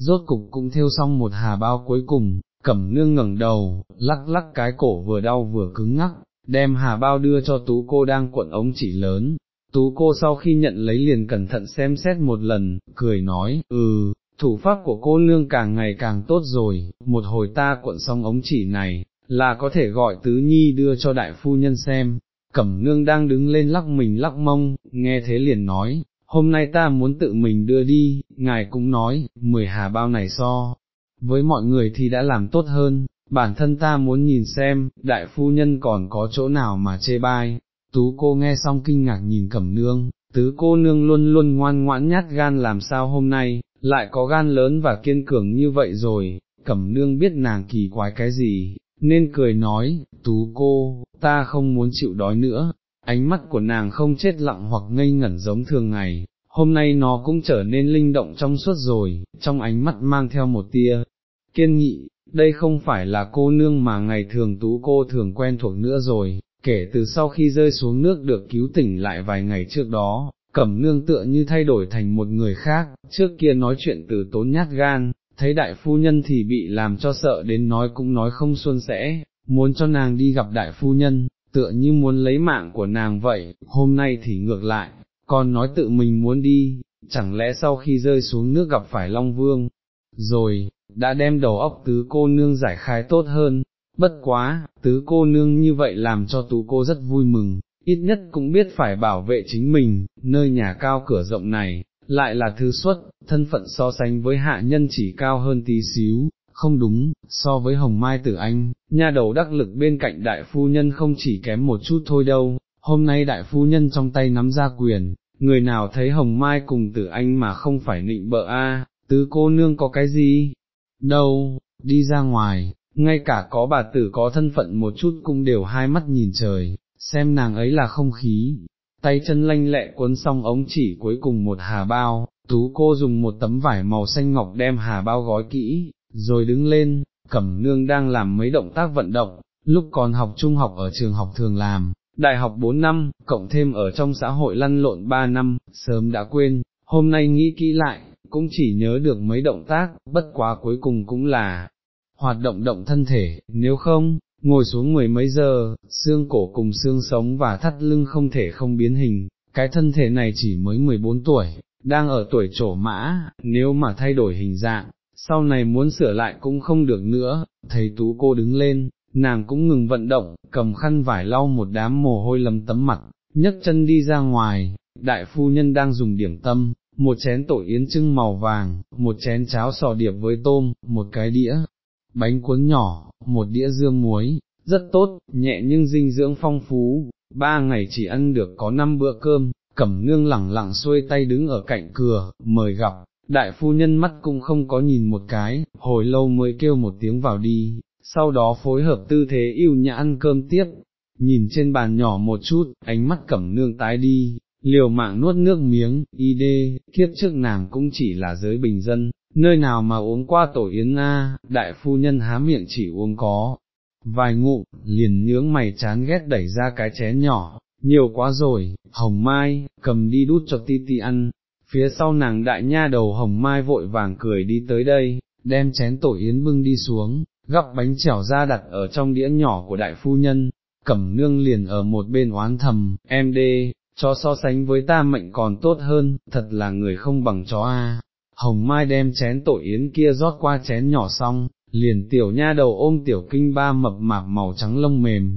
rốt cục cũng thêu xong một hà bao cuối cùng, cẩm nương ngẩng đầu, lắc lắc cái cổ vừa đau vừa cứng ngắc, đem hà bao đưa cho tú cô đang cuộn ống chỉ lớn. Tú cô sau khi nhận lấy liền cẩn thận xem xét một lần, cười nói, ừ, thủ pháp của cô nương càng ngày càng tốt rồi, một hồi ta cuộn xong ống chỉ này, là có thể gọi tứ nhi đưa cho đại phu nhân xem. Cẩm nương đang đứng lên lắc mình lắc mông, nghe thế liền nói, hôm nay ta muốn tự mình đưa đi, ngài cũng nói, mười hà bao này so, với mọi người thì đã làm tốt hơn, bản thân ta muốn nhìn xem, đại phu nhân còn có chỗ nào mà chê bai, tú cô nghe xong kinh ngạc nhìn cẩm nương, tứ cô nương luôn luôn ngoan ngoãn nhát gan làm sao hôm nay, lại có gan lớn và kiên cường như vậy rồi, cẩm nương biết nàng kỳ quái cái gì, nên cười nói, tú cô, ta không muốn chịu đói nữa, ánh mắt của nàng không chết lặng hoặc ngây ngẩn giống thường ngày, hôm nay nó cũng trở nên linh động trong suốt rồi, trong ánh mắt mang theo một tia, kiên nghị, đây không phải là cô nương mà ngày thường tú cô thường quen thuộc nữa rồi, kể từ sau khi rơi xuống nước được cứu tỉnh lại vài ngày trước đó, cẩm nương tựa như thay đổi thành một người khác, trước kia nói chuyện từ tốn nhát gan, thấy đại phu nhân thì bị làm cho sợ đến nói cũng nói không xuân sẻ, muốn cho nàng đi gặp đại phu nhân, tựa như muốn lấy mạng của nàng vậy, hôm nay thì ngược lại, còn nói tự mình muốn đi, chẳng lẽ sau khi rơi xuống nước gặp phải Long Vương, rồi, đã đem đầu óc tứ cô nương giải khai tốt hơn, bất quá, tứ cô nương như vậy làm cho tú cô rất vui mừng, ít nhất cũng biết phải bảo vệ chính mình, nơi nhà cao cửa rộng này, lại là thứ xuất, thân phận so sánh với hạ nhân chỉ cao hơn tí xíu, không đúng, so với hồng mai tử anh, nhà đầu đắc lực bên cạnh đại phu nhân không chỉ kém một chút thôi đâu, hôm nay đại phu nhân trong tay nắm ra quyền, người nào thấy hồng mai cùng tử anh mà không phải nịnh bợ a, tứ cô nương có cái gì, đâu, đi ra ngoài, ngay cả có bà tử có thân phận một chút cũng đều hai mắt nhìn trời, xem nàng ấy là không khí, tay chân lanh lẹ cuốn xong ống chỉ cuối cùng một hà bao, tú cô dùng một tấm vải màu xanh ngọc đem hà bao gói kỹ, rồi đứng lên, cẩm nương đang làm mấy động tác vận động, lúc còn học trung học ở trường học thường làm, đại học 4 năm, cộng thêm ở trong xã hội lăn lộn 3 năm, sớm đã quên, hôm nay nghĩ kỹ lại, cũng chỉ nhớ được mấy động tác, bất quá cuối cùng cũng là hoạt động động thân thể, nếu không, ngồi xuống mười mấy giờ, xương cổ cùng xương sống và thắt lưng không thể không biến hình, cái thân thể này chỉ mới 14 tuổi, đang ở tuổi trổ mã, nếu mà thay đổi hình dạng, sau này muốn sửa lại cũng không được nữa, thầy tú cô đứng lên, nàng cũng ngừng vận động, cầm khăn vải lau một đám mồ hôi lấm tấm mặt, nhấc chân đi ra ngoài, đại phu nhân đang dùng điểm tâm, một chén tổ yến trưng màu vàng, một chén cháo sò điệp với tôm, một cái đĩa, bánh cuốn nhỏ, một đĩa dưa muối, rất tốt, nhẹ nhưng dinh dưỡng phong phú, ba ngày chỉ ăn được có năm bữa cơm, cẩm nương lẳng lặng xuôi tay đứng ở cạnh cửa, mời gặp, đại phu nhân mắt cũng không có nhìn một cái, hồi lâu mới kêu một tiếng vào đi, sau đó phối hợp tư thế yêu nhã ăn cơm tiếp, nhìn trên bàn nhỏ một chút, ánh mắt cẩm nương tái đi, liều mạng nuốt nước miếng, y đê, kiếp trước nàng cũng chỉ là giới bình dân, nơi nào mà uống qua tổ yến na, đại phu nhân há miệng chỉ uống có, vài ngụ, liền nhướng mày chán ghét đẩy ra cái chén nhỏ, nhiều quá rồi, hồng mai, cầm đi đút cho ti ti ăn, phía sau nàng đại nha đầu hồng mai vội vàng cười đi tới đây, đem chén tổ yến bưng đi xuống, gắp bánh chảo ra đặt ở trong đĩa nhỏ của đại phu nhân, cẩm nương liền ở một bên oán thầm, em đê, cho so sánh với ta mệnh còn tốt hơn, thật là người không bằng chó a. Hồng Mai đem chén tổ yến kia rót qua chén nhỏ xong, liền tiểu nha đầu ôm tiểu kinh ba mập mạp màu trắng lông mềm,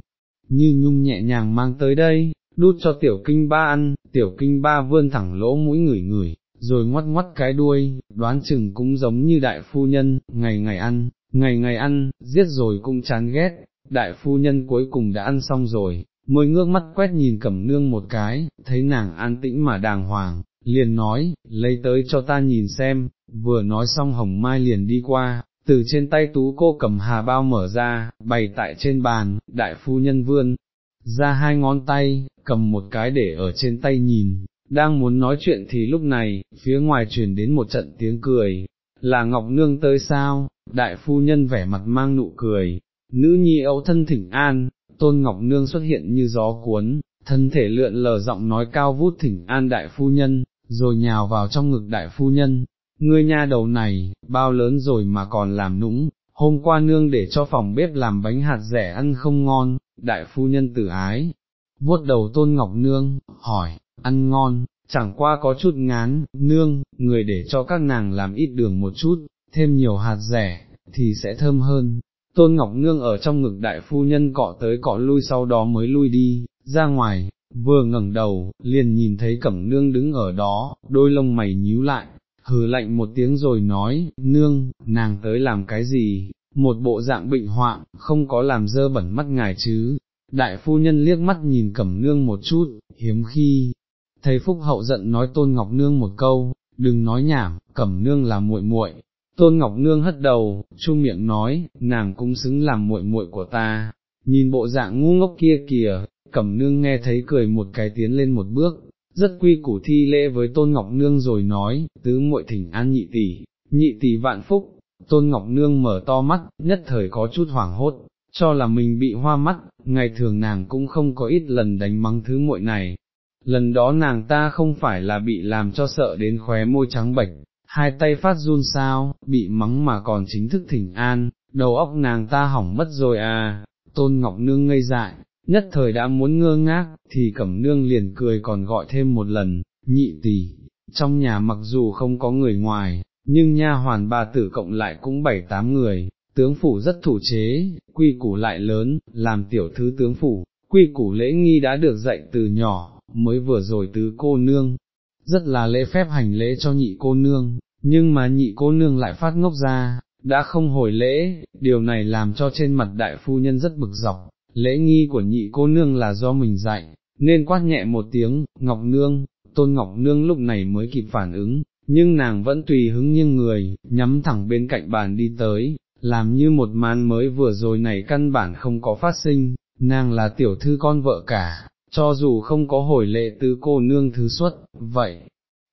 như nhung nhẹ nhàng mang tới đây, đút cho tiểu kinh ba ăn, tiểu kinh ba vươn thẳng lỗ mũi ngửi ngửi, rồi ngoắt ngoắt cái đuôi, đoán chừng cũng giống như đại phu nhân, ngày ngày ăn, ngày ngày ăn, giết rồi cũng chán ghét, đại phu nhân cuối cùng đã ăn xong rồi, mới ngước mắt quét nhìn cẩm nương một cái, thấy nàng an tĩnh mà đàng hoàng, liền nói, lấy tới cho ta nhìn xem, vừa nói xong hồng mai liền đi qua, từ trên tay tú cô cầm hà bao mở ra, bày tại trên bàn, đại phu nhân vươn, ra hai ngón tay, cầm một cái để ở trên tay nhìn, đang muốn nói chuyện thì lúc này, phía ngoài truyền đến một trận tiếng cười, là Ngọc Nương tới sao, đại phu nhân vẻ mặt mang nụ cười, nữ nhi ấu thân thỉnh an, tôn Ngọc Nương xuất hiện như gió cuốn, thân thể lượn lờ giọng nói cao vút thỉnh an đại phu nhân, rồi nhào vào trong ngực đại phu nhân, ngươi nha đầu này, bao lớn rồi mà còn làm nũng, hôm qua nương để cho phòng bếp làm bánh hạt rẻ ăn không ngon, đại phu nhân tử ái, vuốt đầu tôn ngọc nương, hỏi, ăn ngon, chẳng qua có chút ngán, nương, người để cho các nàng làm ít đường một chút, thêm nhiều hạt rẻ, thì sẽ thơm hơn. Tôn Ngọc Nương ở trong ngực đại phu nhân cọ tới cọ lui sau đó mới lui đi, ra ngoài, vừa ngẩng đầu, liền nhìn thấy Cẩm Nương đứng ở đó, đôi lông mày nhíu lại, hừ lạnh một tiếng rồi nói, Nương, nàng tới làm cái gì, một bộ dạng bệnh hoạn, không có làm dơ bẩn mắt ngài chứ. Đại phu nhân liếc mắt nhìn Cẩm Nương một chút, hiếm khi, thầy Phúc Hậu giận nói Tôn Ngọc Nương một câu, đừng nói nhảm, Cẩm Nương là muội muội. Tôn Ngọc Nương hất đầu, chu miệng nói, nàng cũng xứng làm muội muội của ta, nhìn bộ dạng ngu ngốc kia kìa, Cẩm Nương nghe thấy cười một cái tiến lên một bước, rất quy củ thi lễ với Tôn Ngọc Nương rồi nói, tứ muội thỉnh an nhị tỷ, nhị tỷ vạn phúc, Tôn Ngọc Nương mở to mắt, nhất thời có chút hoảng hốt, cho là mình bị hoa mắt, ngày thường nàng cũng không có ít lần đánh mắng thứ muội này. Lần đó nàng ta không phải là bị làm cho sợ đến khóe môi trắng bệch, hai tay phát run sao, bị mắng mà còn chính thức thỉnh an, đầu óc nàng ta hỏng mất rồi à, tôn ngọc nương ngây dại, nhất thời đã muốn ngơ ngác, thì cẩm nương liền cười còn gọi thêm một lần, nhị tỷ, trong nhà mặc dù không có người ngoài, nhưng nha hoàn bà tử cộng lại cũng bảy tám người, tướng phủ rất thủ chế, quy củ lại lớn, làm tiểu thứ tướng phủ, quy củ lễ nghi đã được dạy từ nhỏ, mới vừa rồi tứ cô nương, rất là lễ phép hành lễ cho nhị cô nương, nhưng mà nhị cô nương lại phát ngốc ra, đã không hồi lễ, điều này làm cho trên mặt đại phu nhân rất bực dọc, lễ nghi của nhị cô nương là do mình dạy, nên quát nhẹ một tiếng, Ngọc Nương, Tôn Ngọc Nương lúc này mới kịp phản ứng, nhưng nàng vẫn tùy hứng như người, nhắm thẳng bên cạnh bàn đi tới, làm như một màn mới vừa rồi này căn bản không có phát sinh, nàng là tiểu thư con vợ cả, cho dù không có hồi lệ tứ cô nương thứ xuất, vậy,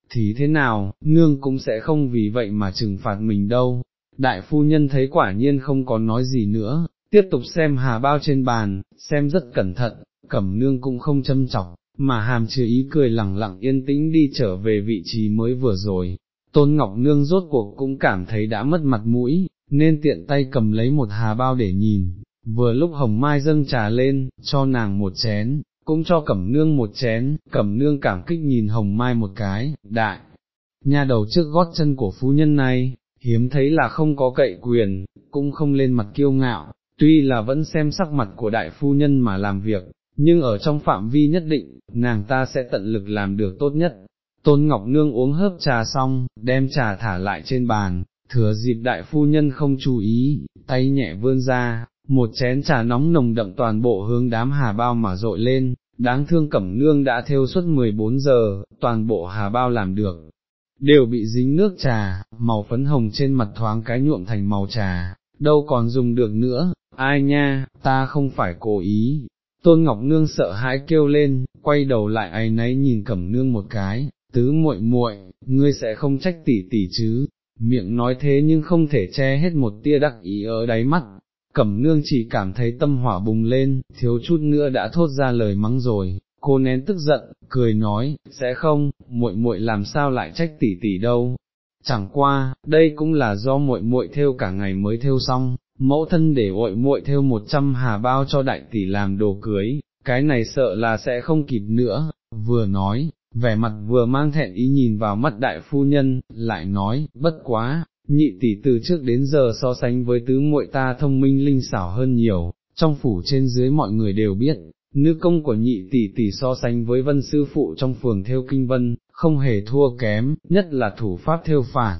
thì thế nào, nương cũng sẽ không vì vậy mà trừng phạt mình đâu. Đại phu nhân thấy quả nhiên không có nói gì nữa, tiếp tục xem hà bao trên bàn, xem rất cẩn thận, cẩm nương cũng không châm chọc, mà hàm chứa ý cười lẳng lặng yên tĩnh đi trở về vị trí mới vừa rồi. Tôn Ngọc Nương rốt cuộc cũng cảm thấy đã mất mặt mũi, nên tiện tay cầm lấy một hà bao để nhìn, vừa lúc hồng mai dâng trà lên, cho nàng một chén, cũng cho cẩm nương một chén, cẩm nương cảm kích nhìn hồng mai một cái, đại, nhà đầu trước gót chân của phu nhân này, hiếm thấy là không có cậy quyền, cũng không lên mặt kiêu ngạo, tuy là vẫn xem sắc mặt của đại phu nhân mà làm việc, nhưng ở trong phạm vi nhất định, nàng ta sẽ tận lực làm được tốt nhất. Tôn Ngọc Nương uống hớp trà xong, đem trà thả lại trên bàn, thừa dịp đại phu nhân không chú ý, tay nhẹ vươn ra, một chén trà nóng nồng đậm toàn bộ hướng đám hà bao mà rội lên, đáng thương cẩm nương đã theo suốt 14 giờ, toàn bộ hà bao làm được, đều bị dính nước trà, màu phấn hồng trên mặt thoáng cái nhuộm thành màu trà, đâu còn dùng được nữa, ai nha, ta không phải cố ý. Tôn Ngọc Nương sợ hãi kêu lên, quay đầu lại ai nấy nhìn Cẩm Nương một cái, tứ muội muội, ngươi sẽ không trách tỷ tỷ chứ, miệng nói thế nhưng không thể che hết một tia đắc ý ở đáy mắt, Cẩm nương chỉ cảm thấy tâm hỏa bùng lên, thiếu chút nữa đã thốt ra lời mắng rồi, cô nén tức giận, cười nói, sẽ không, muội muội làm sao lại trách tỷ tỷ đâu. Chẳng qua, đây cũng là do muội muội theo cả ngày mới theo xong, mẫu thân để muội muội theo một trăm hà bao cho đại tỷ làm đồ cưới, cái này sợ là sẽ không kịp nữa, vừa nói, vẻ mặt vừa mang thẹn ý nhìn vào mắt đại phu nhân, lại nói, bất quá, nhị tỷ từ trước đến giờ so sánh với tứ muội ta thông minh linh xảo hơn nhiều, trong phủ trên dưới mọi người đều biết, nữ công của nhị tỷ tỷ so sánh với vân sư phụ trong phường theo kinh vân, không hề thua kém, nhất là thủ pháp theo phản.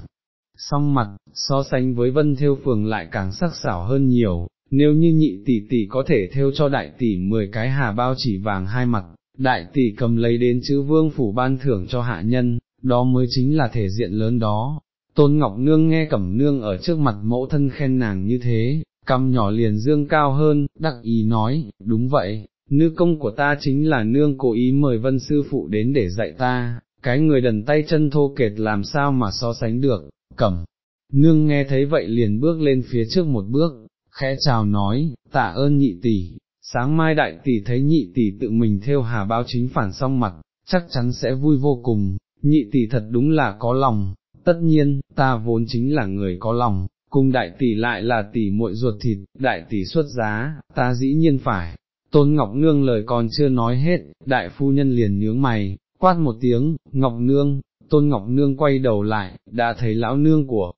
Song mặt, so sánh với vân theo phường lại càng sắc xảo hơn nhiều, nếu như nhị tỷ tỷ có thể theo cho đại tỷ 10 cái hà bao chỉ vàng hai mặt, đại tỷ cầm lấy đến chữ vương phủ ban thưởng cho hạ nhân, đó mới chính là thể diện lớn đó, Tôn Ngọc Nương nghe Cẩm Nương ở trước mặt mẫu thân khen nàng như thế, cầm nhỏ liền dương cao hơn, đặc ý nói, đúng vậy, nữ công của ta chính là nương cố ý mời vân sư phụ đến để dạy ta, cái người đần tay chân thô kệt làm sao mà so sánh được, cẩm. Nương nghe thấy vậy liền bước lên phía trước một bước, khẽ chào nói, tạ ơn nhị tỷ, sáng mai đại tỷ thấy nhị tỷ tự mình theo hà báo chính phản xong mặt, chắc chắn sẽ vui vô cùng, nhị tỷ thật đúng là có lòng, tất nhiên, ta vốn chính là người có lòng, cùng đại tỷ lại là tỷ muội ruột thịt, đại tỷ xuất giá, ta dĩ nhiên phải. Tôn Ngọc Nương lời còn chưa nói hết, đại phu nhân liền nhướng mày, quát một tiếng, Ngọc Nương, Tôn Ngọc Nương quay đầu lại, đã thấy lão nương của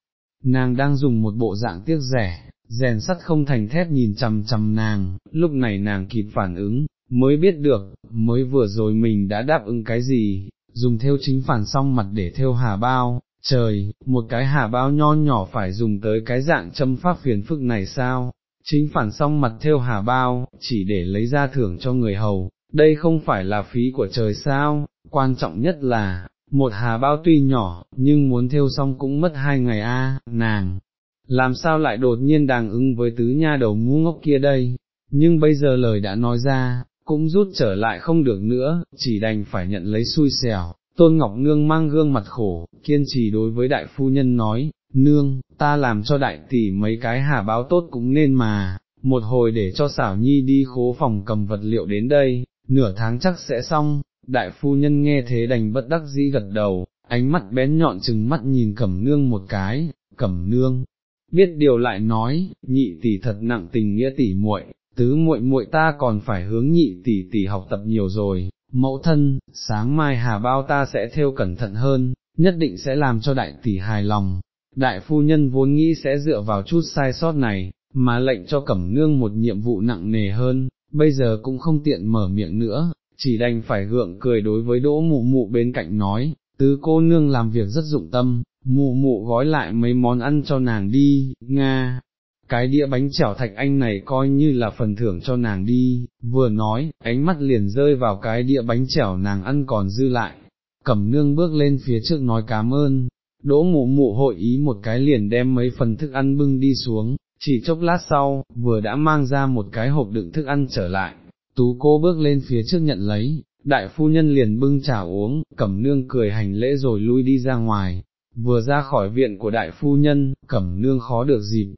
nàng đang dùng một bộ dạng tiếc rẻ, rèn sắt không thành thép nhìn chằm chằm nàng, lúc này nàng kịp phản ứng, mới biết được, mới vừa rồi mình đã đáp ứng cái gì, dùng theo chính phản xong mặt để theo hà bao, trời, một cái hà bao nho nhỏ phải dùng tới cái dạng châm pháp phiền phức này sao, chính phản xong mặt theo hà bao, chỉ để lấy ra thưởng cho người hầu, đây không phải là phí của trời sao, quan trọng nhất là, một hà bao tuy nhỏ, nhưng muốn theo xong cũng mất hai ngày a nàng, làm sao lại đột nhiên đàng ứng với tứ nha đầu ngu ngốc kia đây, nhưng bây giờ lời đã nói ra, cũng rút trở lại không được nữa, chỉ đành phải nhận lấy xui xẻo. Tôn Ngọc Nương mang gương mặt khổ, kiên trì đối với đại phu nhân nói, nương, ta làm cho đại tỷ mấy cái hà báo tốt cũng nên mà, một hồi để cho xảo nhi đi khố phòng cầm vật liệu đến đây, nửa tháng chắc sẽ xong, đại phu nhân nghe thế đành bất đắc dĩ gật đầu, ánh mắt bén nhọn chừng mắt nhìn cẩm nương một cái, cẩm nương, biết điều lại nói, nhị tỷ thật nặng tình nghĩa tỷ muội, tứ muội muội ta còn phải hướng nhị tỷ tỷ học tập nhiều rồi, mẫu thân, sáng mai hà bao ta sẽ theo cẩn thận hơn, nhất định sẽ làm cho đại tỷ hài lòng. Đại phu nhân vốn nghĩ sẽ dựa vào chút sai sót này, mà lệnh cho cẩm nương một nhiệm vụ nặng nề hơn, bây giờ cũng không tiện mở miệng nữa, chỉ đành phải gượng cười đối với đỗ mụ mụ bên cạnh nói, tứ cô nương làm việc rất dụng tâm, mụ mụ gói lại mấy món ăn cho nàng đi, Nga, cái đĩa bánh chảo thạch anh này coi như là phần thưởng cho nàng đi, vừa nói, ánh mắt liền rơi vào cái đĩa bánh chảo nàng ăn còn dư lại, cẩm nương bước lên phía trước nói cảm ơn, đỗ mụ mụ hội ý một cái liền đem mấy phần thức ăn bưng đi xuống, chỉ chốc lát sau, vừa đã mang ra một cái hộp đựng thức ăn trở lại, tú cô bước lên phía trước nhận lấy, đại phu nhân liền bưng trà uống, cẩm nương cười hành lễ rồi lui đi ra ngoài, vừa ra khỏi viện của đại phu nhân, cẩm nương khó được dịp,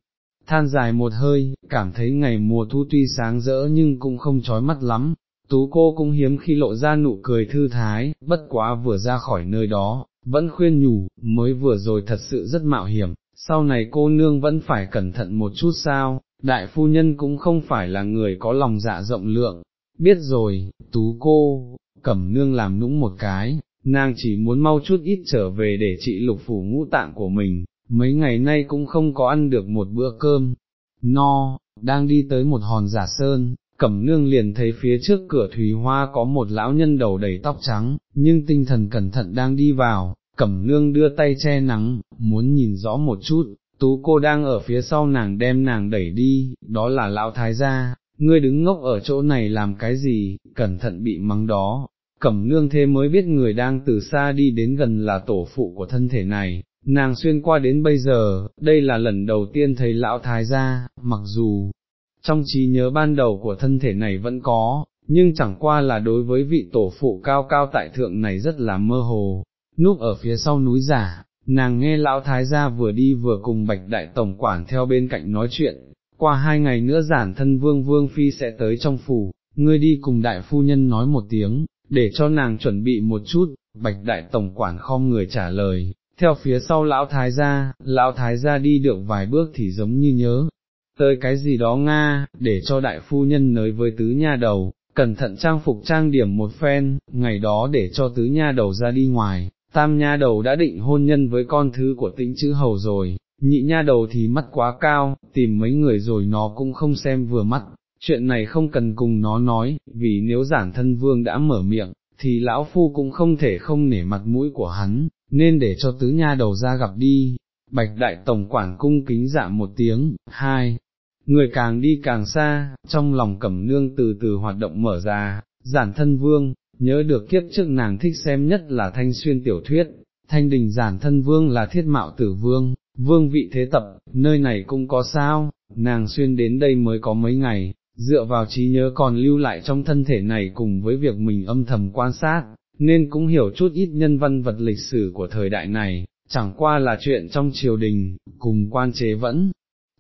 than dài một hơi, cảm thấy ngày mùa thu tuy sáng rỡ nhưng cũng không chói mắt lắm, tú cô cũng hiếm khi lộ ra nụ cười thư thái, bất quá vừa ra khỏi nơi đó, vẫn khuyên nhủ, mới vừa rồi thật sự rất mạo hiểm, sau này cô nương vẫn phải cẩn thận một chút sao, đại phu nhân cũng không phải là người có lòng dạ rộng lượng, biết rồi, tú cô, cẩm nương làm nũng một cái, nàng chỉ muốn mau chút ít trở về để trị lục phủ ngũ tạng của mình, mấy ngày nay cũng không có ăn được một bữa cơm, no, đang đi tới một hòn giả sơn, cẩm nương liền thấy phía trước cửa thủy hoa có một lão nhân đầu đầy tóc trắng, nhưng tinh thần cẩn thận đang đi vào, cẩm nương đưa tay che nắng, muốn nhìn rõ một chút, tú cô đang ở phía sau nàng đem nàng đẩy đi, đó là lão thái gia, ngươi đứng ngốc ở chỗ này làm cái gì, cẩn thận bị mắng đó. Cẩm nương thế mới biết người đang từ xa đi đến gần là tổ phụ của thân thể này, nàng xuyên qua đến bây giờ, đây là lần đầu tiên thấy lão thái gia, mặc dù, trong trí nhớ ban đầu của thân thể này vẫn có, nhưng chẳng qua là đối với vị tổ phụ cao cao tại thượng này rất là mơ hồ, núp ở phía sau núi giả, nàng nghe lão thái gia vừa đi vừa cùng bạch đại tổng quản theo bên cạnh nói chuyện, qua hai ngày nữa giản thân vương vương phi sẽ tới trong phủ, ngươi đi cùng đại phu nhân nói một tiếng, để cho nàng chuẩn bị một chút, bạch đại tổng quản không người trả lời, theo phía sau lão thái gia, lão thái gia đi được vài bước thì giống như nhớ, tới cái gì đó Nga, để cho đại phu nhân nới với tứ nha đầu, cẩn thận trang phục trang điểm một phen, ngày đó để cho tứ nha đầu ra đi ngoài, tam nha đầu đã định hôn nhân với con thứ của tĩnh chữ hầu rồi, nhị nha đầu thì mắt quá cao, tìm mấy người rồi nó cũng không xem vừa mắt, chuyện này không cần cùng nó nói, vì nếu giản thân vương đã mở miệng, thì lão phu cũng không thể không nể mặt mũi của hắn, nên để cho tứ nha đầu ra gặp đi, bạch đại tổng quản cung kính dạ một tiếng, hai, người càng đi càng xa, trong lòng cẩm nương từ từ hoạt động mở ra, giản thân vương, nhớ được kiếp trước nàng thích xem nhất là thanh xuyên tiểu thuyết, thanh đình giản thân vương là thiết mạo tử vương, vương vị thế tập, nơi này cũng có sao, nàng xuyên đến đây mới có mấy ngày, dựa vào trí nhớ còn lưu lại trong thân thể này cùng với việc mình âm thầm quan sát, nên cũng hiểu chút ít nhân văn vật lịch sử của thời đại này, chẳng qua là chuyện trong triều đình, cùng quan chế vẫn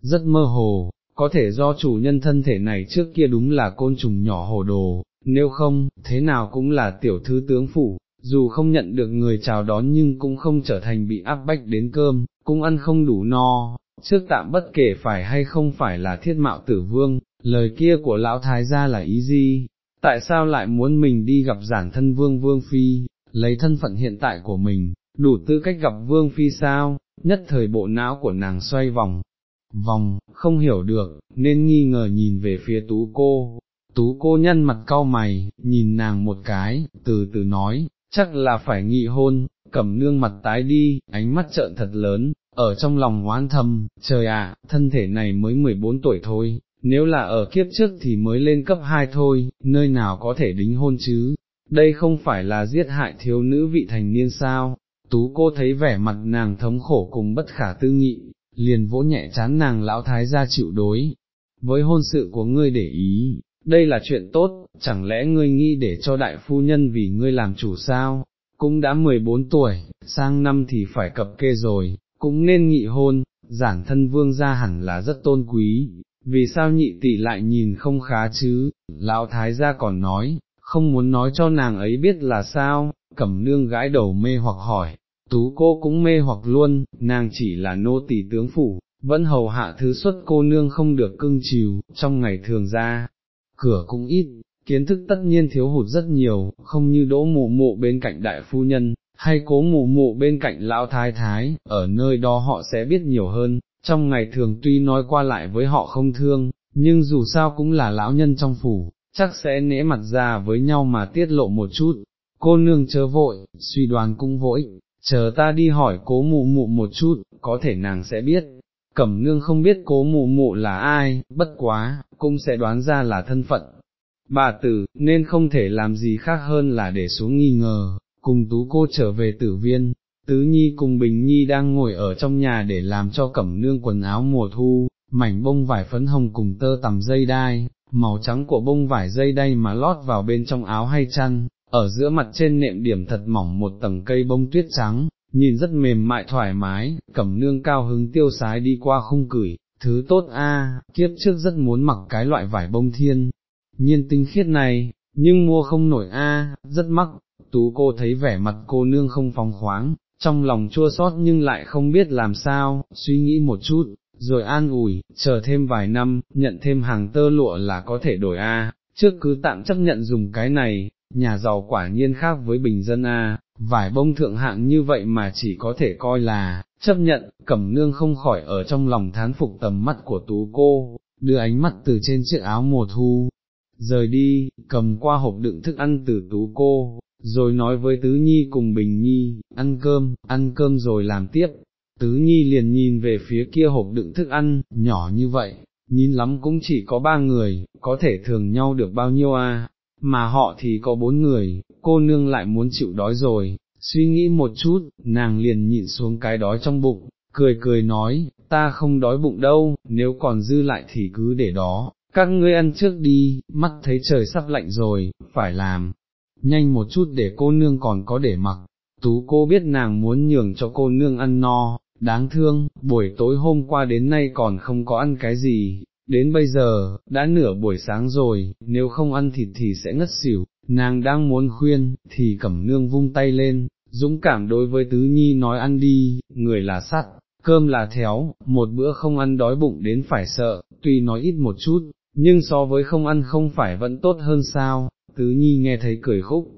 rất mơ hồ, có thể do chủ nhân thân thể này trước kia đúng là côn trùng nhỏ hồ đồ, nếu không, thế nào cũng là tiểu thư tướng phủ, dù không nhận được người chào đón nhưng cũng không trở thành bị áp bách đến cơm, cũng ăn không đủ no, trước tạm bất kể phải hay không phải là thiết mạo tử vương, lời kia của lão thái gia là ý gì, tại sao lại muốn mình đi gặp giản thân vương vương phi, lấy thân phận hiện tại của mình, đủ tư cách gặp vương phi sao, nhất thời bộ não của nàng xoay vòng, vòng, không hiểu được, nên nghi ngờ nhìn về phía tú cô, tú cô nhăn mặt cau mày, nhìn nàng một cái, từ từ nói, chắc là phải nghị hôn, cầm nương mặt tái đi, ánh mắt trợn thật lớn, ở trong lòng hoán thầm, trời ạ, thân thể này mới 14 tuổi thôi, nếu là ở kiếp trước thì mới lên cấp 2 thôi, nơi nào có thể đính hôn chứ, đây không phải là giết hại thiếu nữ vị thành niên sao, tú cô thấy vẻ mặt nàng thống khổ cùng bất khả tư nghị, liền vỗ nhẹ chán nàng lão thái gia chịu đối, với hôn sự của ngươi để ý, đây là chuyện tốt, chẳng lẽ ngươi nghĩ để cho đại phu nhân vì ngươi làm chủ sao, cũng đã 14 tuổi, sang năm thì phải cập kê rồi, cũng nên nghị hôn, giản thân vương gia hẳn là rất tôn quý, vì sao nhị tỷ lại nhìn không khá chứ, lão thái gia còn nói, không muốn nói cho nàng ấy biết là sao, cẩm nương gãi đầu mê hoặc hỏi, tú cô cũng mê hoặc luôn, nàng chỉ là nô tỳ tướng phủ, vẫn hầu hạ thứ xuất cô nương không được cưng chiều, trong ngày thường ra, cửa cũng ít, kiến thức tất nhiên thiếu hụt rất nhiều, không như đỗ mụ mụ bên cạnh đại phu nhân, hay cố mụ mụ bên cạnh lão thái thái, ở nơi đó họ sẽ biết nhiều hơn, trong ngày thường tuy nói qua lại với họ không thương, nhưng dù sao cũng là lão nhân trong phủ, chắc sẽ nể mặt ra với nhau mà tiết lộ một chút, cô nương chớ vội, suy đoán cũng vội, chờ ta đi hỏi cố mụ mụ một chút, có thể nàng sẽ biết. Cẩm nương không biết cố mụ mụ là ai, bất quá, cũng sẽ đoán ra là thân phận. Bà tử, nên không thể làm gì khác hơn là để xuống nghi ngờ, cùng tú cô trở về tử viên, tứ nhi cùng bình nhi đang ngồi ở trong nhà để làm cho cẩm nương quần áo mùa thu, mảnh bông vải phấn hồng cùng tơ tằm dây đai, màu trắng của bông vải dây đay mà lót vào bên trong áo hay chăn, ở giữa mặt trên nệm điểm thật mỏng một tầng cây bông tuyết trắng, nhìn rất mềm mại thoải mái, cẩm nương cao hứng tiêu sái đi qua khung cửi, thứ tốt a, kiếp trước rất muốn mặc cái loại vải bông thiên, nhiên tinh khiết này, nhưng mua không nổi a, rất mắc, tú cô thấy vẻ mặt cô nương không phóng khoáng, trong lòng chua xót nhưng lại không biết làm sao, suy nghĩ một chút, rồi an ủi, chờ thêm vài năm, nhận thêm hàng tơ lụa là có thể đổi a. trước cứ tạm chấp nhận dùng cái này, nhà giàu quả nhiên khác với bình dân a, vải bông thượng hạng như vậy mà chỉ có thể coi là, chấp nhận, cẩm nương không khỏi ở trong lòng thán phục tầm mắt của tú cô, đưa ánh mắt từ trên chiếc áo mùa thu, rời đi, cầm qua hộp đựng thức ăn từ tú cô, rồi nói với Tứ Nhi cùng Bình Nhi, ăn cơm, ăn cơm rồi làm tiếp. Tứ Nhi liền nhìn về phía kia hộp đựng thức ăn, nhỏ như vậy, nhìn lắm cũng chỉ có ba người, có thể thường nhau được bao nhiêu à, mà họ thì có bốn người, cô nương lại muốn chịu đói rồi, suy nghĩ một chút, nàng liền nhịn xuống cái đói trong bụng, cười cười nói, ta không đói bụng đâu, nếu còn dư lại thì cứ để đó, các ngươi ăn trước đi, mắt thấy trời sắp lạnh rồi, phải làm, nhanh một chút để cô nương còn có để mặc, tú cô biết nàng muốn nhường cho cô nương ăn no, đáng thương, buổi tối hôm qua đến nay còn không có ăn cái gì, đến bây giờ, đã nửa buổi sáng rồi, nếu không ăn thịt thì sẽ ngất xỉu, nàng đang muốn khuyên, thì cẩm nương vung tay lên, dũng cảm đối với tứ nhi nói ăn đi, người là sắt, cơm là théo, một bữa không ăn đói bụng đến phải sợ, tuy nói ít một chút, nhưng so với không ăn không phải vẫn tốt hơn sao, tứ nhi nghe thấy cười khúc,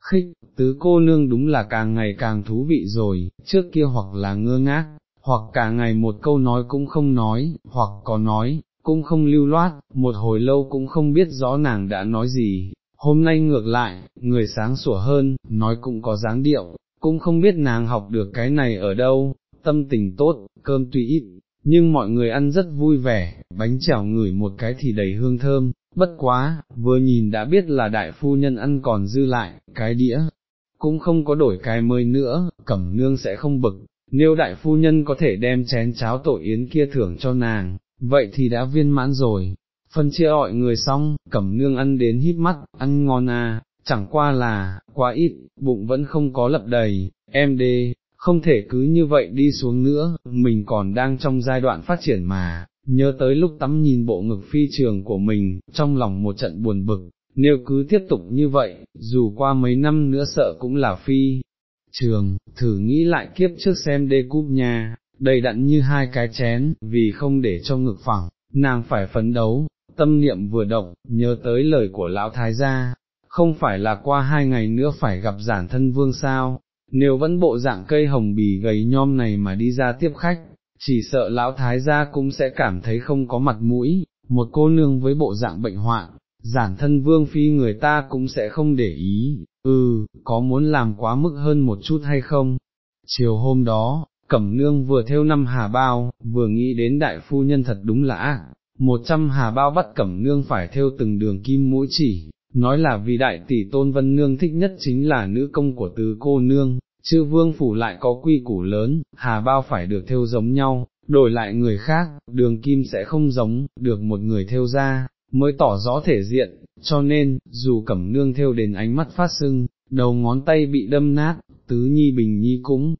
khích, tứ cô nương đúng là càng ngày càng thú vị rồi, trước kia hoặc là ngơ ngác, hoặc cả ngày một câu nói cũng không nói, hoặc có nói, cũng không lưu loát, một hồi lâu cũng không biết rõ nàng đã nói gì, hôm nay ngược lại, người sáng sủa hơn, nói cũng có dáng điệu, cũng không biết nàng học được cái này ở đâu, tâm tình tốt, cơm tuy ít, nhưng mọi người ăn rất vui vẻ, bánh chảo ngửi một cái thì đầy hương thơm, bất quá, vừa nhìn đã biết là đại phu nhân ăn còn dư lại, cái đĩa, cũng không có đổi cái mới nữa, cẩm nương sẽ không bực, nếu đại phu nhân có thể đem chén cháo tội yến kia thưởng cho nàng, vậy thì đã viên mãn rồi. Phân chia mọi người xong, cẩm nương ăn đến hít mắt, ăn ngon à, chẳng qua là, quá ít, bụng vẫn không có lập đầy, em đê, không thể cứ như vậy đi xuống nữa, mình còn đang trong giai đoạn phát triển mà, nhớ tới lúc tắm nhìn bộ ngực phi trường của mình, trong lòng một trận buồn bực, nếu cứ tiếp tục như vậy, dù qua mấy năm nữa sợ cũng là phi. Trường, thử nghĩ lại kiếp trước xem đê cúp nha, đầy đặn như hai cái chén, vì không để cho ngực phẳng, nàng phải phấn đấu, tâm niệm vừa động, nhớ tới lời của lão thái gia, không phải là qua hai ngày nữa phải gặp giản thân vương sao, nếu vẫn bộ dạng cây hồng bì gầy nhom này mà đi ra tiếp khách, chỉ sợ lão thái gia cũng sẽ cảm thấy không có mặt mũi, một cô nương với bộ dạng bệnh hoạn, giản thân vương phi người ta cũng sẽ không để ý, ừ, có muốn làm quá mức hơn một chút hay không? Chiều hôm đó, Cẩm Nương vừa theo năm hà bao, vừa nghĩ đến đại phu nhân thật đúng là một trăm hà bao bắt Cẩm Nương phải theo từng đường kim mũi chỉ, nói là vì đại tỷ tôn vân nương thích nhất chính là nữ công của tứ cô nương, chư vương phủ lại có quy củ lớn, hà bao phải được theo giống nhau, đổi lại người khác, đường kim sẽ không giống, được một người theo ra, mới tỏ rõ thể diện, cho nên, dù cẩm nương theo đến ánh mắt phát sưng, đầu ngón tay bị đâm nát, tứ nhi bình nhi cũng,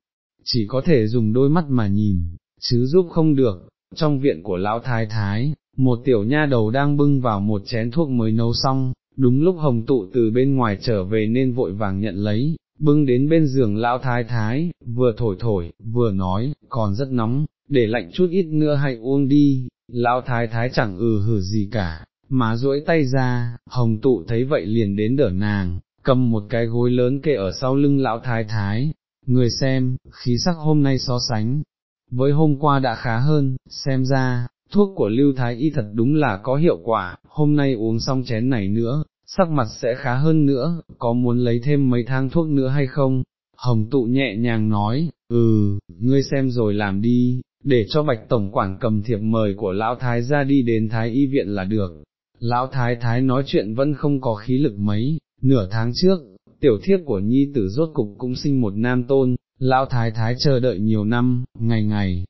chỉ có thể dùng đôi mắt mà nhìn, chứ giúp không được, trong viện của lão thái thái, một tiểu nha đầu đang bưng vào một chén thuốc mới nấu xong, đúng lúc hồng tụ từ bên ngoài trở về nên vội vàng nhận lấy, bưng đến bên giường lão thái thái, vừa thổi thổi, vừa nói, còn rất nóng, để lạnh chút ít nữa hay uống đi, lão thái thái chẳng ừ hử gì cả, mà duỗi tay ra, hồng tụ thấy vậy liền đến đỡ nàng, cầm một cái gối lớn kê ở sau lưng lão thái thái, người xem, khí sắc hôm nay so sánh, với hôm qua đã khá hơn, xem ra, thuốc của lưu thái y thật đúng là có hiệu quả, hôm nay uống xong chén này nữa, sắc mặt sẽ khá hơn nữa, có muốn lấy thêm mấy thang thuốc nữa hay không? Hồng tụ nhẹ nhàng nói, ừ, ngươi xem rồi làm đi, để cho bạch tổng quản cầm thiệp mời của lão thái ra đi đến thái y viện là được. Lão thái thái nói chuyện vẫn không có khí lực mấy, nửa tháng trước, tiểu thiếp của nhi tử rốt cục cũng sinh một nam tôn, lão thái thái chờ đợi nhiều năm, ngày ngày,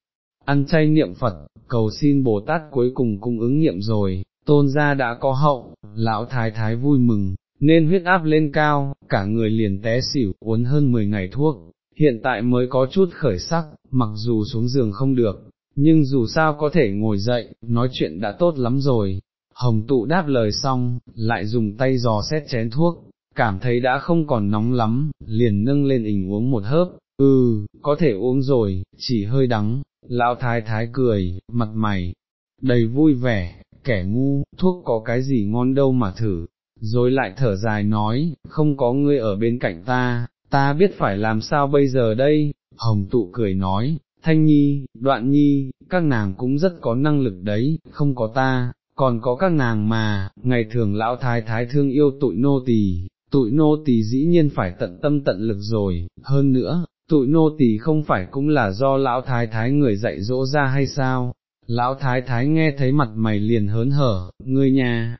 ăn chay niệm Phật, cầu xin Bồ Tát cuối cùng cung ứng nghiệm rồi, tôn gia đã có hậu, lão thái thái vui mừng, nên huyết áp lên cao, cả người liền té xỉu, uống hơn 10 ngày thuốc, hiện tại mới có chút khởi sắc, mặc dù xuống giường không được, nhưng dù sao có thể ngồi dậy, nói chuyện đã tốt lắm rồi. Hồng tụ đáp lời xong, lại dùng tay dò xét chén thuốc, cảm thấy đã không còn nóng lắm, liền nâng lên ỉnh uống một hớp, ừ, có thể uống rồi, chỉ hơi đắng, lão thái thái cười, mặt mày, đầy vui vẻ, kẻ ngu, thuốc có cái gì ngon đâu mà thử, rồi lại thở dài nói, không có ngươi ở bên cạnh ta, ta biết phải làm sao bây giờ đây, hồng tụ cười nói, thanh nhi, đoạn nhi, các nàng cũng rất có năng lực đấy, không có ta, còn có các nàng mà, ngày thường lão thái thái thương yêu tụi nô tỳ, tụi nô tỳ dĩ nhiên phải tận tâm tận lực rồi, hơn nữa, tụi nô tỳ không phải cũng là do lão thái thái người dạy dỗ ra hay sao, lão thái thái nghe thấy mặt mày liền hớn hở, ngươi nhà,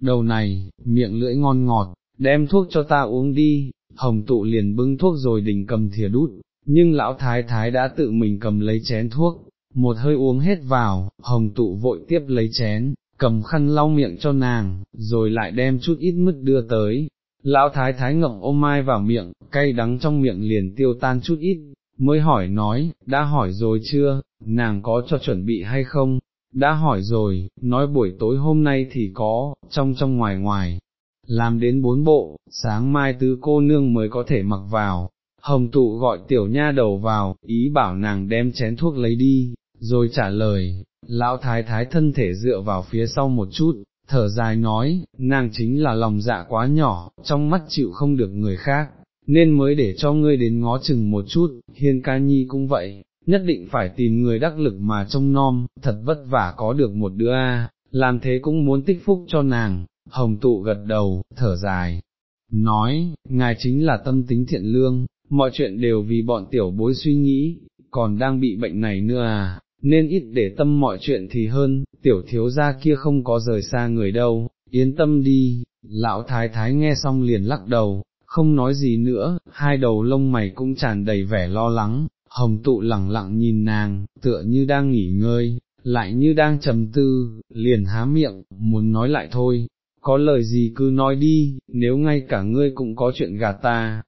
đầu này, miệng lưỡi ngon ngọt, đem thuốc cho ta uống đi, hồng tụ liền bưng thuốc rồi đình cầm thìa đút, nhưng lão thái thái đã tự mình cầm lấy chén thuốc, một hơi uống hết vào, hồng tụ vội tiếp lấy chén, cầm khăn lau miệng cho nàng, rồi lại đem chút ít mứt đưa tới. Lão thái thái ngậm ôm mai vào miệng, cay đắng trong miệng liền tiêu tan chút ít, mới hỏi nói, đã hỏi rồi chưa, nàng có cho chuẩn bị hay không, đã hỏi rồi, nói buổi tối hôm nay thì có, trong trong ngoài ngoài, làm đến bốn bộ, sáng mai tứ cô nương mới có thể mặc vào, hồng tụ gọi tiểu nha đầu vào, ý bảo nàng đem chén thuốc lấy đi, rồi trả lời, lão thái thái thân thể dựa vào phía sau một chút, thở dài nói, nàng chính là lòng dạ quá nhỏ, trong mắt chịu không được người khác, nên mới để cho ngươi đến ngó chừng một chút, hiên ca nhi cũng vậy, nhất định phải tìm người đắc lực mà trông nom, thật vất vả có được một đứa a, làm thế cũng muốn tích phúc cho nàng, hồng tụ gật đầu, thở dài, nói, ngài chính là tâm tính thiện lương, mọi chuyện đều vì bọn tiểu bối suy nghĩ, còn đang bị bệnh này nữa à, nên ít để tâm mọi chuyện thì hơn, tiểu thiếu gia kia không có rời xa người đâu, yên tâm đi, lão thái thái nghe xong liền lắc đầu, không nói gì nữa, hai đầu lông mày cũng tràn đầy vẻ lo lắng, hồng tụ lẳng lặng nhìn nàng, tựa như đang nghỉ ngơi, lại như đang trầm tư, liền há miệng, muốn nói lại thôi, có lời gì cứ nói đi, nếu ngay cả ngươi cũng có chuyện gạt ta,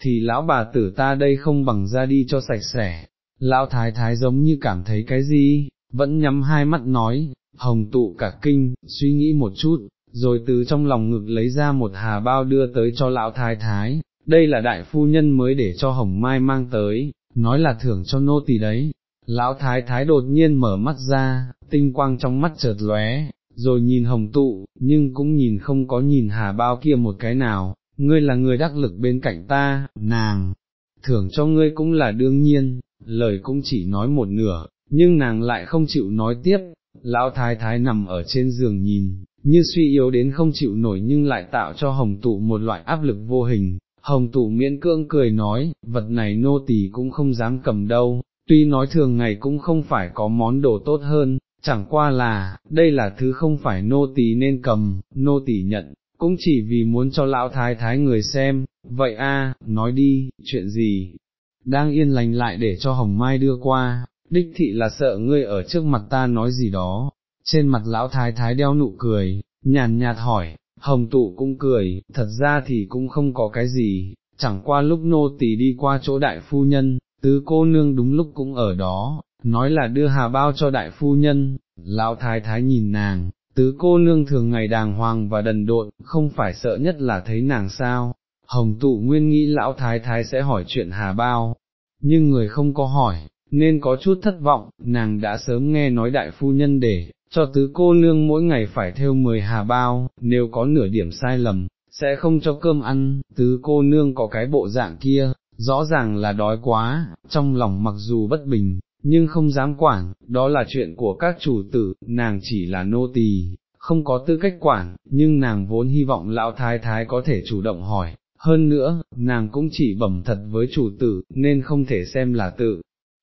thì lão bà tử ta đây không bằng ra đi cho sạch sẽ, lão thái thái giống như cảm thấy cái gì, vẫn nhắm hai mắt nói, hồng tụ cả kinh, suy nghĩ một chút, rồi từ trong lòng ngực lấy ra một hà bao đưa tới cho lão thái thái, đây là đại phu nhân mới để cho hồng mai mang tới, nói là thưởng cho nô tỳ đấy. Lão thái thái đột nhiên mở mắt ra, tinh quang trong mắt chợt lóe, rồi nhìn hồng tụ, nhưng cũng nhìn không có nhìn hà bao kia một cái nào, ngươi là người đắc lực bên cạnh ta, nàng, thưởng cho ngươi cũng là đương nhiên, lời cũng chỉ nói một nửa, nhưng nàng lại không chịu nói tiếp, lão thái thái nằm ở trên giường nhìn, như suy yếu đến không chịu nổi nhưng lại tạo cho hồng tụ một loại áp lực vô hình. Hồng tụ miễn cưỡng cười nói, vật này nô tỳ cũng không dám cầm đâu, tuy nói thường ngày cũng không phải có món đồ tốt hơn, chẳng qua là, đây là thứ không phải nô tỳ nên cầm, nô tỳ nhận, cũng chỉ vì muốn cho lão thái thái người xem, vậy a, nói đi, chuyện gì, đang yên lành lại để cho Hồng Mai đưa qua, đích thị là sợ ngươi ở trước mặt ta nói gì đó, trên mặt lão thái thái đeo nụ cười, nhàn nhạt hỏi, Hồng tụ cũng cười, thật ra thì cũng không có cái gì, chẳng qua lúc nô tỳ đi qua chỗ đại phu nhân, tứ cô nương đúng lúc cũng ở đó, nói là đưa hà bao cho đại phu nhân, lão thái thái nhìn nàng, tứ cô nương thường ngày đàng hoàng và đần độn, không phải sợ nhất là thấy nàng sao, hồng tụ nguyên nghĩ lão thái thái sẽ hỏi chuyện hà bao, nhưng người không có hỏi, nên có chút thất vọng, nàng đã sớm nghe nói đại phu nhân để, cho tứ cô nương mỗi ngày phải theo mười hà bao, nếu có nửa điểm sai lầm, sẽ không cho cơm ăn, tứ cô nương có cái bộ dạng kia, rõ ràng là đói quá, trong lòng mặc dù bất bình, nhưng không dám quản, đó là chuyện của các chủ tử, nàng chỉ là nô tỳ, không có tư cách quản, nhưng nàng vốn hy vọng lão thái thái có thể chủ động hỏi, hơn nữa, nàng cũng chỉ bẩm thật với chủ tử, nên không thể xem là tự,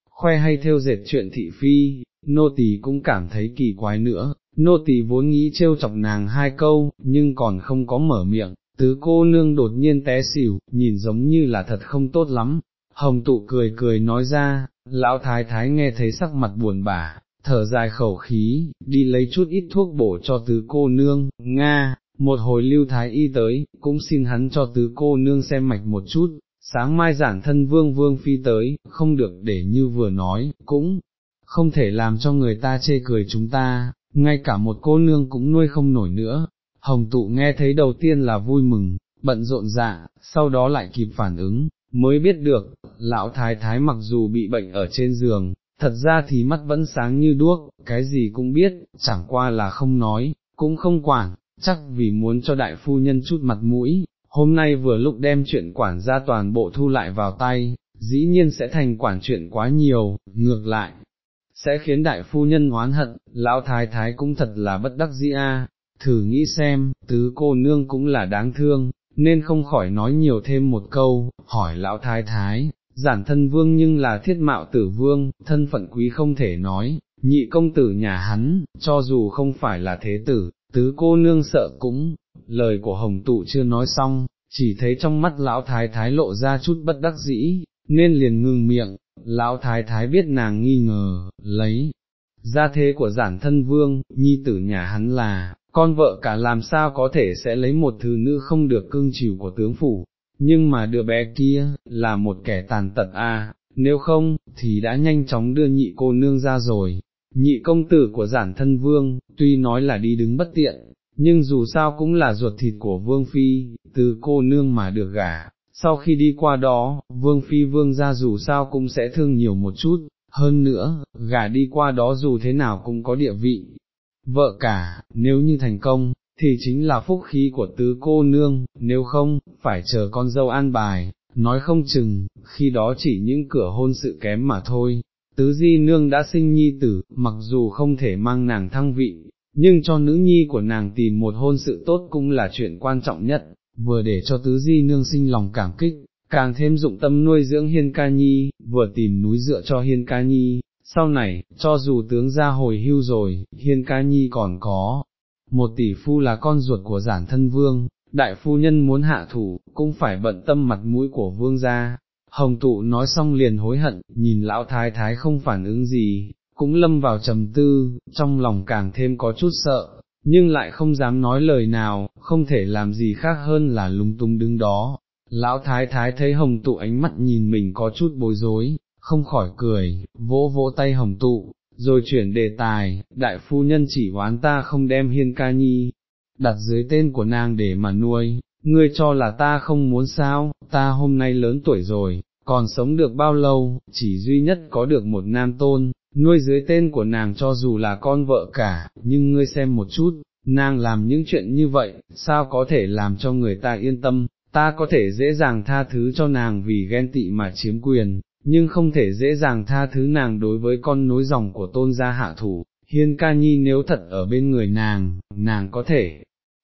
khoe hay theo dệt chuyện thị phi, nô tỳ cũng cảm thấy kỳ quái nữa, nô tỳ vốn nghĩ trêu chọc nàng hai câu, nhưng còn không có mở miệng, tứ cô nương đột nhiên té xỉu, nhìn giống như là thật không tốt lắm, hồng tụ cười cười nói ra, lão thái thái nghe thấy sắc mặt buồn bã, thở dài khẩu khí, đi lấy chút ít thuốc bổ cho tứ cô nương, Nga, một hồi lưu thái y tới, cũng xin hắn cho tứ cô nương xem mạch một chút, sáng mai giản thân vương vương phi tới, không được để như vừa nói, cũng không thể làm cho người ta chê cười chúng ta, ngay cả một cô nương cũng nuôi không nổi nữa. Hồng tụ nghe thấy đầu tiên là vui mừng, bận rộn dạ, sau đó lại kịp phản ứng, mới biết được, lão thái thái mặc dù bị bệnh ở trên giường, thật ra thì mắt vẫn sáng như đuốc, cái gì cũng biết, chẳng qua là không nói, cũng không quản, chắc vì muốn cho đại phu nhân chút mặt mũi, hôm nay vừa lúc đem chuyện quản gia toàn bộ thu lại vào tay, dĩ nhiên sẽ thành quản chuyện quá nhiều, ngược lại, sẽ khiến đại phu nhân oán hận, lão thái thái cũng thật là bất đắc dĩ a. thử nghĩ xem, tứ cô nương cũng là đáng thương, nên không khỏi nói nhiều thêm một câu, hỏi lão thái thái, giản thân vương nhưng là thiết mạo tử vương, thân phận quý không thể nói, nhị công tử nhà hắn, cho dù không phải là thế tử, tứ cô nương sợ cũng, lời của hồng tụ chưa nói xong, chỉ thấy trong mắt lão thái thái lộ ra chút bất đắc dĩ, nên liền ngừng miệng, lão thái thái biết nàng nghi ngờ, lấy, ra thế của giản thân vương, nhi tử nhà hắn là, con vợ cả làm sao có thể sẽ lấy một thứ nữ không được cưng chiều của tướng phủ, nhưng mà đứa bé kia, là một kẻ tàn tật a. nếu không, thì đã nhanh chóng đưa nhị cô nương ra rồi, nhị công tử của giản thân vương, tuy nói là đi đứng bất tiện, nhưng dù sao cũng là ruột thịt của vương phi, từ cô nương mà được gả, sau khi đi qua đó, vương phi vương ra dù sao cũng sẽ thương nhiều một chút, hơn nữa, gả đi qua đó dù thế nào cũng có địa vị. Vợ cả, nếu như thành công, thì chính là phúc khí của tứ cô nương, nếu không, phải chờ con dâu an bài, nói không chừng, khi đó chỉ những cửa hôn sự kém mà thôi. Tứ di nương đã sinh nhi tử, mặc dù không thể mang nàng thăng vị, nhưng cho nữ nhi của nàng tìm một hôn sự tốt cũng là chuyện quan trọng nhất, vừa để cho tứ di nương sinh lòng cảm kích, càng thêm dụng tâm nuôi dưỡng hiên ca nhi, vừa tìm núi dựa cho hiên ca nhi, sau này, cho dù tướng ra hồi hưu rồi, hiên ca nhi còn có, một tỷ phu là con ruột của giản thân vương, đại phu nhân muốn hạ thủ, cũng phải bận tâm mặt mũi của vương gia. Hồng tụ nói xong liền hối hận, nhìn lão thái thái không phản ứng gì, cũng lâm vào trầm tư, trong lòng càng thêm có chút sợ, nhưng lại không dám nói lời nào, không thể làm gì khác hơn là lung tung đứng đó. Lão thái thái thấy hồng tụ ánh mắt nhìn mình có chút bối rối, không khỏi cười, vỗ vỗ tay hồng tụ, rồi chuyển đề tài, đại phu nhân chỉ oán ta không đem hiên ca nhi, đặt dưới tên của nàng để mà nuôi, ngươi cho là ta không muốn sao, ta hôm nay lớn tuổi rồi, còn sống được bao lâu, chỉ duy nhất có được một nam tôn, nuôi dưới tên của nàng cho dù là con vợ cả, nhưng ngươi xem một chút, nàng làm những chuyện như vậy, sao có thể làm cho người ta yên tâm, ta có thể dễ dàng tha thứ cho nàng vì ghen tị mà chiếm quyền, nhưng không thể dễ dàng tha thứ nàng đối với con nối dòng của tôn gia hạ thủ, hiên ca nhi nếu thật ở bên người nàng, nàng có thể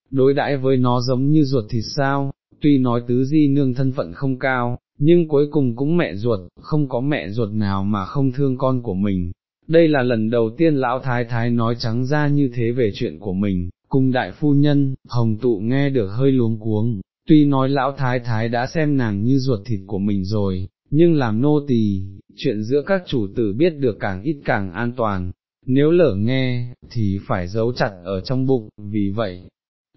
đối đãi với nó giống như ruột thịt sao, tuy nói tứ di nương thân phận không cao, nhưng cuối cùng cũng mẹ ruột, không có mẹ ruột nào mà không thương con của mình. Đây là lần đầu tiên lão thái thái nói trắng ra như thế về chuyện của mình, cùng đại phu nhân, hồng tụ nghe được hơi luống cuống, tuy nói lão thái thái đã xem nàng như ruột thịt của mình rồi, nhưng làm nô tỳ, chuyện giữa các chủ tử biết được càng ít càng an toàn, nếu lỡ nghe, thì phải giấu chặt ở trong bụng, vì vậy,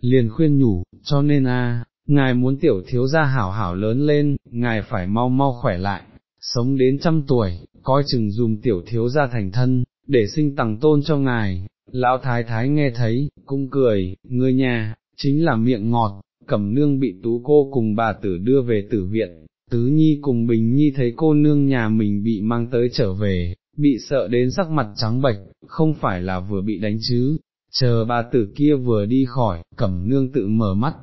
liền khuyên nhủ, cho nên a, ngài muốn tiểu thiếu gia hảo hảo lớn lên, ngài phải mau mau khỏe lại, sống đến trăm tuổi, coi chừng dùm tiểu thiếu gia thành thân, để sinh tặng tôn cho ngài, lão thái thái nghe thấy, cũng cười, người nhà, chính là miệng ngọt, cẩm nương bị tú cô cùng bà tử đưa về tử viện, tứ nhi cùng bình nhi thấy cô nương nhà mình bị mang tới trở về, bị sợ đến sắc mặt trắng bệch, không phải là vừa bị đánh chứ, chờ bà tử kia vừa đi khỏi, cẩm nương tự mở mắt.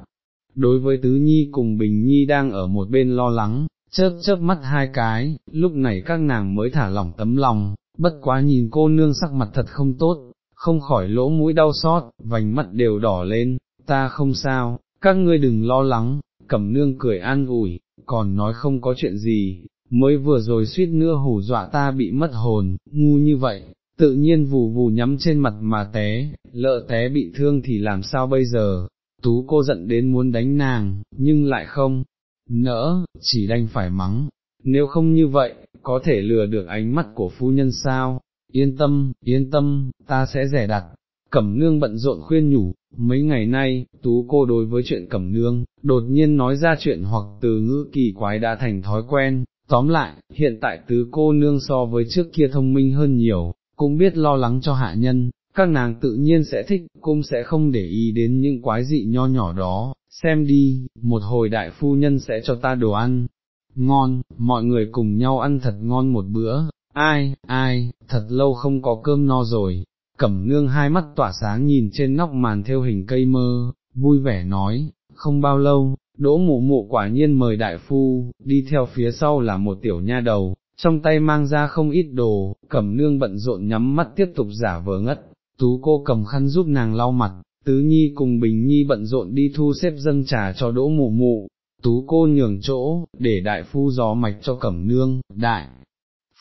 Đối với tứ nhi cùng bình nhi đang ở một bên lo lắng, chớp chớp mắt hai cái, lúc này các nàng mới thả lỏng tấm lòng, bất quá nhìn cô nương sắc mặt thật không tốt, không khỏi lỗ mũi đau xót, vành mắt đều đỏ lên, ta không sao, các ngươi đừng lo lắng, cẩm nương cười an ủi, còn nói không có chuyện gì, mới vừa rồi suýt nữa hù dọa ta bị mất hồn, ngu như vậy, tự nhiên vù vù nhắm trên mặt mà té, lỡ té bị thương thì làm sao bây giờ, tú cô giận đến muốn đánh nàng, nhưng lại không, nỡ, chỉ đành phải mắng, nếu không như vậy, có thể lừa được ánh mắt của phu nhân sao, yên tâm, yên tâm, ta sẽ rẻ đặt. Cẩm nương bận rộn khuyên nhủ, mấy ngày nay, tú cô đối với chuyện cẩm nương, đột nhiên nói ra chuyện hoặc từ ngữ kỳ quái đã thành thói quen, tóm lại, hiện tại tứ cô nương so với trước kia thông minh hơn nhiều, cũng biết lo lắng cho hạ nhân, các nàng tự nhiên sẽ thích, cũng sẽ không để ý đến những quái dị nho nhỏ đó, xem đi, một hồi đại phu nhân sẽ cho ta đồ ăn, ngon, mọi người cùng nhau ăn thật ngon một bữa, ai, ai, thật lâu không có cơm no rồi, cẩm nương hai mắt tỏa sáng nhìn trên nóc màn theo hình cây mơ, vui vẻ nói, không bao lâu, đỗ mụ mụ quả nhiên mời đại phu, đi theo phía sau là một tiểu nha đầu, trong tay mang ra không ít đồ, cẩm nương bận rộn nhắm mắt tiếp tục giả vờ ngất, tú cô cầm khăn giúp nàng lau mặt, tứ nhi cùng bình nhi bận rộn đi thu xếp dâng trà cho đỗ mụ mụ, tú cô nhường chỗ, để đại phu gió mạch cho cẩm nương, đại.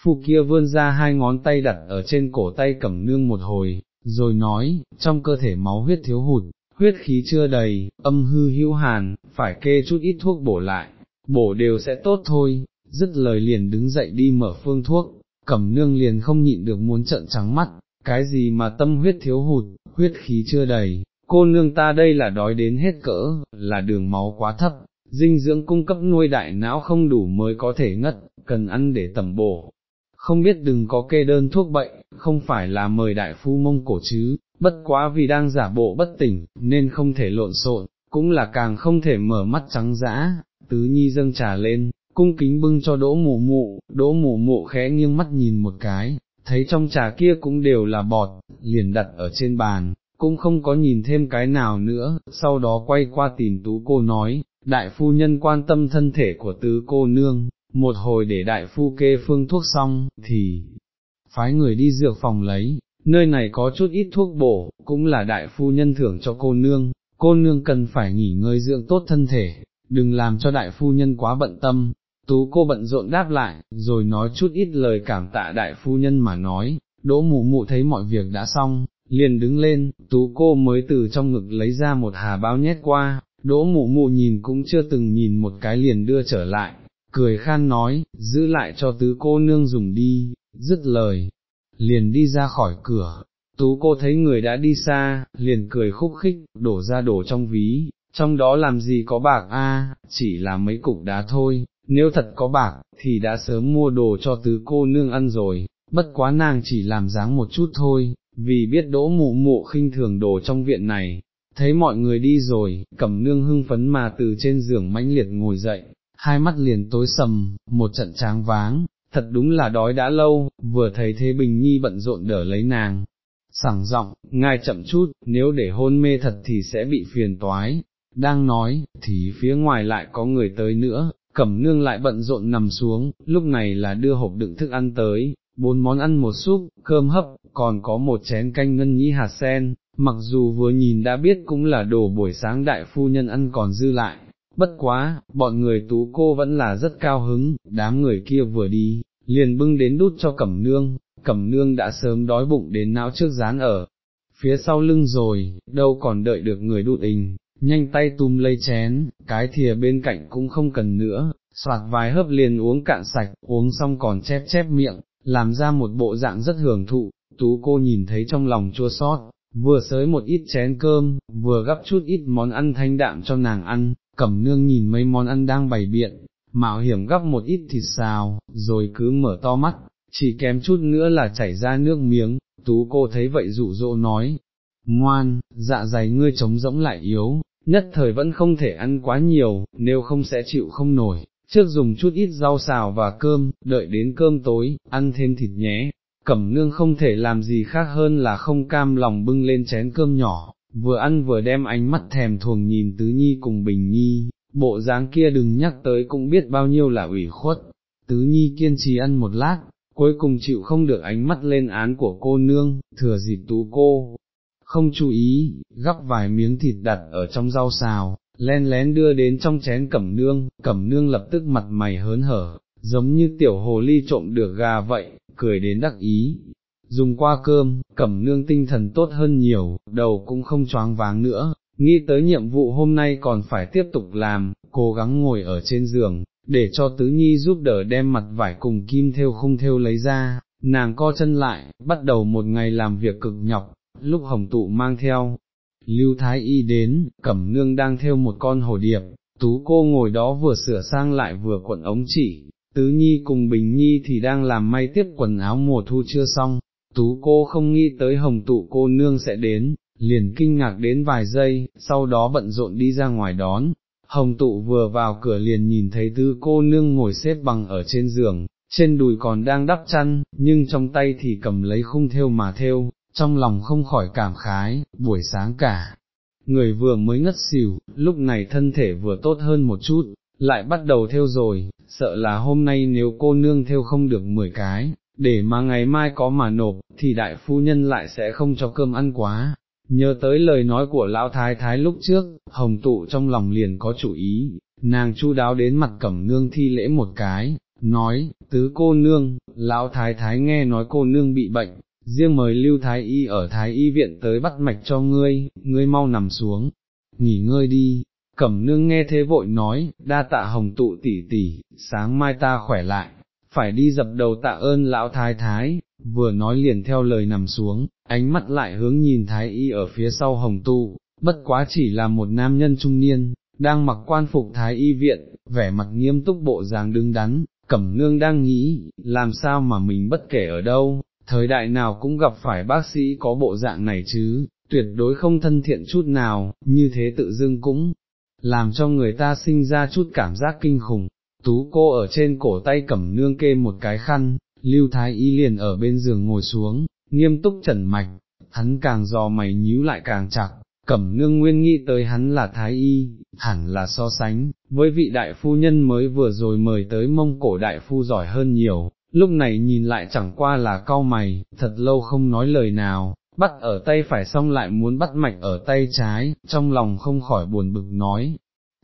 Phu kia vươn ra hai ngón tay đặt ở trên cổ tay cẩm nương một hồi, rồi nói, trong cơ thể máu huyết thiếu hụt, huyết khí chưa đầy, âm hư hữu hàn, phải kê chút ít thuốc bổ lại, bổ đều sẽ tốt thôi, dứt lời liền đứng dậy đi mở phương thuốc, cẩm nương liền không nhịn được muốn trợn trắng mắt, cái gì mà tâm huyết thiếu hụt, huyết khí chưa đầy, cô nương ta đây là đói đến hết cỡ, là đường máu quá thấp, dinh dưỡng cung cấp nuôi đại não không đủ mới có thể ngất, cần ăn để tẩm bổ. Không biết đừng có kê đơn thuốc bệnh, không phải là mời đại phu mông cổ chứ, bất quá vì đang giả bộ bất tỉnh, nên không thể lộn xộn, cũng là càng không thể mở mắt trắng dã, tứ nhi dâng trà lên, cung kính bưng cho đỗ mù mụ, đỗ mù mụ khẽ nghiêng mắt nhìn một cái, thấy trong trà kia cũng đều là bọt, liền đặt ở trên bàn, cũng không có nhìn thêm cái nào nữa, sau đó quay qua tìm tú cô nói, đại phu nhân quan tâm thân thể của tứ cô nương, một hồi để đại phu kê phương thuốc xong, thì phái người đi dược phòng lấy, nơi này có chút ít thuốc bổ, cũng là đại phu nhân thưởng cho cô nương, cô nương cần phải nghỉ ngơi dưỡng tốt thân thể, đừng làm cho đại phu nhân quá bận tâm. Tú cô bận rộn đáp lại, rồi nói chút ít lời cảm tạ đại phu nhân mà nói, đỗ mụ mụ thấy mọi việc đã xong, liền đứng lên, tú cô mới từ trong ngực lấy ra một hà bao nhét qua, đỗ mụ mụ nhìn cũng chưa từng nhìn một cái liền đưa trở lại, cười khan nói, giữ lại cho tứ cô nương dùng đi, dứt lời, liền đi ra khỏi cửa, tú cô thấy người đã đi xa, liền cười khúc khích, đổ ra đổ trong ví, trong đó làm gì có bạc a, chỉ là mấy cục đá thôi, nếu thật có bạc, thì đã sớm mua đồ cho tứ cô nương ăn rồi, bất quá nàng chỉ làm dáng một chút thôi, vì biết đỗ mụ mụ khinh thường đồ trong viện này, thấy mọi người đi rồi, cẩm nương hưng phấn mà từ trên giường mãnh liệt ngồi dậy, hai mắt liền tối sầm, một trận tráng váng, thật đúng là đói đã lâu, vừa thấy thế Bình Nhi bận rộn đỡ lấy nàng. Sảng giọng, ngài chậm chút, nếu để hôn mê thật thì sẽ bị phiền toái. Đang nói, thì phía ngoài lại có người tới nữa, cẩm nương lại bận rộn nằm xuống, lúc này là đưa hộp đựng thức ăn tới, bốn món ăn một súp, cơm hấp, còn có một chén canh ngân nhĩ hạt sen, mặc dù vừa nhìn đã biết cũng là đồ buổi sáng đại phu nhân ăn còn dư lại, bất quá, bọn người tú cô vẫn là rất cao hứng, đám người kia vừa đi, liền bưng đến đút cho cẩm nương, cẩm nương đã sớm đói bụng đến não trước dán ở, phía sau lưng rồi, đâu còn đợi được người đút ình, nhanh tay tum lấy chén, cái thìa bên cạnh cũng không cần nữa, soạt vài hớp liền uống cạn sạch, uống xong còn chép chép miệng, làm ra một bộ dạng rất hưởng thụ, tú cô nhìn thấy trong lòng chua sót, vừa sới một ít chén cơm, vừa gắp chút ít món ăn thanh đạm cho nàng ăn, cẩm nương nhìn mấy món ăn đang bày biện, mạo hiểm gắp một ít thịt xào, rồi cứ mở to mắt, chỉ kém chút nữa là chảy ra nước miếng, tú cô thấy vậy rụ rỗ nói, ngoan, dạ dày ngươi trống rỗng lại yếu, nhất thời vẫn không thể ăn quá nhiều, nếu không sẽ chịu không nổi, trước dùng chút ít rau xào và cơm, đợi đến cơm tối, ăn thêm thịt nhé. Cẩm nương không thể làm gì khác hơn là không cam lòng bưng lên chén cơm nhỏ, vừa ăn vừa đem ánh mắt thèm thuồng nhìn Tứ Nhi cùng Bình Nhi, bộ dáng kia đừng nhắc tới cũng biết bao nhiêu là ủy khuất. Tứ Nhi kiên trì ăn một lát, cuối cùng chịu không được ánh mắt lên án của cô nương, thừa dịp tú cô, không chú ý, gắp vài miếng thịt đặt ở trong rau xào, len lén đưa đến trong chén cẩm nương, cẩm nương lập tức mặt mày hớn hở, giống như tiểu hồ ly trộm được gà vậy, cười đến đắc ý. Dùng qua cơm, cẩm nương tinh thần tốt hơn nhiều, đầu cũng không choáng váng nữa, nghĩ tới nhiệm vụ hôm nay còn phải tiếp tục làm, cố gắng ngồi ở trên giường, để cho tứ nhi giúp đỡ đem mặt vải cùng kim theo không theo lấy ra, nàng co chân lại, bắt đầu một ngày làm việc cực nhọc, lúc hồng tụ mang theo, Lưu Thái Y đến, Cẩm Nương đang theo một con hồ điệp, Tú cô ngồi đó vừa sửa sang lại vừa cuộn ống chỉ, Tứ Nhi cùng Bình Nhi thì đang làm may tiếp quần áo mùa thu chưa xong, Tú cô không nghĩ tới hồng tụ cô nương sẽ đến, liền kinh ngạc đến vài giây, sau đó bận rộn đi ra ngoài đón. Hồng tụ vừa vào cửa liền nhìn thấy tứ cô nương ngồi xếp bằng ở trên giường, trên đùi còn đang đắp chăn, nhưng trong tay thì cầm lấy khung theo mà theo, trong lòng không khỏi cảm khái, buổi sáng cả, người vừa mới ngất xỉu, lúc này thân thể vừa tốt hơn một chút, lại bắt đầu theo rồi, sợ là hôm nay nếu cô nương theo không được 10 cái, để mà ngày mai có mà nộp, thì đại phu nhân lại sẽ không cho cơm ăn quá. Nhớ tới lời nói của lão thái thái lúc trước, hồng tụ trong lòng liền có chủ ý, nàng chu đáo đến mặt cẩm nương thi lễ một cái, nói, tứ cô nương, lão thái thái nghe nói cô nương bị bệnh, riêng mời lưu thái y ở thái y viện tới bắt mạch cho ngươi, ngươi mau nằm xuống, nghỉ ngơi đi. Cẩm nương nghe thế vội nói, đa tạ hồng tụ tỷ tỷ, sáng mai ta khỏe lại, phải đi dập đầu tạ ơn lão thái thái, vừa nói liền theo lời nằm xuống, ánh mắt lại hướng nhìn thái y ở phía sau hồng tụ, bất quá chỉ là một nam nhân trung niên, đang mặc quan phục thái y viện, vẻ mặt nghiêm túc bộ dáng đứng đắn, cẩm nương đang nghĩ, làm sao mà mình bất kể ở đâu, thời đại nào cũng gặp phải bác sĩ có bộ dạng này chứ, tuyệt đối không thân thiện chút nào, như thế tự dưng cũng làm cho người ta sinh ra chút cảm giác kinh khủng. Tú cô ở trên cổ tay cầm nương kê một cái khăn, lưu thái y liền ở bên giường ngồi xuống, nghiêm túc trần mạch, hắn càng dò mày nhíu lại càng chặt, cẩm nương nguyên nghĩ tới hắn là thái y, hẳn là so sánh, với vị đại phu nhân mới vừa rồi mời tới mông cổ đại phu giỏi hơn nhiều, lúc này nhìn lại chẳng qua là cau mày, thật lâu không nói lời nào, bắt ở tay phải xong lại muốn bắt mạch ở tay trái, trong lòng không khỏi buồn bực nói,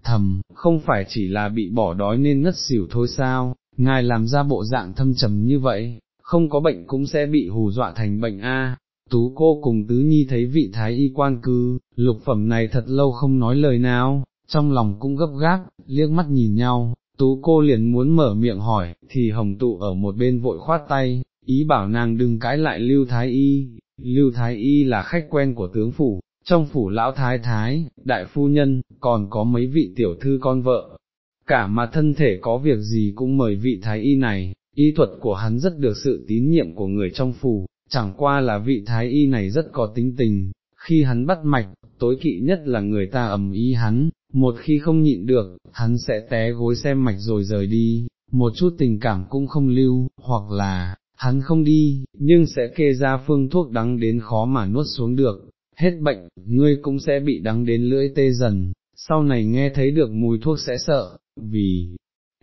thầm, không phải chỉ là bị bỏ đói nên ngất xỉu thôi sao, ngài làm ra bộ dạng thâm trầm như vậy, không có bệnh cũng sẽ bị hù dọa thành bệnh a. Tú cô cùng tứ nhi thấy vị thái y quan cư, lục phẩm này thật lâu không nói lời nào, trong lòng cũng gấp gáp, liếc mắt nhìn nhau, tú cô liền muốn mở miệng hỏi, thì hồng tụ ở một bên vội khoát tay, ý bảo nàng đừng cãi lại Lưu Thái Y, Lưu Thái Y là khách quen của tướng phủ, trong phủ lão thái thái, đại phu nhân, còn có mấy vị tiểu thư con vợ, cả mà thân thể có việc gì cũng mời vị thái y này, y thuật của hắn rất được sự tín nhiệm của người trong phủ, chẳng qua là vị thái y này rất có tính tình, khi hắn bắt mạch, tối kỵ nhất là người ta ầm ý hắn, một khi không nhịn được, hắn sẽ té gối xem mạch rồi rời đi, một chút tình cảm cũng không lưu, hoặc là, hắn không đi, nhưng sẽ kê ra phương thuốc đắng đến khó mà nuốt xuống được, hết bệnh, ngươi cũng sẽ bị đắng đến lưỡi tê dần, sau này nghe thấy được mùi thuốc sẽ sợ, vì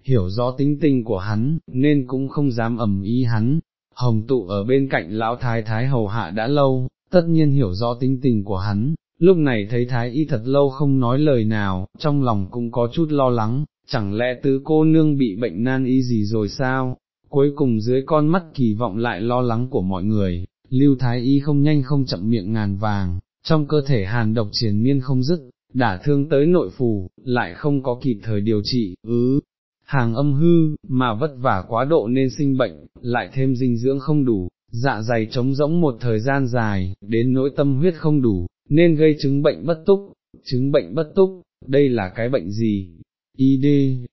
hiểu rõ tính tình của hắn, nên cũng không dám ầm ý hắn. Hồng tụ ở bên cạnh lão thái thái hầu hạ đã lâu, tất nhiên hiểu rõ tính tình của hắn, lúc này thấy thái y thật lâu không nói lời nào, trong lòng cũng có chút lo lắng, chẳng lẽ tứ cô nương bị bệnh nan y gì rồi sao, cuối cùng dưới con mắt kỳ vọng lại lo lắng của mọi người, lưu thái y không nhanh không chậm miệng ngàn vàng, trong cơ thể hàn độc triền miên không dứt, đả thương tới nội phù, lại không có kịp thời điều trị, ứ, hàng âm hư, mà vất vả quá độ nên sinh bệnh, lại thêm dinh dưỡng không đủ, dạ dày trống rỗng một thời gian dài, đến nỗi tâm huyết không đủ, nên gây chứng bệnh bất túc, chứng bệnh bất túc, đây là cái bệnh gì? ID,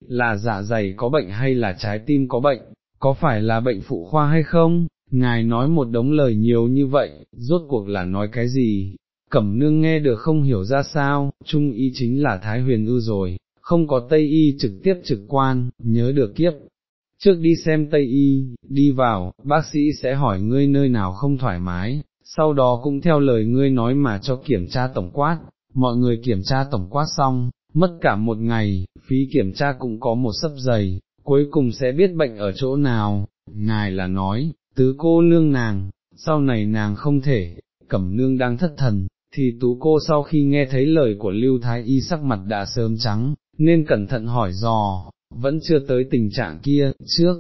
là dạ dày có bệnh hay là trái tim có bệnh, có phải là bệnh phụ khoa hay không? Ngài nói một đống lời nhiều như vậy, rốt cuộc là nói cái gì? Cẩm nương nghe được không hiểu ra sao, trung y chính là Thái huyền ư rồi, không có Tây y trực tiếp trực quan, nhớ được kiếp. Trước đi xem Tây y, đi vào, bác sĩ sẽ hỏi ngươi nơi nào không thoải mái, sau đó cũng theo lời ngươi nói mà cho kiểm tra tổng quát, mọi người kiểm tra tổng quát xong, mất cả một ngày, phí kiểm tra cũng có một sấp giày, cuối cùng sẽ biết bệnh ở chỗ nào, ngài là nói, tứ cô nương nàng, sau này nàng không thể, cẩm nương đang thất thần, thì tú cô sau khi nghe thấy lời của Lưu Thái Y sắc mặt đã sớm trắng, nên cẩn thận hỏi dò, vẫn chưa tới tình trạng kia, trước,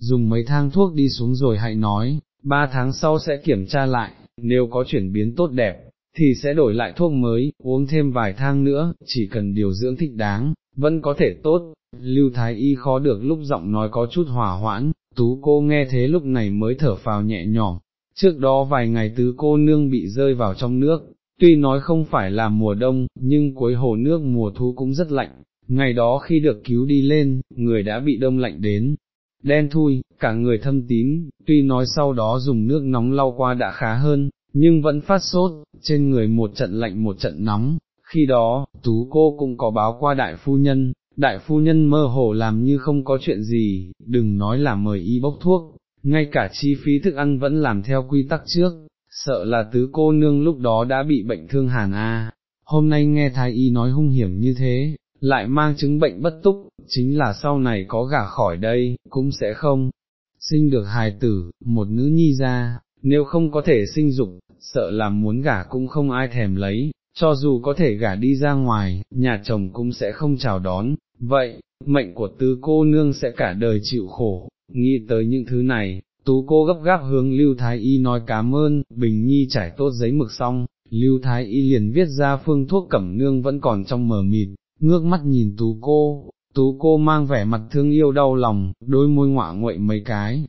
dùng mấy thang thuốc đi xuống rồi hãy nói, ba tháng sau sẽ kiểm tra lại, nếu có chuyển biến tốt đẹp, thì sẽ đổi lại thuốc mới, uống thêm vài thang nữa, chỉ cần điều dưỡng thích đáng, vẫn có thể tốt. Lưu Thái Y khó được lúc giọng nói có chút hỏa hoãn, tú cô nghe thế lúc này mới thở phào nhẹ nhõm. Trước đó vài ngày tứ cô nương bị rơi vào trong nước, tuy nói không phải là mùa đông, nhưng cuối hồ nước mùa thu cũng rất lạnh, ngày đó khi được cứu đi lên, người đã bị đông lạnh đến, đen thui, cả người thâm tím, tuy nói sau đó dùng nước nóng lau qua đã khá hơn, nhưng vẫn phát sốt, trên người một trận lạnh một trận nóng, khi đó, tú cô cũng có báo qua đại phu nhân, đại phu nhân mơ hồ làm như không có chuyện gì, đừng nói là mời y bốc thuốc, ngay cả chi phí thức ăn vẫn làm theo quy tắc trước, sợ là tứ cô nương lúc đó đã bị bệnh thương hàn a. Hôm nay nghe thái y nói hung hiểm như thế, lại mang chứng bệnh bất túc, chính là sau này có gả khỏi đây, cũng sẽ không sinh được hài tử, một nữ nhi ra, nếu không có thể sinh dục, sợ là muốn gả cũng không ai thèm lấy, cho dù có thể gả đi ra ngoài, nhà chồng cũng sẽ không chào đón, vậy, mệnh của tứ cô nương sẽ cả đời chịu khổ, nghĩ tới những thứ này, tú cô gấp gáp hướng Lưu Thái Y nói cảm ơn, Bình Nhi trải tốt giấy mực xong, Lưu Thái Y liền viết ra phương thuốc cẩm nương vẫn còn trong mờ mịt, ngước mắt nhìn tú cô, tú cô mang vẻ mặt thương yêu đau lòng, đôi môi ngọa nguậy mấy cái,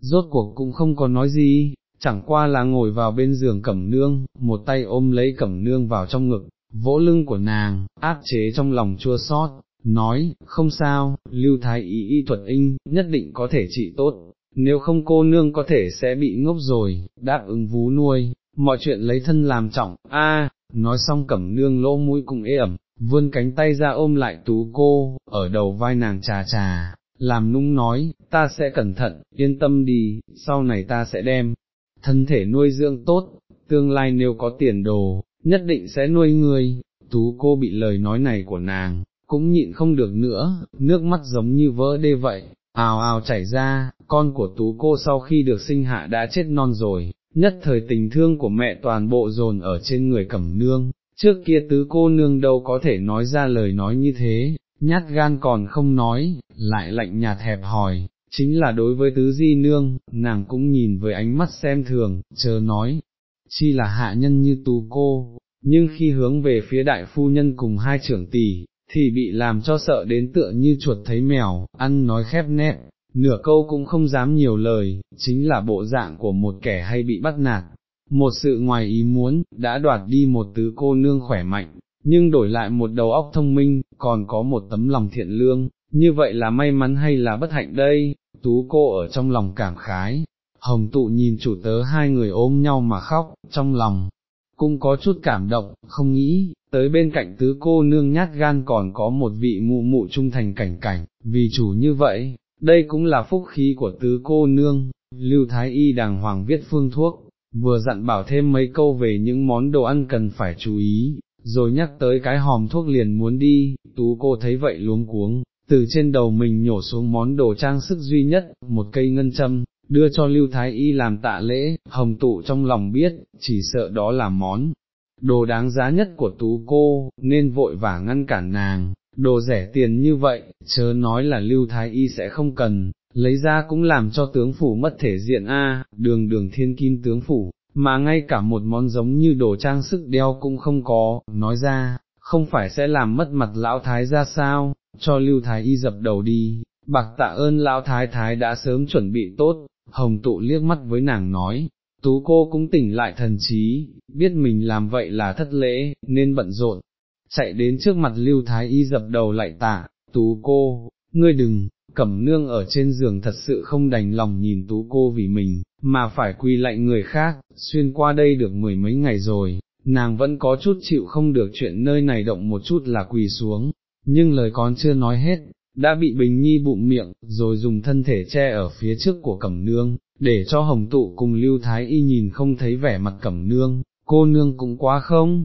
rốt cuộc cũng không có nói gì, chẳng qua là ngồi vào bên giường cẩm nương, một tay ôm lấy cẩm nương vào trong ngực, vỗ lưng của nàng, áp chế trong lòng chua xót, nói, không sao, lưu thái ý y thuật in, nhất định có thể trị tốt, nếu không cô nương có thể sẽ bị ngốc rồi, đáp ứng vú nuôi, mọi chuyện lấy thân làm trọng, a nói xong cẩm nương lỗ mũi cùng ê ẩm, vươn cánh tay ra ôm lại tú cô, ở đầu vai nàng trà trà, làm nung nói, ta sẽ cẩn thận, yên tâm đi, sau này ta sẽ đem, thân thể nuôi dưỡng tốt, tương lai nếu có tiền đồ, nhất định sẽ nuôi người. Tú cô bị lời nói này của nàng, cũng nhịn không được nữa, nước mắt giống như vỡ đê vậy, ào ào chảy ra, con của tú cô sau khi được sinh hạ đã chết non rồi, nhất thời tình thương của mẹ toàn bộ dồn ở trên người cẩm nương, trước kia tứ cô nương đâu có thể nói ra lời nói như thế, nhát gan còn không nói, lại lạnh nhạt hẹp hỏi chính là đối với tứ di nương, nàng cũng nhìn với ánh mắt xem thường, chờ nói, chi là hạ nhân như tú cô, nhưng khi hướng về phía đại phu nhân cùng hai trưởng tỷ, thì bị làm cho sợ đến tựa như chuột thấy mèo, ăn nói khép nép nửa câu cũng không dám nhiều lời, chính là bộ dạng của một kẻ hay bị bắt nạt. Một sự ngoài ý muốn, đã đoạt đi một tứ cô nương khỏe mạnh, nhưng đổi lại một đầu óc thông minh, còn có một tấm lòng thiện lương, như vậy là may mắn hay là bất hạnh đây, tú cô ở trong lòng cảm khái, hồng tụ nhìn chủ tớ hai người ôm nhau mà khóc, trong lòng, cũng có chút cảm động, không nghĩ, tới bên cạnh tứ cô nương nhát gan còn có một vị mụ mụ trung thành cảnh cảnh, vì chủ như vậy, đây cũng là phúc khí của tứ cô nương, Lưu Thái Y đàng hoàng viết phương thuốc, vừa dặn bảo thêm mấy câu về những món đồ ăn cần phải chú ý, rồi nhắc tới cái hòm thuốc liền muốn đi, tú cô thấy vậy luống cuống, từ trên đầu mình nhổ xuống món đồ trang sức duy nhất, một cây ngân châm, đưa cho Lưu Thái Y làm tạ lễ, hồng tụ trong lòng biết, chỉ sợ đó là món đồ đáng giá nhất của tú cô, nên vội vả ngăn cản nàng, đồ rẻ tiền như vậy, chớ nói là Lưu Thái Y sẽ không cần, lấy ra cũng làm cho tướng phủ mất thể diện a, đường đường thiên kim tướng phủ, mà ngay cả một món giống như đồ trang sức đeo cũng không có, nói ra, không phải sẽ làm mất mặt lão thái ra sao, cho lưu thái y dập đầu đi, bạc tạ ơn lão thái thái đã sớm chuẩn bị tốt, hồng tụ liếc mắt với nàng nói, tú cô cũng tỉnh lại thần trí, biết mình làm vậy là thất lễ, nên bận rộn, chạy đến trước mặt lưu thái y dập đầu lại tạ, tú cô, ngươi đừng, cẩm nương ở trên giường thật sự không đành lòng nhìn tú cô vì mình, mà phải quy lại người khác, xuyên qua đây được mười mấy ngày rồi, nàng vẫn có chút chịu không được chuyện nơi này động một chút là quỳ xuống, nhưng lời con chưa nói hết, đã bị Bình Nhi bụng miệng, rồi dùng thân thể che ở phía trước của Cẩm Nương, để cho Hồng Tụ cùng Lưu Thái Y nhìn không thấy vẻ mặt Cẩm Nương, cô Nương cũng quá không,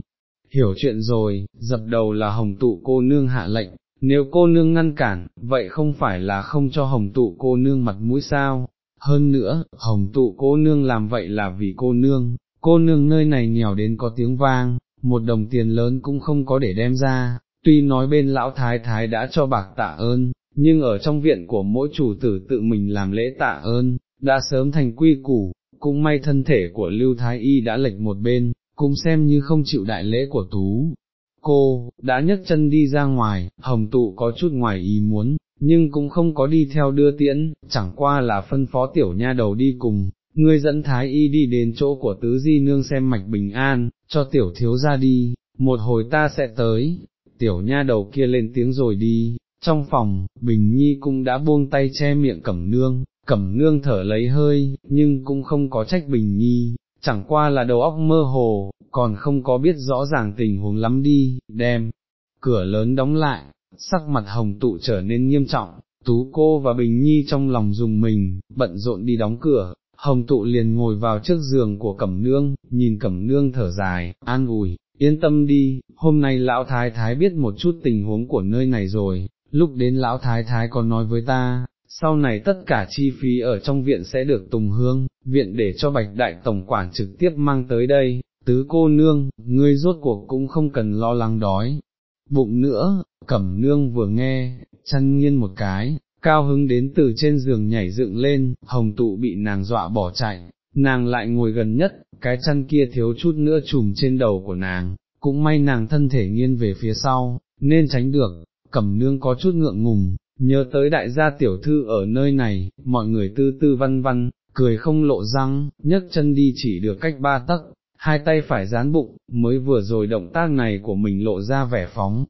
hiểu chuyện rồi, dập đầu là Hồng Tụ cô Nương hạ lệnh, nếu cô nương ngăn cản, vậy không phải là không cho hồng tụ cô nương mặt mũi sao, hơn nữa, hồng tụ cô nương làm vậy là vì cô nương, cô nương nơi này nghèo đến có tiếng vang, một đồng tiền lớn cũng không có để đem ra, tuy nói bên lão thái thái đã cho bạc tạ ơn, nhưng ở trong viện của mỗi chủ tử tự mình làm lễ tạ ơn, đã sớm thành quy củ, cũng may thân thể của Lưu Thái Y đã lệch một bên, cũng xem như không chịu đại lễ của Tú, Cô, đã nhấc chân đi ra ngoài, hồng tụ có chút ngoài ý muốn, nhưng cũng không có đi theo đưa tiễn, chẳng qua là phân phó tiểu nha đầu đi cùng, ngươi dẫn thái y đi đến chỗ của tứ di nương xem mạch bình an, cho tiểu thiếu ra đi, một hồi ta sẽ tới, tiểu nha đầu kia lên tiếng rồi đi, trong phòng, bình nhi cũng đã buông tay che miệng cẩm nương, cẩm nương thở lấy hơi, nhưng cũng không có trách bình nhi, chẳng qua là đầu óc mơ hồ, còn không có biết rõ ràng tình huống lắm đi, đem, cửa lớn đóng lại, sắc mặt hồng tụ trở nên nghiêm trọng, tú cô và bình nhi trong lòng dùng mình, bận rộn đi đóng cửa, hồng tụ liền ngồi vào trước giường của cẩm nương, nhìn cẩm nương thở dài, an ủi, yên tâm đi, hôm nay lão thái thái biết một chút tình huống của nơi này rồi, lúc đến lão thái thái còn nói với ta, sau này tất cả chi phí ở trong viện sẽ được tùng hương, viện để cho bạch đại tổng quản trực tiếp mang tới đây, tứ cô nương, ngươi rốt cuộc cũng không cần lo lắng đói. Bụng nữa, cẩm nương vừa nghe, chăn nghiên một cái, cao hứng đến từ trên giường nhảy dựng lên, hồng tụ bị nàng dọa bỏ chạy, nàng lại ngồi gần nhất, cái chăn kia thiếu chút nữa trùm trên đầu của nàng, cũng may nàng thân thể nghiêng về phía sau, nên tránh được, cẩm nương có chút ngượng ngùng, nhớ tới đại gia tiểu thư ở nơi này, mọi người tư tư văn văn, cười không lộ răng, nhấc chân đi chỉ được cách ba tấc, hai tay phải dán bụng, mới vừa rồi động tác này của mình lộ ra vẻ phóng,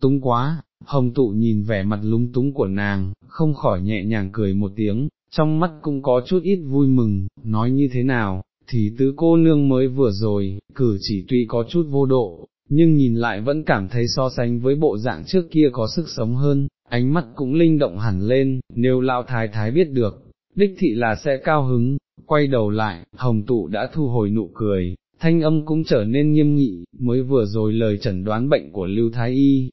túng quá, hồng tụ nhìn vẻ mặt lúng túng của nàng, không khỏi nhẹ nhàng cười một tiếng, trong mắt cũng có chút ít vui mừng, nói như thế nào, thì tứ cô nương mới vừa rồi, cử chỉ tuy có chút vô độ, nhưng nhìn lại vẫn cảm thấy so sánh với bộ dạng trước kia có sức sống hơn, ánh mắt cũng linh động hẳn lên, nếu lão thái thái biết được, đích thị là sẽ cao hứng, quay đầu lại, hồng tụ đã thu hồi nụ cười, thanh âm cũng trở nên nghiêm nghị, mới vừa rồi lời chẩn đoán bệnh của Lưu Thái Y,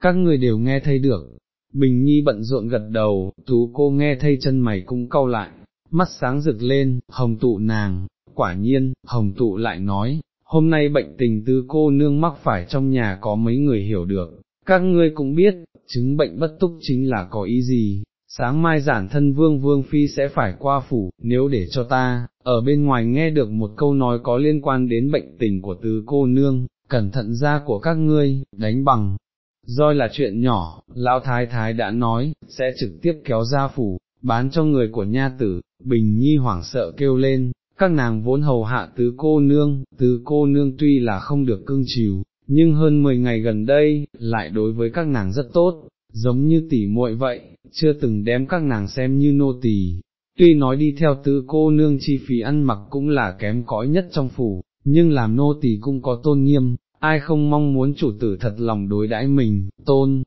các người đều nghe thấy được, Bình Nhi bận rộn gật đầu, tú cô nghe thấy chân mày cũng cau lại, mắt sáng rực lên, hồng tụ nàng, quả nhiên, hồng tụ lại nói, hôm nay bệnh tình tư cô nương mắc phải trong nhà có mấy người hiểu được, các ngươi cũng biết, chứng bệnh bất túc chính là có ý gì, sáng mai giản thân vương vương phi sẽ phải qua phủ, nếu để cho ta, ở bên ngoài nghe được một câu nói có liên quan đến bệnh tình của tứ cô nương, cẩn thận ra của các ngươi, đánh bằng. Rồi là chuyện nhỏ, lão thái thái đã nói, sẽ trực tiếp kéo ra phủ, bán cho người của nha tử, bình nhi hoảng sợ kêu lên, các nàng vốn hầu hạ tứ cô nương, tứ cô nương tuy là không được cưng chiều, nhưng hơn 10 ngày gần đây, lại đối với các nàng rất tốt, giống như tỷ muội vậy, chưa từng đem các nàng xem như nô tỳ. Tuy nói đi theo tứ cô nương chi phí ăn mặc cũng là kém cỏi nhất trong phủ, nhưng làm nô tỳ cũng có tôn nghiêm, ai không mong muốn chủ tử thật lòng đối đãi mình, tôn,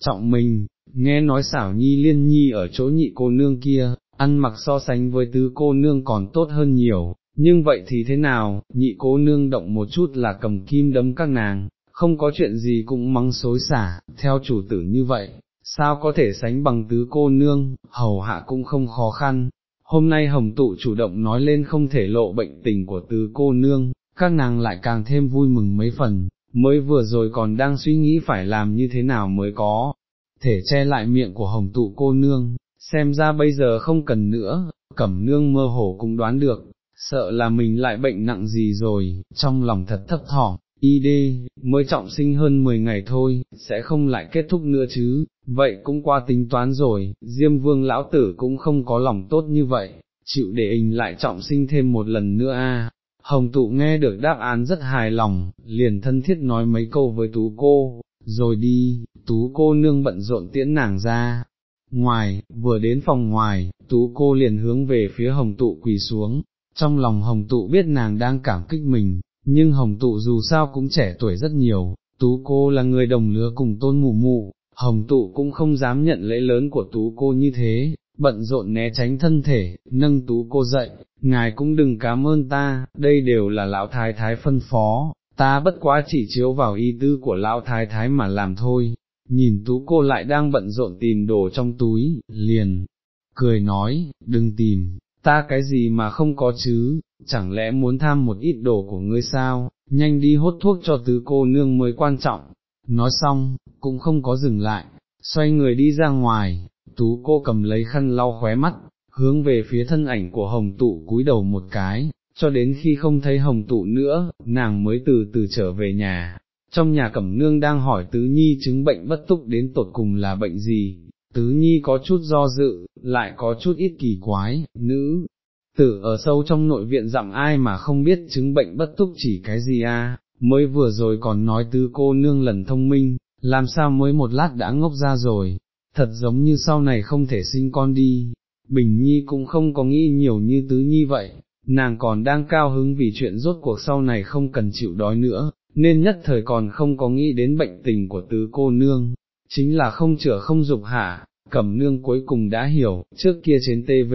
trọng mình, nghe nói xảo nhi liên nhi ở chỗ nhị cô nương kia, ăn mặc so sánh với tứ cô nương còn tốt hơn nhiều, nhưng vậy thì thế nào, nhị cô nương động một chút là cầm kim đấm các nàng, không có chuyện gì cũng mắng xối xả, theo chủ tử như vậy, sao có thể sánh bằng tứ cô nương, hầu hạ cũng không khó khăn. Hôm nay hồng tụ chủ động nói lên không thể lộ bệnh tình của tứ cô nương, các nàng lại càng thêm vui mừng mấy phần, mới vừa rồi còn đang suy nghĩ phải làm như thế nào mới có, thể che lại miệng của hồng tụ cô nương, xem ra bây giờ không cần nữa, cẩm nương mơ hồ cũng đoán được, sợ là mình lại bệnh nặng gì rồi, trong lòng thật thấp thỏm, y đê, mới trọng sinh hơn 10 ngày thôi, sẽ không lại kết thúc nữa chứ, vậy cũng qua tính toán rồi, Diêm Vương lão tử cũng không có lòng tốt như vậy, chịu để hình lại trọng sinh thêm một lần nữa a. Hồng tụ nghe được đáp án rất hài lòng, liền thân thiết nói mấy câu với tú cô, rồi đi, tú cô nương bận rộn tiễn nàng ra. Ngoài, vừa đến phòng ngoài, tú cô liền hướng về phía hồng tụ quỳ xuống, trong lòng hồng tụ biết nàng đang cảm kích mình, nhưng hồng tụ dù sao cũng trẻ tuổi rất nhiều, tú cô là người đồng lứa cùng tôn mù mụ, hồng tụ cũng không dám nhận lễ lớn của tú cô như thế, bận rộn né tránh thân thể, nâng tú cô dậy, ngài cũng đừng cảm ơn ta, đây đều là lão thái thái phân phó, ta bất quá chỉ chiếu vào y tư của lão thái thái mà làm thôi, nhìn tú cô lại đang bận rộn tìm đồ trong túi, liền, cười nói, đừng tìm, ta cái gì mà không có chứ, chẳng lẽ muốn tham một ít đồ của ngươi sao, nhanh đi hốt thuốc cho tứ cô nương mới quan trọng, nói xong, cũng không có dừng lại, xoay người đi ra ngoài, tú cô cầm lấy khăn lau khóe mắt, hướng về phía thân ảnh của hồng tụ cúi đầu một cái, cho đến khi không thấy hồng tụ nữa, nàng mới từ từ trở về nhà. Trong nhà cẩm nương đang hỏi tứ nhi chứng bệnh bất túc đến tột cùng là bệnh gì, tứ nhi có chút do dự, lại có chút ít kỳ quái, nữ, tử ở sâu trong nội viện dặm ai mà không biết chứng bệnh bất túc chỉ cái gì? À? mới vừa rồi còn nói tứ cô nương lần thông minh, làm sao mới một lát đã ngốc ra rồi, thật giống như sau này không thể sinh con đi, Bình Nhi cũng không có nghĩ nhiều như tứ nhi vậy, nàng còn đang cao hứng vì chuyện rốt cuộc sau này không cần chịu đói nữa, nên nhất thời còn không có nghĩ đến bệnh tình của tứ cô nương, chính là không chữa không dục hạ, cẩm nương cuối cùng đã hiểu, trước kia trên TV,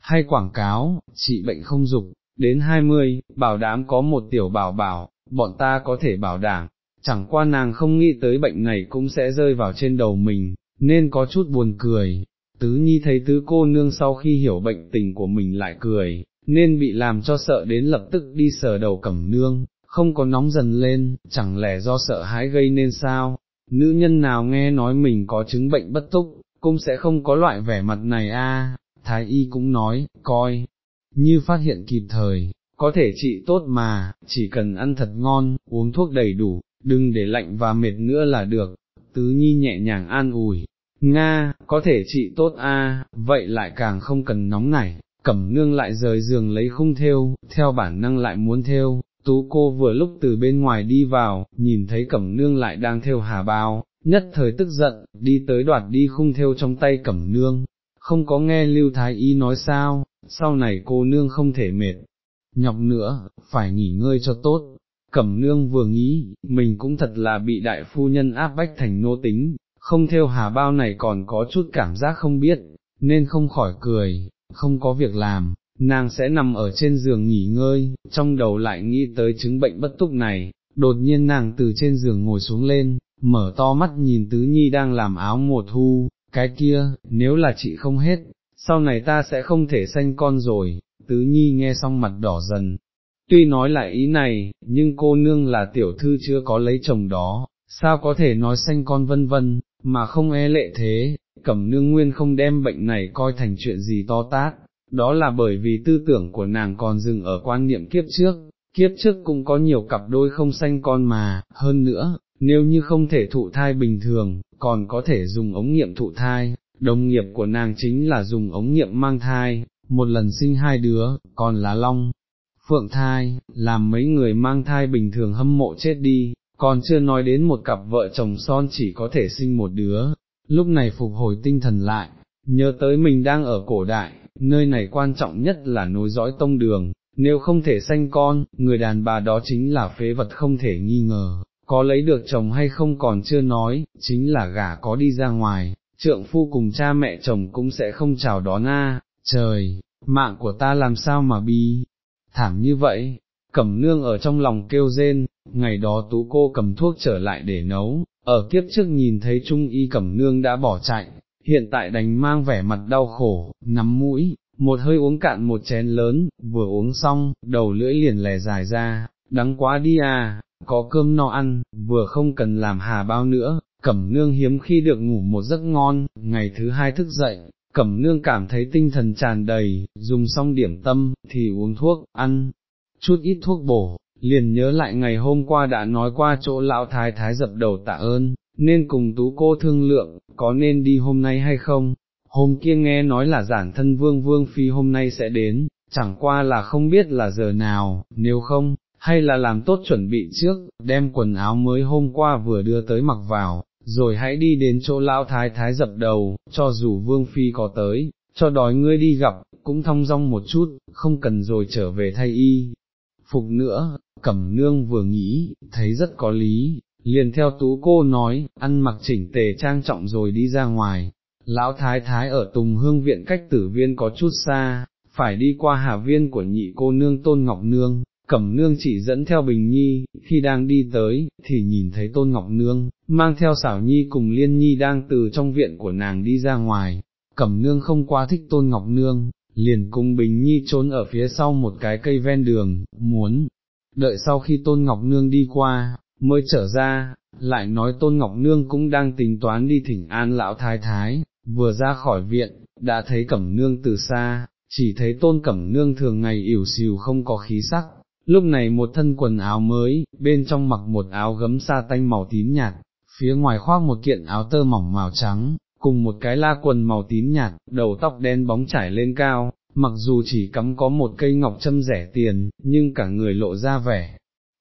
hay quảng cáo, trị bệnh không dục, đến 20, bảo đảm có một tiểu bảo bảo, bọn ta có thể bảo đảm, chẳng qua nàng không nghĩ tới bệnh này cũng sẽ rơi vào trên đầu mình, nên có chút buồn cười. Tứ Nhi thấy tứ cô nương sau khi hiểu bệnh tình của mình lại cười, nên bị làm cho sợ đến lập tức đi sờ đầu cẩm nương, không có nóng dần lên, chẳng lẽ do sợ hãi gây nên sao, nữ nhân nào nghe nói mình có chứng bệnh bất túc, cũng sẽ không có loại vẻ mặt này a. Thái y cũng nói, coi, như phát hiện kịp thời, có thể trị tốt mà, chỉ cần ăn thật ngon, uống thuốc đầy đủ, đừng để lạnh và mệt nữa là được, tứ nhi nhẹ nhàng an ủi, Nga, có thể trị tốt a, vậy lại càng không cần nóng nảy, cẩm nương lại rời giường lấy khung theo, theo bản năng lại muốn theo, tú cô vừa lúc từ bên ngoài đi vào, nhìn thấy cẩm nương lại đang theo hà bao, nhất thời tức giận, đi tới đoạt đi khung theo trong tay cẩm nương, không có nghe Lưu Thái Y nói sao, sau này cô nương không thể mệt, nhọc nữa, phải nghỉ ngơi cho tốt. Cẩm nương vừa nghĩ, mình cũng thật là bị đại phu nhân áp bách thành nô tính, không theo hà bao này còn có chút cảm giác không biết, nên không khỏi cười, không có việc làm, nàng sẽ nằm ở trên giường nghỉ ngơi, trong đầu lại nghĩ tới chứng bệnh bất túc này, đột nhiên nàng từ trên giường ngồi xuống lên, mở to mắt nhìn tứ nhi đang làm áo mùa thu, cái kia, nếu là chị không hết, sau này ta sẽ không thể sanh con rồi, tứ nhi nghe xong mặt đỏ dần. Tuy nói lại ý này, nhưng cô nương là tiểu thư chưa có lấy chồng đó, sao có thể nói sanh con vân vân, mà không e lệ thế, cẩm nương nguyên không đem bệnh này coi thành chuyện gì to tát, đó là bởi vì tư tưởng của nàng còn dừng ở quan niệm kiếp trước, kiếp trước cũng có nhiều cặp đôi không sanh con mà, hơn nữa, nếu như không thể thụ thai bình thường, còn có thể dùng ống nghiệm thụ thai, đồng nghiệp của nàng chính là dùng ống nghiệm mang thai, một lần sinh hai đứa, còn là long, phượng thai, làm mấy người mang thai bình thường hâm mộ chết đi, còn chưa nói đến một cặp vợ chồng son chỉ có thể sinh một đứa, lúc này phục hồi tinh thần lại, nhớ tới mình đang ở cổ đại, nơi này quan trọng nhất là nối dõi tông đường, nếu không thể sanh con, người đàn bà đó chính là phế vật không thể nghi ngờ, có lấy được chồng hay không còn chưa nói, chính là gả có đi ra ngoài, trượng phu cùng cha mẹ chồng cũng sẽ không chào đón a. trời, mạng của ta làm sao mà bi, thảm như vậy, cẩm nương ở trong lòng kêu rên, ngày đó tú cô cầm thuốc trở lại để nấu, ở kiếp trước nhìn thấy trung y cẩm nương đã bỏ chạy, hiện tại đành mang vẻ mặt đau khổ, nắm mũi, một hơi uống cạn một chén lớn, vừa uống xong, đầu lưỡi liền lè dài ra, đắng quá đi à, có cơm no ăn, vừa không cần làm hà bao nữa, cẩm nương hiếm khi được ngủ một giấc ngon, ngày thứ hai thức dậy, cẩm nương cảm thấy tinh thần tràn đầy, dùng xong điểm tâm, thì uống thuốc, ăn, chút ít thuốc bổ, liền nhớ lại ngày hôm qua đã nói qua chỗ lão thái thái dập đầu tạ ơn, nên cùng tú cô thương lượng, có nên đi hôm nay hay không, hôm kia nghe nói là giản thân vương vương phi hôm nay sẽ đến, chẳng qua là không biết là giờ nào, nếu không, hay là làm tốt chuẩn bị trước, đem quần áo mới hôm qua vừa đưa tới mặc vào, rồi hãy đi đến chỗ lão thái thái dập đầu, cho dù vương phi có tới, cho đói ngươi đi gặp, cũng thong dong một chút, không cần rồi trở về thay y. Phục nữa, cẩm nương vừa nghĩ, thấy rất có lý, liền theo tú cô nói, ăn mặc chỉnh tề trang trọng rồi đi ra ngoài, lão thái thái ở Tùng Hương viện cách tử viên có chút xa, phải đi qua hà viên của nhị cô nương Tôn Ngọc Nương, Cẩm Nương chỉ dẫn theo Bình Nhi, khi đang đi tới, thì nhìn thấy Tôn Ngọc Nương, mang theo xảo Nhi cùng Liên Nhi đang từ trong viện của nàng đi ra ngoài, Cẩm Nương không quá thích Tôn Ngọc Nương, liền cùng Bình Nhi trốn ở phía sau một cái cây ven đường, muốn, đợi sau khi Tôn Ngọc Nương đi qua, mới trở ra, lại nói Tôn Ngọc Nương cũng đang tính toán đi thỉnh an lão thái thái, vừa ra khỏi viện, đã thấy cẩm nương từ xa, chỉ thấy tôn cẩm nương thường ngày ỉu xìu không có khí sắc, lúc này một thân quần áo mới, bên trong mặc một áo gấm sa tanh màu tím nhạt, phía ngoài khoác một kiện áo tơ mỏng màu trắng, cùng một cái la quần màu tím nhạt, đầu tóc đen bóng trải lên cao, mặc dù chỉ cắm có một cây ngọc châm rẻ tiền, nhưng cả người lộ ra vẻ.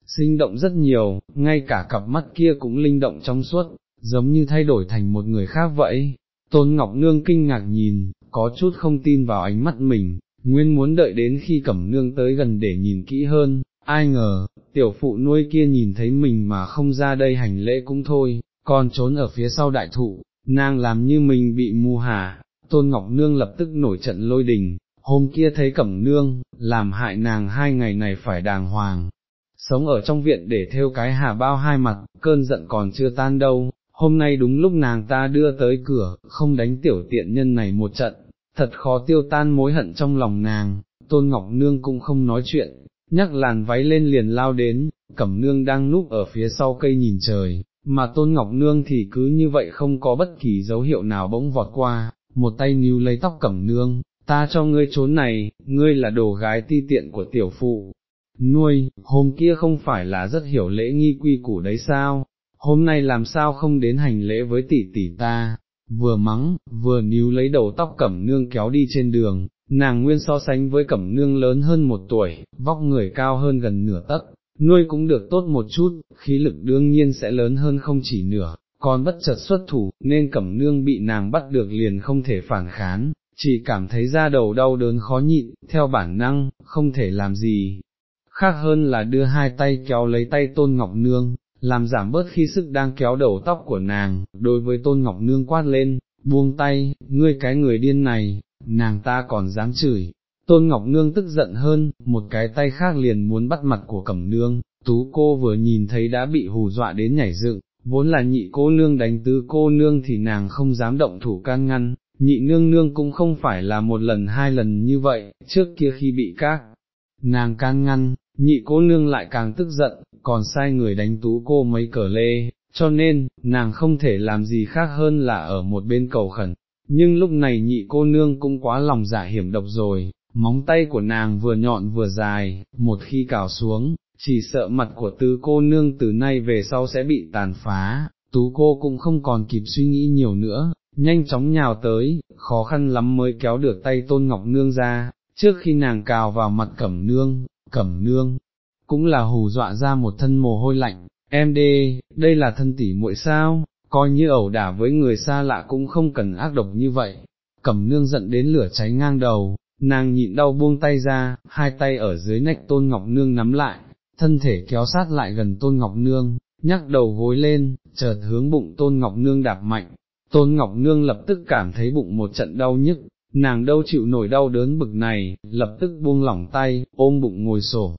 Sinh động rất nhiều, ngay cả cặp mắt kia cũng linh động trong suốt, giống như thay đổi thành một người khác vậy, Tôn Ngọc Nương kinh ngạc nhìn, có chút không tin vào ánh mắt mình, nguyên muốn đợi đến khi Cẩm Nương tới gần để nhìn kỹ hơn, ai ngờ, tiểu phụ nuôi kia nhìn thấy mình mà không ra đây hành lễ cũng thôi, còn trốn ở phía sau đại thụ, nàng làm như mình bị mù hà, Tôn Ngọc Nương lập tức nổi trận lôi đình, hôm kia thấy Cẩm Nương, làm hại nàng hai ngày này phải đàng hoàng. Sống ở trong viện để theo cái hà bao hai mặt, cơn giận còn chưa tan đâu, hôm nay đúng lúc nàng ta đưa tới cửa, không đánh tiểu tiện nhân này một trận, thật khó tiêu tan mối hận trong lòng nàng, tôn ngọc nương cũng không nói chuyện, nhắc làn váy lên liền lao đến, cẩm nương đang núp ở phía sau cây nhìn trời, mà tôn ngọc nương thì cứ như vậy không có bất kỳ dấu hiệu nào bỗng vọt qua, một tay níu lấy tóc cẩm nương, ta cho ngươi trốn này, ngươi là đồ gái ti tiện của tiểu phụ. Nuôi, hôm kia không phải là rất hiểu lễ nghi quy củ đấy sao, hôm nay làm sao không đến hành lễ với tỷ tỷ ta, vừa mắng, vừa níu lấy đầu tóc cẩm nương kéo đi trên đường, nàng nguyên so sánh với cẩm nương lớn hơn một tuổi, vóc người cao hơn gần nửa tấc, nuôi cũng được tốt một chút, khí lực đương nhiên sẽ lớn hơn không chỉ nửa, còn bất chợt xuất thủ, nên cẩm nương bị nàng bắt được liền không thể phản kháng, chỉ cảm thấy da đầu đau đớn khó nhịn, theo bản năng, không thể làm gì. Khác hơn là đưa hai tay kéo lấy tay tôn ngọc nương, làm giảm bớt khi sức đang kéo đầu tóc của nàng, đối với tôn ngọc nương quát lên, buông tay, ngươi cái người điên này, nàng ta còn dám chửi. Tôn Ngọc Nương tức giận hơn, một cái tay khác liền muốn bắt mặt của Cẩm Nương, tú cô vừa nhìn thấy đã bị hù dọa đến nhảy dựng, vốn là nhị cô nương đánh tứ cô nương thì nàng không dám động thủ can ngăn, nhị nương nương cũng không phải là một lần hai lần như vậy, trước kia khi bị các nàng can ngăn, nhị cô nương lại càng tức giận, còn sai người đánh tú cô mấy cờ lê, cho nên, nàng không thể làm gì khác hơn là ở một bên cầu khẩn. Nhưng lúc này nhị cô nương cũng quá lòng dạ hiểm độc rồi, móng tay của nàng vừa nhọn vừa dài, một khi cào xuống, chỉ sợ mặt của tứ cô nương từ nay về sau sẽ bị tàn phá, tú cô cũng không còn kịp suy nghĩ nhiều nữa, nhanh chóng nhào tới, khó khăn lắm mới kéo được tay tôn ngọc nương ra, trước khi nàng cào vào mặt cẩm nương, cẩm nương, cũng là hù dọa ra một thân mồ hôi lạnh, em đê, đây là thân tỷ muội sao, coi như ẩu đả với người xa lạ cũng không cần ác độc như vậy, cẩm nương giận đến lửa cháy ngang đầu, nàng nhịn đau buông tay ra, hai tay ở dưới nách tôn ngọc nương nắm lại, thân thể kéo sát lại gần tôn ngọc nương, nhắc đầu gối lên, chợt hướng bụng tôn ngọc nương đạp mạnh, tôn ngọc nương lập tức cảm thấy bụng một trận đau nhức, nàng đâu chịu nổi đau đớn bực này, lập tức buông lỏng tay, ôm bụng ngồi sổ,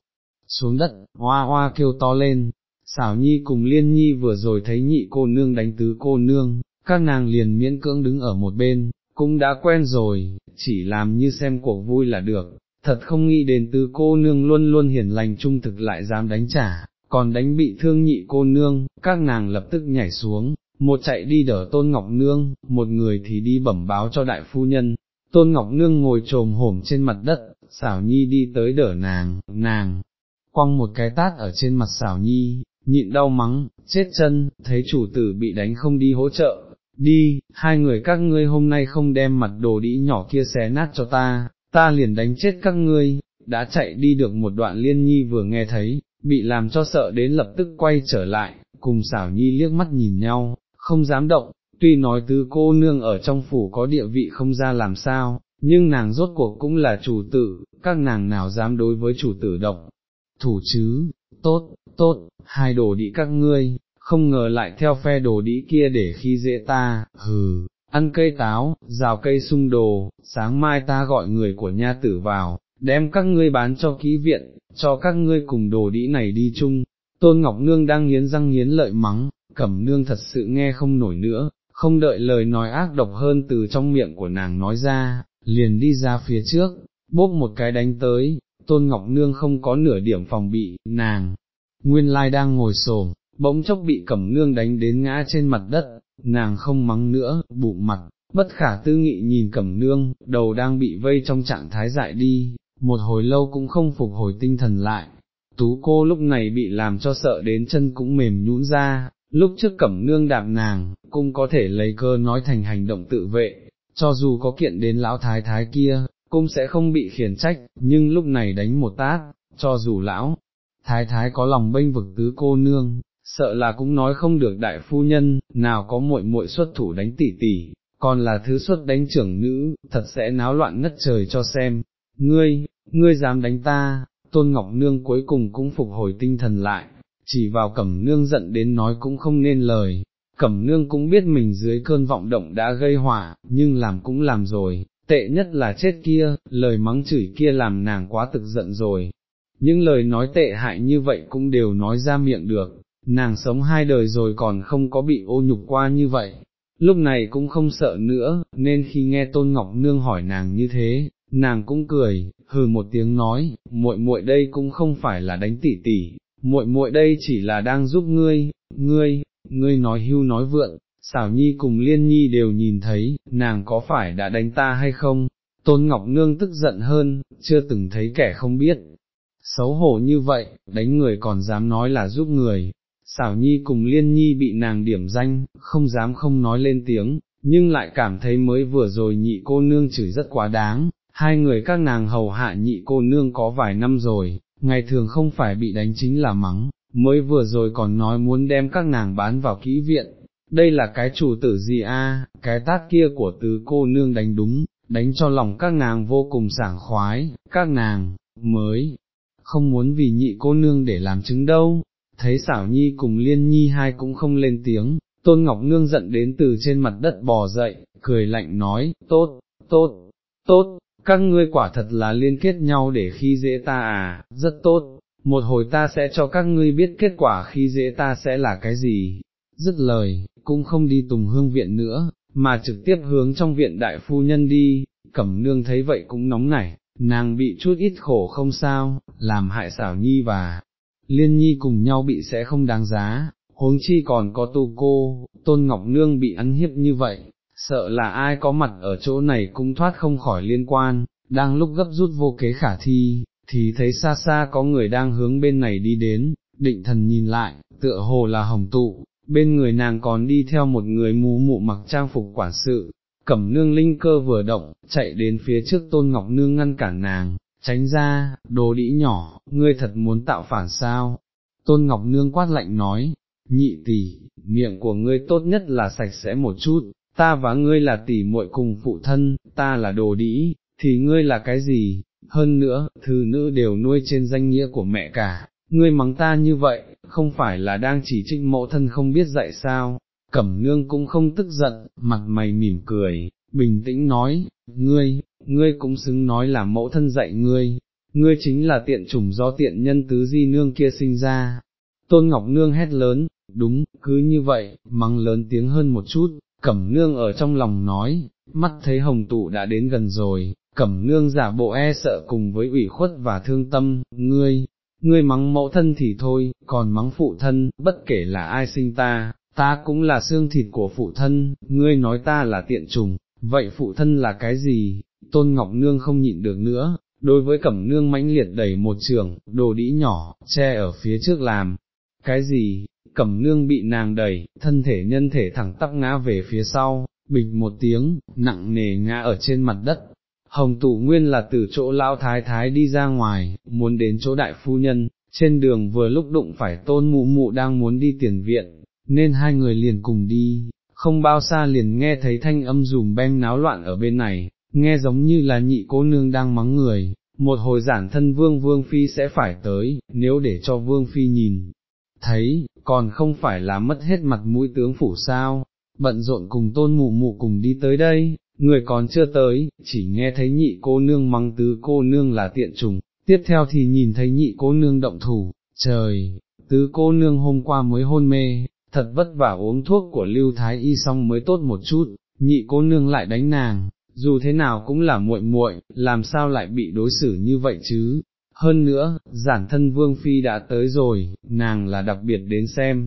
xuống đất, hoa hoa kêu to lên, xảo nhi cùng liên nhi vừa rồi thấy nhị cô nương đánh tứ cô nương, các nàng liền miễn cưỡng đứng ở một bên, cũng đã quen rồi, chỉ làm như xem cuộc vui là được, thật không nghĩ đến tứ cô nương luôn luôn hiền lành trung thực lại dám đánh trả, còn đánh bị thương nhị cô nương, các nàng lập tức nhảy xuống, một chạy đi đỡ tôn ngọc nương, một người thì đi bẩm báo cho đại phu nhân, tôn ngọc nương ngồi trồm hổm trên mặt đất, xảo nhi đi tới đỡ nàng, nàng, quăng một cái tát ở trên mặt xảo nhi, nhịn đau mắng, chết chân, thấy chủ tử bị đánh không đi hỗ trợ, đi, hai người các ngươi hôm nay không đem mặt đồ đĩ nhỏ kia xé nát cho ta, ta liền đánh chết các ngươi, đã chạy đi được một đoạn liên nhi vừa nghe thấy, bị làm cho sợ đến lập tức quay trở lại, cùng xảo nhi liếc mắt nhìn nhau, không dám động, tuy nói tứ cô nương ở trong phủ có địa vị không ra làm sao, nhưng nàng rốt cuộc cũng là chủ tử, các nàng nào dám đối với chủ tử độc thủ chứ, tốt, tốt, hai đồ đĩ các ngươi, không ngờ lại theo phe đồ đĩ kia để khi dễ ta, hừ, ăn cây táo, rào cây sung đồ, sáng mai ta gọi người của nha tử vào, đem các ngươi bán cho kỹ viện, cho các ngươi cùng đồ đĩ này đi chung. Tôn Ngọc Nương đang nghiến răng nghiến lợi mắng, cẩm nương thật sự nghe không nổi nữa, không đợi lời nói ác độc hơn từ trong miệng của nàng nói ra, liền đi ra phía trước, bốp một cái đánh tới, Tôn Ngọc Nương không có nửa điểm phòng bị, nàng, nguyên lai đang ngồi xổm, bỗng chốc bị cẩm nương đánh đến ngã trên mặt đất, nàng không mắng nữa, bụng mặt, bất khả tư nghị nhìn cẩm nương, đầu đang bị vây trong trạng thái dại đi, một hồi lâu cũng không phục hồi tinh thần lại. Tú cô lúc này bị làm cho sợ đến chân cũng mềm nhũn ra, lúc trước cẩm nương đạp nàng, cũng có thể lấy cơ nói thành hành động tự vệ, cho dù có kiện đến lão thái thái kia, cũng sẽ không bị khiển trách, nhưng lúc này đánh một tát, cho dù lão, thái thái có lòng bênh vực tứ cô nương, sợ là cũng nói không được đại phu nhân, nào có muội muội xuất thủ đánh tỷ tỷ, còn là thứ xuất đánh trưởng nữ, thật sẽ náo loạn ngất trời cho xem, ngươi, ngươi dám đánh ta, tôn ngọc nương cuối cùng cũng phục hồi tinh thần lại, chỉ vào cẩm nương giận đến nói cũng không nên lời, cẩm nương cũng biết mình dưới cơn vọng động đã gây hỏa, nhưng làm cũng làm rồi, tệ nhất là chết kia, lời mắng chửi kia làm nàng quá thực giận rồi. Những lời nói tệ hại như vậy cũng đều nói ra miệng được, nàng sống hai đời rồi còn không có bị ô nhục qua như vậy, lúc này cũng không sợ nữa, nên khi nghe Tôn Ngọc Nương hỏi nàng như thế, nàng cũng cười, hừ một tiếng nói, muội muội đây cũng không phải là đánh tỉ tỉ, muội muội đây chỉ là đang giúp ngươi, ngươi, ngươi nói hưu nói vượng, xảo nhi cùng liên nhi đều nhìn thấy, nàng có phải đã đánh ta hay không, tôn ngọc nương tức giận hơn, chưa từng thấy kẻ không biết, xấu hổ như vậy, đánh người còn dám nói là giúp người, xảo nhi cùng liên nhi bị nàng điểm danh, không dám không nói lên tiếng, nhưng lại cảm thấy mới vừa rồi nhị cô nương chửi rất quá đáng, hai người các nàng hầu hạ nhị cô nương có vài năm rồi, ngày thường không phải bị đánh chính là mắng, mới vừa rồi còn nói muốn đem các nàng bán vào kỹ viện, đây là cái chủ tử gì a? cái tát kia của tứ cô nương đánh đúng, đánh cho lòng các nàng vô cùng sảng khoái, các nàng, mới, không muốn vì nhị cô nương để làm chứng đâu, thấy xảo nhi cùng liên nhi hai cũng không lên tiếng, tôn ngọc nương giận đến từ trên mặt đất bò dậy, cười lạnh nói, tốt, tốt, tốt, các ngươi quả thật là liên kết nhau để khi dễ ta à, rất tốt, một hồi ta sẽ cho các ngươi biết kết quả khi dễ ta sẽ là cái gì, dứt lời, cũng không đi tùng hương viện nữa, mà trực tiếp hướng trong viện đại phu nhân đi, cẩm nương thấy vậy cũng nóng nảy, nàng bị chút ít khổ không sao, làm hại xảo nhi và liên nhi cùng nhau bị sẽ không đáng giá, huống chi còn có tu cô, tôn ngọc nương bị ăn hiếp như vậy, sợ là ai có mặt ở chỗ này cũng thoát không khỏi liên quan, đang lúc gấp rút vô kế khả thi, thì thấy xa xa có người đang hướng bên này đi đến, định thần nhìn lại, tựa hồ là hồng tụ, bên người nàng còn đi theo một người mù mụ mặc trang phục quản sự, cẩm nương linh cơ vừa động, chạy đến phía trước tôn ngọc nương ngăn cản nàng, tránh ra, đồ đĩ nhỏ, ngươi thật muốn tạo phản sao, tôn ngọc nương quát lạnh nói, nhị tỷ, miệng của ngươi tốt nhất là sạch sẽ một chút, ta và ngươi là tỷ muội cùng phụ thân, ta là đồ đĩ, thì ngươi là cái gì, hơn nữa, thư nữ đều nuôi trên danh nghĩa của mẹ cả, ngươi mắng ta như vậy, không phải là đang chỉ trích mẫu thân không biết dạy sao, cẩm nương cũng không tức giận, mặt mày mỉm cười, bình tĩnh nói, ngươi, ngươi cũng xứng nói là mẫu thân dạy ngươi, ngươi chính là tiện chủng do tiện nhân tứ di nương kia sinh ra. Tôn Ngọc Nương hét lớn, đúng, cứ như vậy, mắng lớn tiếng hơn một chút, cẩm nương ở trong lòng nói, mắt thấy hồng tụ đã đến gần rồi, cẩm nương giả bộ e sợ cùng với ủy khuất và thương tâm, ngươi, ngươi mắng mẫu thân thì thôi, còn mắng phụ thân, bất kể là ai sinh ta, ta cũng là xương thịt của phụ thân, ngươi nói ta là tiện trùng, vậy phụ thân là cái gì, tôn ngọc nương không nhịn được nữa, đối với cẩm nương mãnh liệt đẩy một trường, đồ đĩ nhỏ, che ở phía trước làm, cái gì, cẩm nương bị nàng đẩy, thân thể nhân thể thẳng tắp ngã về phía sau, bịch một tiếng, nặng nề ngã ở trên mặt đất. Hồng tụ nguyên là từ chỗ lão thái thái đi ra ngoài, muốn đến chỗ đại phu nhân, trên đường vừa lúc đụng phải tôn mụ mụ đang muốn đi tiền viện, nên hai người liền cùng đi, không bao xa liền nghe thấy thanh âm dùm beng náo loạn ở bên này, nghe giống như là nhị cô nương đang mắng người, một hồi giản thân vương vương phi sẽ phải tới, nếu để cho vương phi nhìn, thấy, còn không phải là mất hết mặt mũi tướng phủ sao, bận rộn cùng tôn mụ mụ cùng đi tới đây, người còn chưa tới, chỉ nghe thấy nhị cô nương mắng tứ cô nương là tiện trùng, tiếp theo thì nhìn thấy nhị cô nương động thủ, trời, tứ cô nương hôm qua mới hôn mê, thật vất vả uống thuốc của lưu thái y xong mới tốt một chút, nhị cô nương lại đánh nàng, dù thế nào cũng là muội muội, làm sao lại bị đối xử như vậy chứ, hơn nữa, giản thân vương phi đã tới rồi, nàng là đặc biệt đến xem,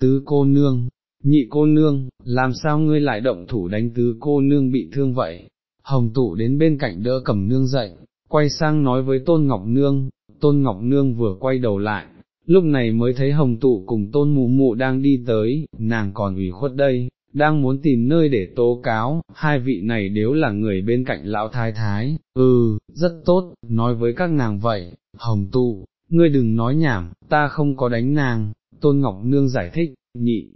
tứ cô nương, nhị cô nương, làm sao ngươi lại động thủ đánh tứ cô nương bị thương vậy, hồng tụ đến bên cạnh đỡ cầm nương dậy, quay sang nói với tôn ngọc nương, tôn ngọc nương vừa quay đầu lại, lúc này mới thấy hồng tụ cùng tôn mụ mụ đang đi tới, nàng còn ủy khuất đây, đang muốn tìm nơi để tố cáo, hai vị này đều là người bên cạnh lão thái thái, ừ, rất tốt, nói với các nàng vậy, hồng tụ, ngươi đừng nói nhảm, ta không có đánh nàng, tôn ngọc nương giải thích, nhị.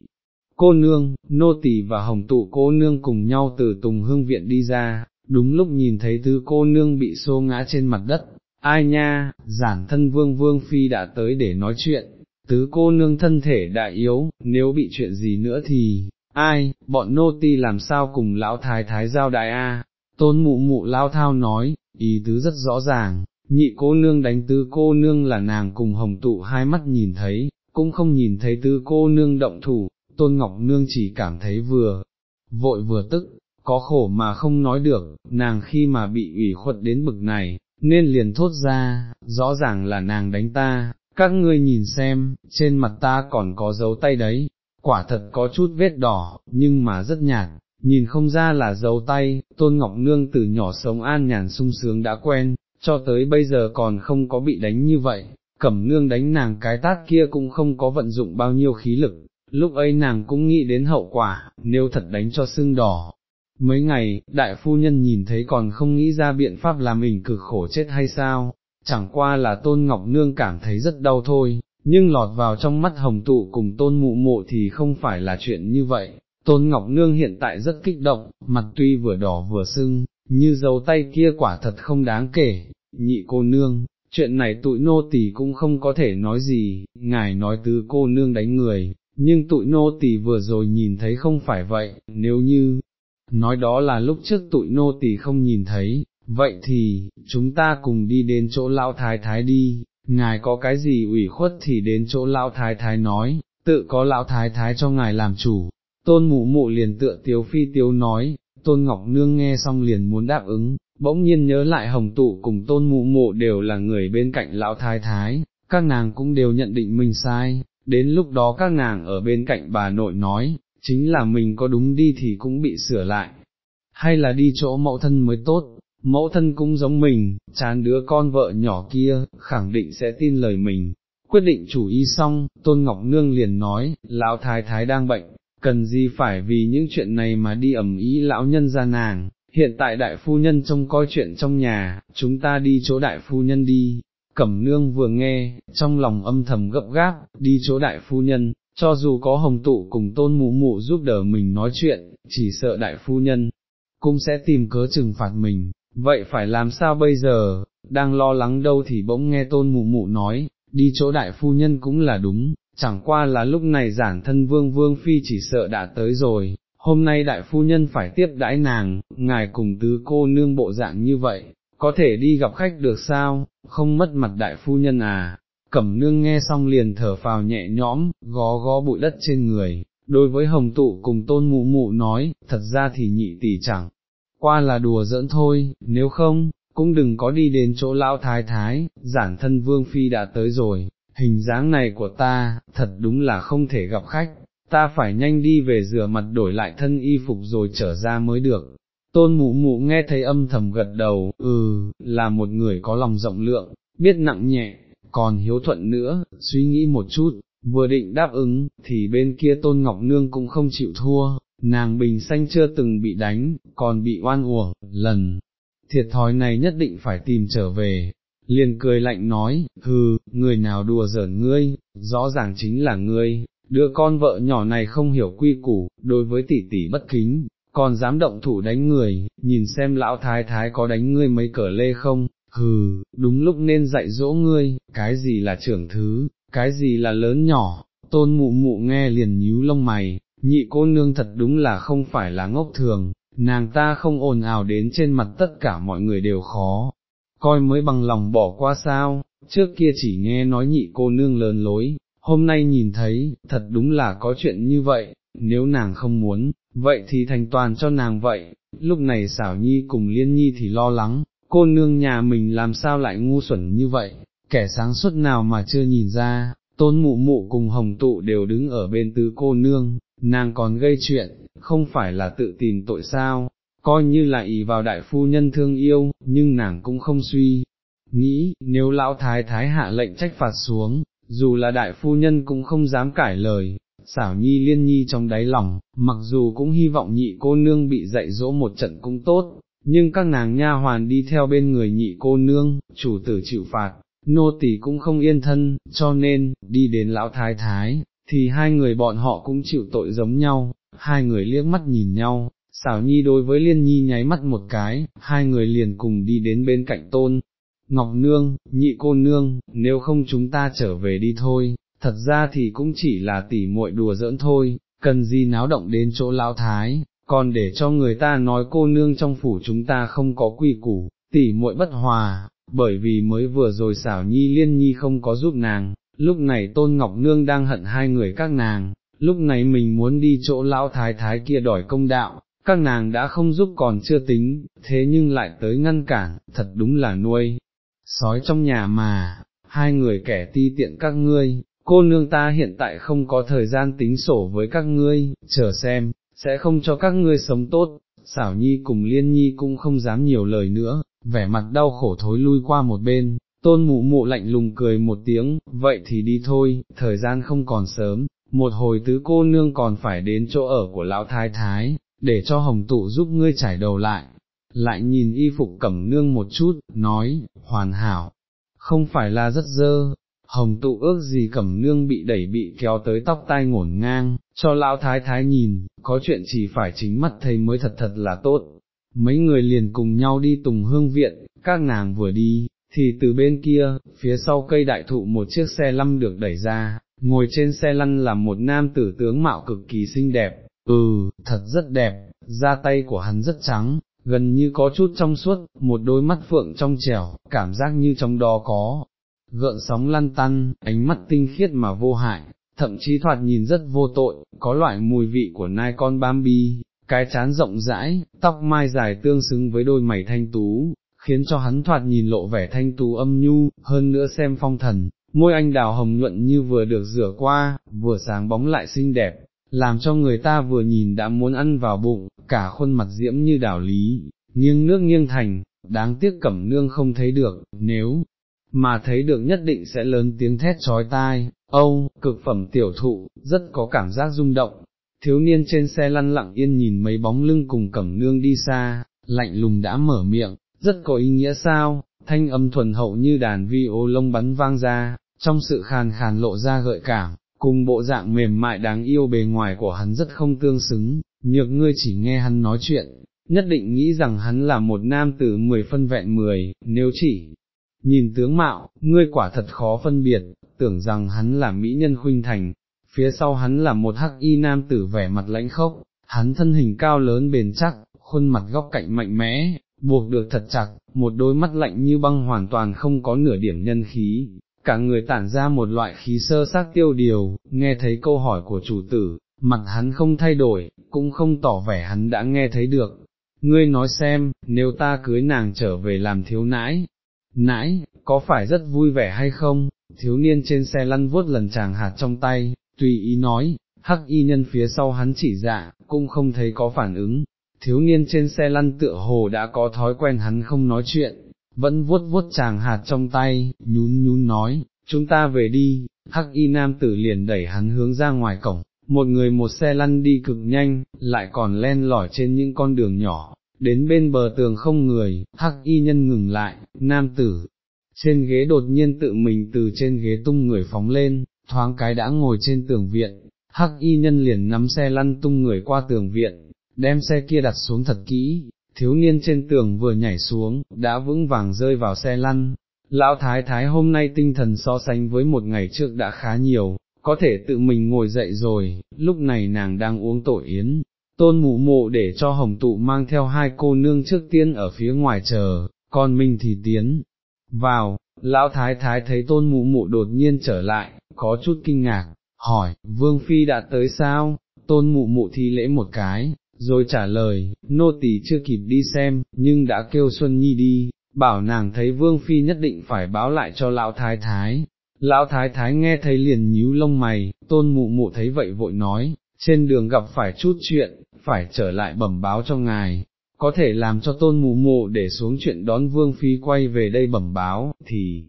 Cô nương, nô tỳ và hồng tụ cô nương cùng nhau từ tùng hương viện đi ra, đúng lúc nhìn thấy thứ cô nương bị xô ngã trên mặt đất, ai nha, giản thân vương vương phi đã tới để nói chuyện, tứ cô nương thân thể đại yếu, nếu bị chuyện gì nữa thì, ai, bọn nô ti làm sao cùng lão thái thái giao đại a? tôn mụ mụ lao thao nói, ý tứ rất rõ ràng, nhị cô nương đánh tứ cô nương là nàng cùng hồng tụ hai mắt nhìn thấy, cũng không nhìn thấy tứ cô nương động thủ, tôn ngọc nương chỉ cảm thấy vừa, vội vừa tức, có khổ mà không nói được, nàng khi mà bị ủy khuất đến bực này, nên liền thốt ra, rõ ràng là nàng đánh ta, các ngươi nhìn xem, trên mặt ta còn có dấu tay đấy, quả thật có chút vết đỏ, nhưng mà rất nhạt, nhìn không ra là dấu tay, tôn ngọc nương từ nhỏ sống an nhàn sung sướng đã quen, cho tới bây giờ còn không có bị đánh như vậy, cẩm nương đánh nàng cái tát kia cũng không có vận dụng bao nhiêu khí lực, lúc ấy nàng cũng nghĩ đến hậu quả, nếu thật đánh cho sưng đỏ. Mấy ngày, đại phu nhân nhìn thấy còn không nghĩ ra biện pháp làm mình cực khổ chết hay sao, chẳng qua là tôn ngọc nương cảm thấy rất đau thôi, nhưng lọt vào trong mắt hồng tụ cùng tôn mụ mộ thì không phải là chuyện như vậy. Tôn Ngọc Nương hiện tại rất kích động, mặt tuy vừa đỏ vừa sưng, như dấu tay kia quả thật không đáng kể, nhị cô nương, chuyện này tụi nô tỳ cũng không có thể nói gì, ngài nói tứ cô nương đánh người, nhưng tụi nô tỳ vừa rồi nhìn thấy không phải vậy, nếu như, nói đó là lúc trước tụi nô tỳ không nhìn thấy, vậy thì, chúng ta cùng đi đến chỗ lão thái thái đi, ngài có cái gì ủy khuất thì đến chỗ lão thái thái nói, tự có lão thái thái cho ngài làm chủ, tôn mụ mụ liền tựa tiếu phi tiếu nói, tôn ngọc nương nghe xong liền muốn đáp ứng, bỗng nhiên nhớ lại hồng tụ cùng tôn mụ mụ đều là người bên cạnh lão thái thái, các nàng cũng đều nhận định mình sai, đến lúc đó các nàng ở bên cạnh bà nội nói, chính là mình có đúng đi thì cũng bị sửa lại, hay là đi chỗ mẫu thân mới tốt, mẫu thân cũng giống mình, chán đứa con vợ nhỏ kia, khẳng định sẽ tin lời mình. Quyết định chủ ý xong, Tôn Ngọc Nương liền nói, lão thái thái đang bệnh, cần gì phải vì những chuyện này mà đi ẩm ý lão nhân ra nàng, hiện tại đại phu nhân trông coi chuyện trong nhà, chúng ta đi chỗ đại phu nhân đi. Cẩm nương vừa nghe, trong lòng âm thầm gấp gáp, đi chỗ đại phu nhân, cho dù có hồng tụ cùng tôn mụ mụ giúp đỡ mình nói chuyện, chỉ sợ đại phu nhân, cũng sẽ tìm cớ trừng phạt mình, vậy phải làm sao bây giờ, đang lo lắng đâu thì bỗng nghe tôn mụ mụ nói, đi chỗ đại phu nhân cũng là đúng, chẳng qua là lúc này giản thân vương vương phi chỉ sợ đã tới rồi, hôm nay đại phu nhân phải tiếp đãi nàng, ngài cùng tứ cô nương bộ dạng như vậy, có thể đi gặp khách được sao, không mất mặt đại phu nhân à, cẩm nương nghe xong liền thở phào nhẹ nhõm, gó gó bụi đất trên người, đối với hồng tụ cùng tôn mụ mụ nói, thật ra thì nhị tỷ chẳng, qua là đùa giỡn thôi, nếu không, cũng đừng có đi đến chỗ lão thái thái, giản thân vương phi đã tới rồi, hình dáng này của ta, thật đúng là không thể gặp khách, ta phải nhanh đi về rửa mặt đổi lại thân y phục rồi trở ra mới được. Tôn mụ mụ nghe thấy âm thầm gật đầu, ừ, là một người có lòng rộng lượng, biết nặng nhẹ, còn hiếu thuận nữa, suy nghĩ một chút, vừa định đáp ứng, thì bên kia Tôn Ngọc Nương cũng không chịu thua, nàng bình xanh chưa từng bị đánh, còn bị oan uổng, lần, thiệt thòi này nhất định phải tìm trở về, liền cười lạnh nói, hừ, người nào đùa giỡn ngươi, rõ ràng chính là ngươi, đứa con vợ nhỏ này không hiểu quy củ, đối với tỷ tỷ bất kính, còn dám động thủ đánh người, nhìn xem lão thái thái có đánh ngươi mấy cỡ lê không, hừ, đúng lúc nên dạy dỗ ngươi, cái gì là trưởng thứ, cái gì là lớn nhỏ, tôn mụ mụ nghe liền nhíu lông mày, nhị cô nương thật đúng là không phải là ngốc thường, nàng ta không ồn ào đến trên mặt tất cả mọi người đều khó, coi mới bằng lòng bỏ qua sao, trước kia chỉ nghe nói nhị cô nương lớn lối, hôm nay nhìn thấy, thật đúng là có chuyện như vậy, nếu nàng không muốn, vậy thì thành toàn cho nàng vậy, lúc này xảo nhi cùng liên nhi thì lo lắng, cô nương nhà mình làm sao lại ngu xuẩn như vậy, kẻ sáng suốt nào mà chưa nhìn ra, tôn mụ mụ cùng hồng tụ đều đứng ở bên tứ cô nương, nàng còn gây chuyện, không phải là tự tìm tội sao, coi như là ý vào đại phu nhân thương yêu, nhưng nàng cũng không suy. Nghĩ, nếu lão thái thái hạ lệnh trách phạt xuống, dù là đại phu nhân cũng không dám cải lời, xảo nhi liên nhi trong đáy lòng, mặc dù cũng hy vọng nhị cô nương bị dạy dỗ một trận cũng tốt, nhưng các nàng nha hoàn đi theo bên người nhị cô nương, chủ tử chịu phạt, nô tỳ cũng không yên thân, cho nên, đi đến lão thái thái, thì hai người bọn họ cũng chịu tội giống nhau, hai người liếc mắt nhìn nhau, xảo nhi đối với liên nhi nháy mắt một cái, hai người liền cùng đi đến bên cạnh tôn. Ngọc Nương, nhị cô nương, nếu không chúng ta trở về đi thôi, thật ra thì cũng chỉ là tỉ muội đùa giỡn thôi, cần gì náo động đến chỗ lão thái, còn để cho người ta nói cô nương trong phủ chúng ta không có quy củ, tỉ muội bất hòa, bởi vì mới vừa rồi xảo nhi liên nhi không có giúp nàng, lúc này tôn ngọc nương đang hận hai người các nàng, lúc này mình muốn đi chỗ lão thái thái kia đòi công đạo, các nàng đã không giúp còn chưa tính, thế nhưng lại tới ngăn cản, thật đúng là nuôi, sói trong nhà mà, hai người kẻ ti tiện các ngươi, cô nương ta hiện tại không có thời gian tính sổ với các ngươi, chờ xem, sẽ không cho các ngươi sống tốt, xảo nhi cùng liên nhi cũng không dám nhiều lời nữa, vẻ mặt đau khổ thối lui qua một bên, tôn mụ mụ lạnh lùng cười một tiếng, vậy thì đi thôi, thời gian không còn sớm, một hồi tứ cô nương còn phải đến chỗ ở của lão thái thái, để cho hồng tụ giúp ngươi trải đầu lại, lại nhìn y phục cẩm nương một chút, nói, hoàn hảo, không phải là rất dơ, hồng tụ ước gì cẩm nương bị đẩy bị kéo tới tóc tai ngổn ngang, cho lão thái thái nhìn, có chuyện chỉ phải chính mắt thấy mới thật thật là tốt. Mấy người liền cùng nhau đi tùng hương viện, các nàng vừa đi, thì từ bên kia, phía sau cây đại thụ một chiếc xe lăn được đẩy ra, ngồi trên xe lăn là một nam tử tướng mạo cực kỳ xinh đẹp, ừ, thật rất đẹp, da tay của hắn rất trắng, gần như có chút trong suốt, một đôi mắt phượng trong trẻo, cảm giác như trong đó có, gợn sóng lăn tăn, ánh mắt tinh khiết mà vô hại, thậm chí thoạt nhìn rất vô tội, có loại mùi vị của nai con Bambi, cái chán rộng rãi, tóc mai dài tương xứng với đôi mày thanh tú, khiến cho hắn thoạt nhìn lộ vẻ thanh tú âm nhu, hơn nữa xem phong thần, môi anh đào hồng nhuận như vừa được rửa qua, vừa sáng bóng lại xinh đẹp, làm cho người ta vừa nhìn đã muốn ăn vào bụng, cả khuôn mặt diễm như đảo lý, nghiêng nước nghiêng thành, đáng tiếc cẩm nương không thấy được, nếu mà thấy được nhất định sẽ lớn tiếng thét trói tai, âu, cực phẩm tiểu thụ, rất có cảm giác rung động. Thiếu niên trên xe lăn lặng yên nhìn mấy bóng lưng cùng cẩm nương đi xa, lạnh lùng đã mở miệng, rất có ý nghĩa sao, thanh âm thuần hậu như đàn vi ô lông bắn vang ra, trong sự khàn khàn lộ ra gợi cảm, cùng bộ dạng mềm mại đáng yêu bề ngoài của hắn rất không tương xứng, nhược ngươi chỉ nghe hắn nói chuyện, nhất định nghĩ rằng hắn là một nam tử mười phân vẹn mười, nếu chỉ nhìn tướng mạo, ngươi quả thật khó phân biệt, tưởng rằng hắn là mỹ nhân khuynh thành, phía sau hắn là một hắc y nam tử vẻ mặt lãnh khốc, hắn thân hình cao lớn bền chắc, khuôn mặt góc cạnh mạnh mẽ, buộc được thật chặt, một đôi mắt lạnh như băng hoàn toàn không có nửa điểm nhân khí, cả người tản ra một loại khí sơ xác tiêu điều, nghe thấy câu hỏi của chủ tử, mặt hắn không thay đổi, cũng không tỏ vẻ hắn đã nghe thấy được. Ngươi nói xem, nếu ta cưới nàng trở về làm thiếu nãi, nãi, có phải rất vui vẻ hay không? Thiếu niên trên xe lăn vuốt lần chàng hạt trong tay, tùy ý nói, hắc y nhân phía sau hắn chỉ dạ, cũng không thấy có phản ứng. Thiếu niên trên xe lăn tựa hồ đã có thói quen hắn không nói chuyện, vẫn vuốt vuốt chàng hạt trong tay, nhún nhún nói, chúng ta về đi, hắc y nam tử liền đẩy hắn hướng ra ngoài cổng, một người một xe lăn đi cực nhanh, lại còn len lỏi trên những con đường nhỏ, đến bên bờ tường không người, hắc y nhân ngừng lại, nam tử, trên ghế đột nhiên tự mình từ trên ghế tung người phóng lên, thoáng cái đã ngồi trên tường viện, hắc y nhân liền nắm xe lăn tung người qua tường viện, đem xe kia đặt xuống thật kỹ, thiếu niên trên tường vừa nhảy xuống, đã vững vàng rơi vào xe lăn. Lão thái thái hôm nay tinh thần so sánh với một ngày trước đã khá nhiều, có thể tự mình ngồi dậy rồi, lúc này nàng đang uống tổ yến, tôn mụ mộ để cho hồng tụ mang theo hai cô nương trước tiên ở phía ngoài chờ, còn mình thì tiến vào, lão thái thái thấy tôn mụ mụ đột nhiên trở lại, có chút kinh ngạc, hỏi, vương phi đã tới sao, tôn mụ mụ thi lễ một cái, rồi trả lời, nô tỳ chưa kịp đi xem, nhưng đã kêu Xuân Nhi đi, bảo nàng thấy vương phi nhất định phải báo lại cho lão thái thái. Lão thái thái nghe thấy liền nhíu lông mày, tôn mụ mụ thấy vậy vội nói, trên đường gặp phải chút chuyện, phải trở lại bẩm báo cho ngài, có thể làm cho tôn mụ mụ để xuống chuyện đón vương phi quay về đây bẩm báo, thì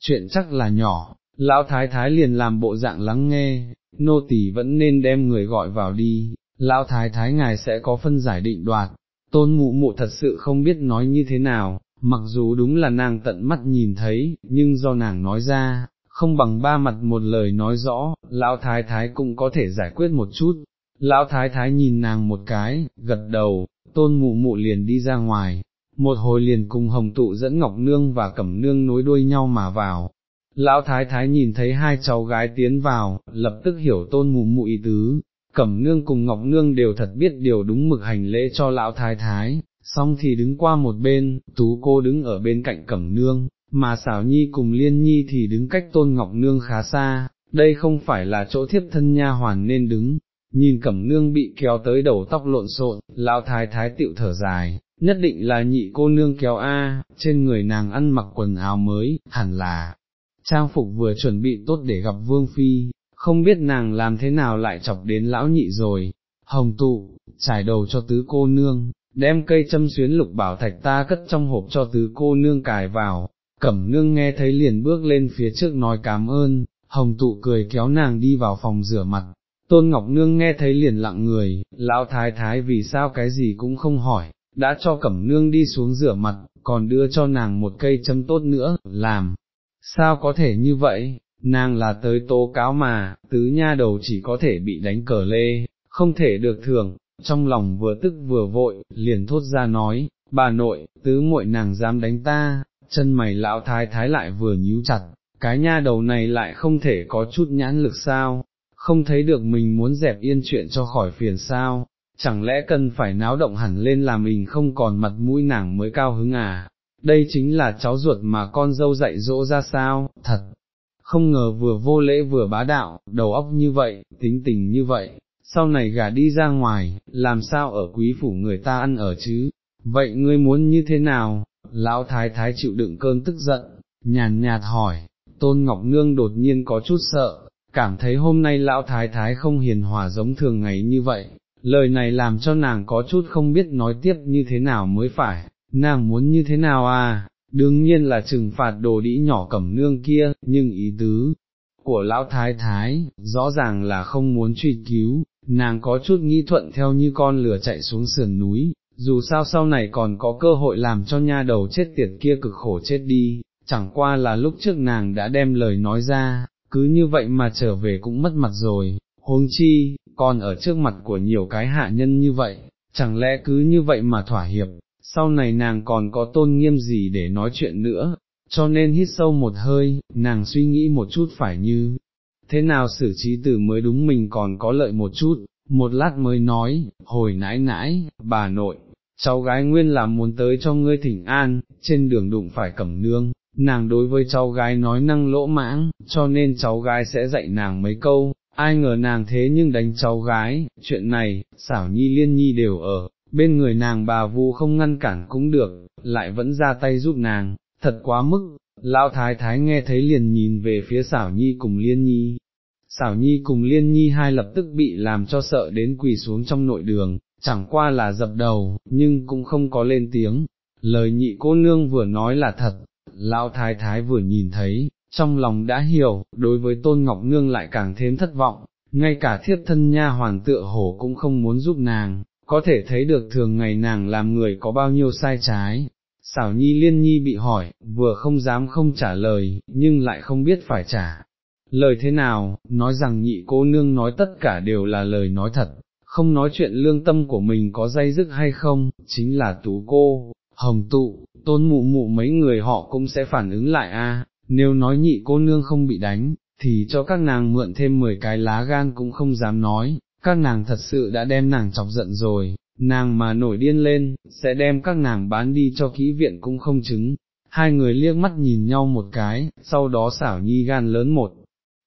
chuyện chắc là nhỏ, lão thái thái liền làm bộ dạng lắng nghe, nô tỳ vẫn nên đem người gọi vào đi, lão thái thái ngài sẽ có phân giải định đoạt, tôn mụ mụ thật sự không biết nói như thế nào, mặc dù đúng là nàng tận mắt nhìn thấy, nhưng do nàng nói ra, không bằng ba mặt một lời nói rõ, lão thái thái cũng có thể giải quyết một chút. Lão thái thái nhìn nàng một cái, gật đầu, tôn mụ mụ liền đi ra ngoài, một hồi liền cùng hồng tụ dẫn ngọc nương và cẩm nương nối đuôi nhau mà vào. Lão thái thái nhìn thấy hai cháu gái tiến vào, lập tức hiểu tôn mụ mụ ý tứ, cẩm nương cùng ngọc nương đều thật biết điều đúng mực hành lễ cho lão thái thái, xong thì đứng qua một bên, tú cô đứng ở bên cạnh cẩm nương, mà xảo nhi cùng liên nhi thì đứng cách tôn ngọc nương khá xa, đây không phải là chỗ thiếp thân nha hoàn nên đứng, nhìn cẩm nương bị kéo tới đầu tóc lộn xộn, lão thái thái tiệu thở dài, nhất định là nhị cô nương kéo A, trên người nàng ăn mặc quần áo mới, hẳn là, trang phục vừa chuẩn bị tốt để gặp vương phi, không biết nàng làm thế nào lại chọc đến lão nhị rồi, hồng tụ, trải đầu cho tứ cô nương, đem cây châm xuyến lục bảo thạch ta cất trong hộp cho tứ cô nương cài vào, cẩm nương nghe thấy liền bước lên phía trước nói cảm ơn, hồng tụ cười kéo nàng đi vào phòng rửa mặt, tôn ngọc nương nghe thấy liền lặng người, lão thái thái vì sao cái gì cũng không hỏi, đã cho cẩm nương đi xuống rửa mặt, còn đưa cho nàng một cây châm tốt nữa, làm, sao có thể như vậy, nàng là tới tố cáo mà, tứ nha đầu chỉ có thể bị đánh cờ lê, không thể được thưởng, trong lòng vừa tức vừa vội, liền thốt ra nói, bà nội, tứ muội nàng dám đánh ta, chân mày lão thái thái lại vừa nhíu chặt, cái nha đầu này lại không thể có chút nhãn lực sao, không thấy được mình muốn dẹp yên chuyện cho khỏi phiền sao, chẳng lẽ cần phải náo động hẳn lên là mình không còn mặt mũi nàng mới cao hứng à, đây chính là cháu ruột mà con dâu dạy dỗ ra sao, thật, không ngờ vừa vô lễ vừa bá đạo, đầu óc như vậy, tính tình như vậy, sau này gả đi ra ngoài, làm sao ở quý phủ người ta ăn ở chứ, vậy ngươi muốn như thế nào, lão thái thái chịu đựng cơn tức giận, nhàn nhạt hỏi, tôn ngọc nương đột nhiên có chút sợ, cảm thấy hôm nay lão thái thái không hiền hòa giống thường ngày như vậy, lời này làm cho nàng có chút không biết nói tiếp như thế nào mới phải, nàng muốn như thế nào à, đương nhiên là trừng phạt đồ đĩ nhỏ cẩm nương kia, nhưng ý tứ của lão thái thái, rõ ràng là không muốn truy cứu, nàng có chút nghi thuận theo như con lửa chạy xuống sườn núi, dù sao sau này còn có cơ hội làm cho nha đầu chết tiệt kia cực khổ chết đi, chẳng qua là lúc trước nàng đã đem lời nói ra, cứ như vậy mà trở về cũng mất mặt rồi, huống chi, còn ở trước mặt của nhiều cái hạ nhân như vậy, chẳng lẽ cứ như vậy mà thỏa hiệp, sau này nàng còn có tôn nghiêm gì để nói chuyện nữa, cho nên hít sâu một hơi, nàng suy nghĩ một chút phải như, thế nào xử trí từ mới đúng mình còn có lợi một chút, một lát mới nói, hồi nãi nãi, bà nội, cháu gái nguyên là muốn tới cho ngươi thỉnh an, trên đường đụng phải cẩm nương, nàng đối với cháu gái nói năng lỗ mãng, cho nên cháu gái sẽ dạy nàng mấy câu, ai ngờ nàng thế nhưng đánh cháu gái, chuyện này, xảo nhi liên nhi đều ở, bên người nàng bà vu không ngăn cản cũng được, lại vẫn ra tay giúp nàng, thật quá mức, lão thái thái nghe thấy liền nhìn về phía xảo nhi cùng liên nhi. Xảo nhi cùng liên nhi hai lập tức bị làm cho sợ đến quỳ xuống trong nội đường, chẳng qua là dập đầu, nhưng cũng không có lên tiếng, lời nhị cô nương vừa nói là thật, lão thái thái vừa nhìn thấy, trong lòng đã hiểu, đối với tôn ngọc nương lại càng thêm thất vọng, ngay cả thiết thân nha hoàn tựa hổ cũng không muốn giúp nàng, có thể thấy được thường ngày nàng làm người có bao nhiêu sai trái. Xảo nhi liên nhi bị hỏi, vừa không dám không trả lời, nhưng lại không biết phải trả. Lời thế nào, nói rằng nhị cô nương nói tất cả đều là lời nói thật, không nói chuyện lương tâm của mình có dây dứt hay không, chính là tú cô, hồng tụ, tôn mụ mụ mấy người họ cũng sẽ phản ứng lại a. nếu nói nhị cô nương không bị đánh, thì cho các nàng mượn thêm 10 cái lá gan cũng không dám nói, các nàng thật sự đã đem nàng chọc giận rồi, nàng mà nổi điên lên, sẽ đem các nàng bán đi cho kỹ viện cũng không chứng. Hai người liếc mắt nhìn nhau một cái, sau đó xảo nhi gan lớn một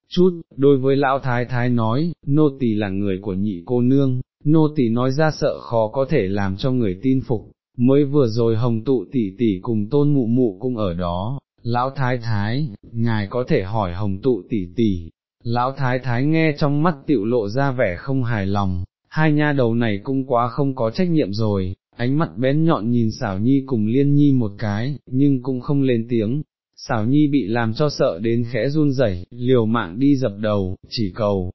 chút, đối với lão thái thái nói, nô tỳ là người của nhị cô nương, nô tỳ nói ra sợ khó có thể làm cho người tin phục, mới vừa rồi hồng tụ tỷ tỷ cùng tôn mụ mụ cũng ở đó, lão thái thái, ngài có thể hỏi hồng tụ tỷ tỷ, lão thái thái nghe trong mắt tiểu lộ ra vẻ không hài lòng, hai nha đầu này cũng quá không có trách nhiệm rồi, ánh mắt bén nhọn nhìn xảo nhi cùng liên nhi một cái, nhưng cũng không lên tiếng, xảo nhi bị làm cho sợ đến khẽ run rẩy, liều mạng đi dập đầu, chỉ cầu,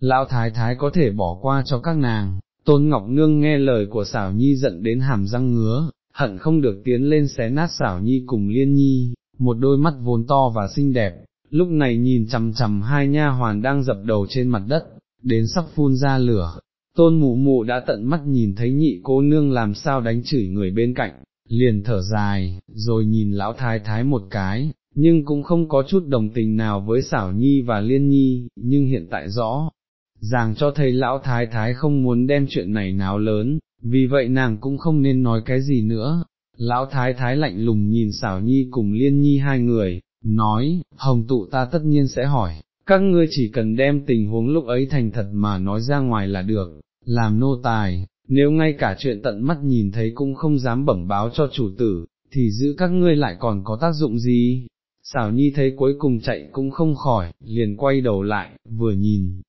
lão thái thái có thể bỏ qua cho các nàng, tôn ngọc nương nghe lời của xảo nhi giận đến hàm răng ngứa, hận không được tiến lên xé nát xảo nhi cùng liên nhi, một đôi mắt vốn to và xinh đẹp, lúc này nhìn chằm chằm hai nha hoàn đang dập đầu trên mặt đất, đến sắp phun ra lửa, tôn mụ mụ đã tận mắt nhìn thấy nhị cô nương làm sao đánh chửi người bên cạnh, liền thở dài, rồi nhìn lão thái thái một cái, nhưng cũng không có chút đồng tình nào với xảo nhi và liên nhi, nhưng hiện tại rõ, ràng cho thấy lão thái thái không muốn đem chuyện này náo lớn, vì vậy nàng cũng không nên nói cái gì nữa. Lão thái thái lạnh lùng nhìn xảo nhi cùng liên nhi hai người, nói, hồng tụ ta tất nhiên sẽ hỏi, các ngươi chỉ cần đem tình huống lúc ấy thành thật mà nói ra ngoài là được, làm nô tài, nếu ngay cả chuyện tận mắt nhìn thấy cũng không dám bẩm báo cho chủ tử, thì giữ các ngươi lại còn có tác dụng gì? Xảo nhi thấy cuối cùng chạy cũng không khỏi, liền quay đầu lại, vừa nhìn,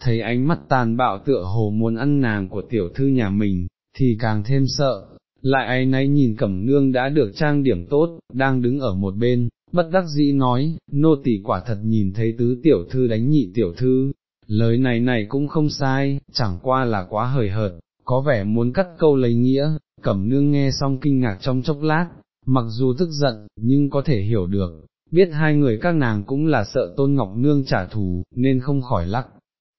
thấy ánh mắt tàn bạo tựa hồ muốn ăn nàng của tiểu thư nhà mình, thì càng thêm sợ, lại ấy nấy nhìn cẩm nương đã được trang điểm tốt, đang đứng ở một bên, bất đắc dĩ nói, nô tỳ quả thật nhìn thấy tứ tiểu thư đánh nhị tiểu thư, lời này này cũng không sai, chẳng qua là quá hời hợt, có vẻ muốn cắt câu lấy nghĩa, cẩm nương nghe xong kinh ngạc trong chốc lát, mặc dù tức giận, nhưng có thể hiểu được, biết hai người các nàng cũng là sợ tôn ngọc nương trả thù, nên không khỏi lắc.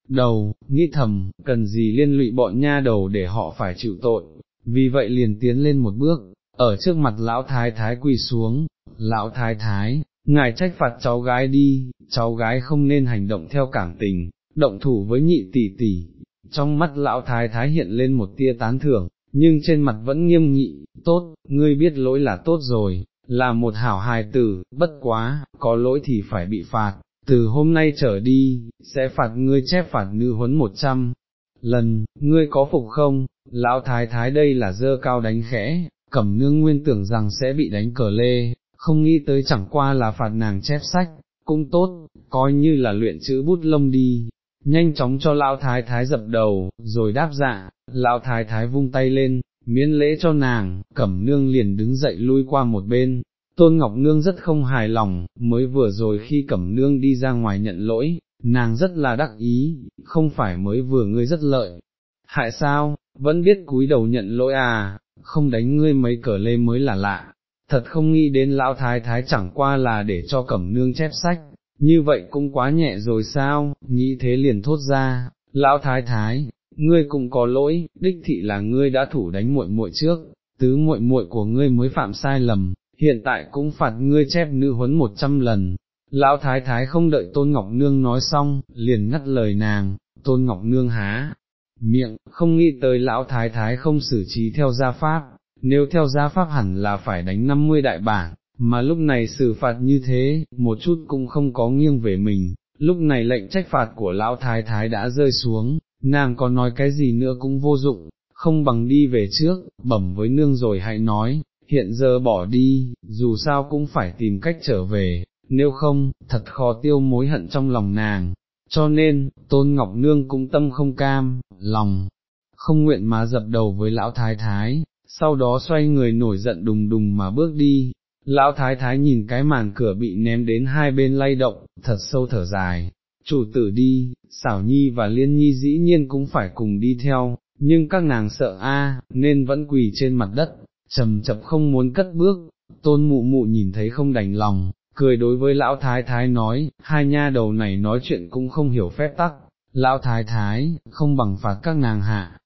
Đầu, nghĩ thầm, cần gì liên lụy bọn nha đầu để họ phải chịu tội, vì vậy liền tiến lên một bước, ở trước mặt lão thái thái quỳ xuống, lão thái thái, ngài trách phạt cháu gái đi, cháu gái không nên hành động theo cảm tình, động thủ với nhị tỷ tỷ, trong mắt lão thái thái hiện lên một tia tán thưởng, nhưng trên mặt vẫn nghiêm nghị, tốt, ngươi biết lỗi là tốt rồi, là một hảo hài tử, bất quá, có lỗi thì phải bị phạt, từ hôm nay trở đi, sẽ phạt ngươi chép phạt nữ huấn một trăm lần, ngươi có phục không, lão thái thái đây là dơ cao đánh khẽ, cẩm nương nguyên tưởng rằng sẽ bị đánh cờ lê, không nghĩ tới chẳng qua là phạt nàng chép sách, cũng tốt, coi như là luyện chữ bút lông đi, nhanh chóng cho lão thái thái dập đầu, rồi đáp dạ, lão thái thái vung tay lên, miễn lễ cho nàng, cẩm nương liền đứng dậy lui qua một bên, tôn ngọc nương rất không hài lòng, mới vừa rồi khi cẩm nương đi ra ngoài nhận lỗi, nàng rất là đắc ý, không phải mới vừa ngươi rất lợi, hại sao, vẫn biết cúi đầu nhận lỗi à, không đánh ngươi mấy cờ lê mới là lạ, thật không nghĩ đến lão thái thái chẳng qua là để cho cẩm nương chép sách, như vậy cũng quá nhẹ rồi sao, nghĩ thế liền thốt ra, lão thái thái, ngươi cũng có lỗi, đích thị là ngươi đã thủ đánh muội muội trước, tứ muội muội của ngươi mới phạm sai lầm, hiện tại cũng phạt ngươi chép nữ huấn một trăm lần. Lão thái thái không đợi Tôn Ngọc Nương nói xong, liền ngắt lời nàng, Tôn Ngọc Nương há, miệng, không nghĩ tới lão thái thái không xử trí theo gia pháp, nếu theo gia pháp hẳn là phải đánh 50 đại bảng, mà lúc này xử phạt như thế, một chút cũng không có nghiêng về mình, lúc này lệnh trách phạt của lão thái thái đã rơi xuống, nàng có nói cái gì nữa cũng vô dụng, không bằng đi về trước, bẩm với nương rồi hãy nói, hiện giờ bỏ đi, dù sao cũng phải tìm cách trở về, nếu không, thật khó tiêu mối hận trong lòng nàng. Cho nên, Tôn Ngọc Nương cũng tâm không cam, lòng, không nguyện mà dập đầu với lão thái thái, sau đó xoay người nổi giận đùng đùng mà bước đi, Lão thái thái nhìn cái màn cửa bị ném đến hai bên lay động, thật sâu thở dài, chủ tử đi, xảo nhi và liên nhi dĩ nhiên cũng phải cùng đi theo, nhưng các nàng sợ a, nên vẫn quỳ trên mặt đất, trầm chập không muốn cất bước, tôn mụ mụ nhìn thấy không đành lòng, cười đối với lão thái thái nói, hai nha đầu này nói chuyện cũng không hiểu phép tắc, lão thái thái, không bằng phạt các nàng hạ.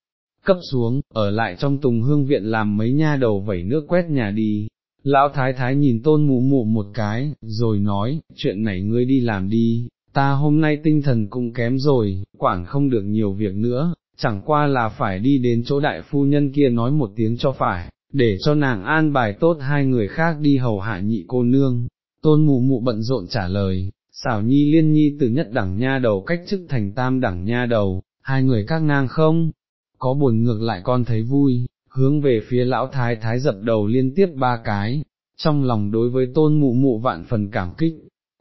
Cấp xuống, ở lại trong tùng hương viện làm mấy nha đầu vẩy nước quét nhà đi, Lão thái thái nhìn tôn mụ mụ một cái, rồi nói, chuyện này ngươi đi làm đi, ta hôm nay tinh thần cũng kém rồi, quản không được nhiều việc nữa, chẳng qua là phải đi đến chỗ đại phu nhân kia nói một tiếng cho phải, để cho nàng an bài tốt hai người khác đi hầu hạ nhị cô nương. Tôn mụ mụ bận rộn trả lời, xảo nhi liên nhi từ nhất đẳng nha đầu cách chức thành tam đẳng nha đầu, hai người các nàng không, có buồn ngược lại con thấy vui, hướng về phía lão thái thái dập đầu liên tiếp ba cái, trong lòng đối với tôn mụ mụ vạn phần cảm kích,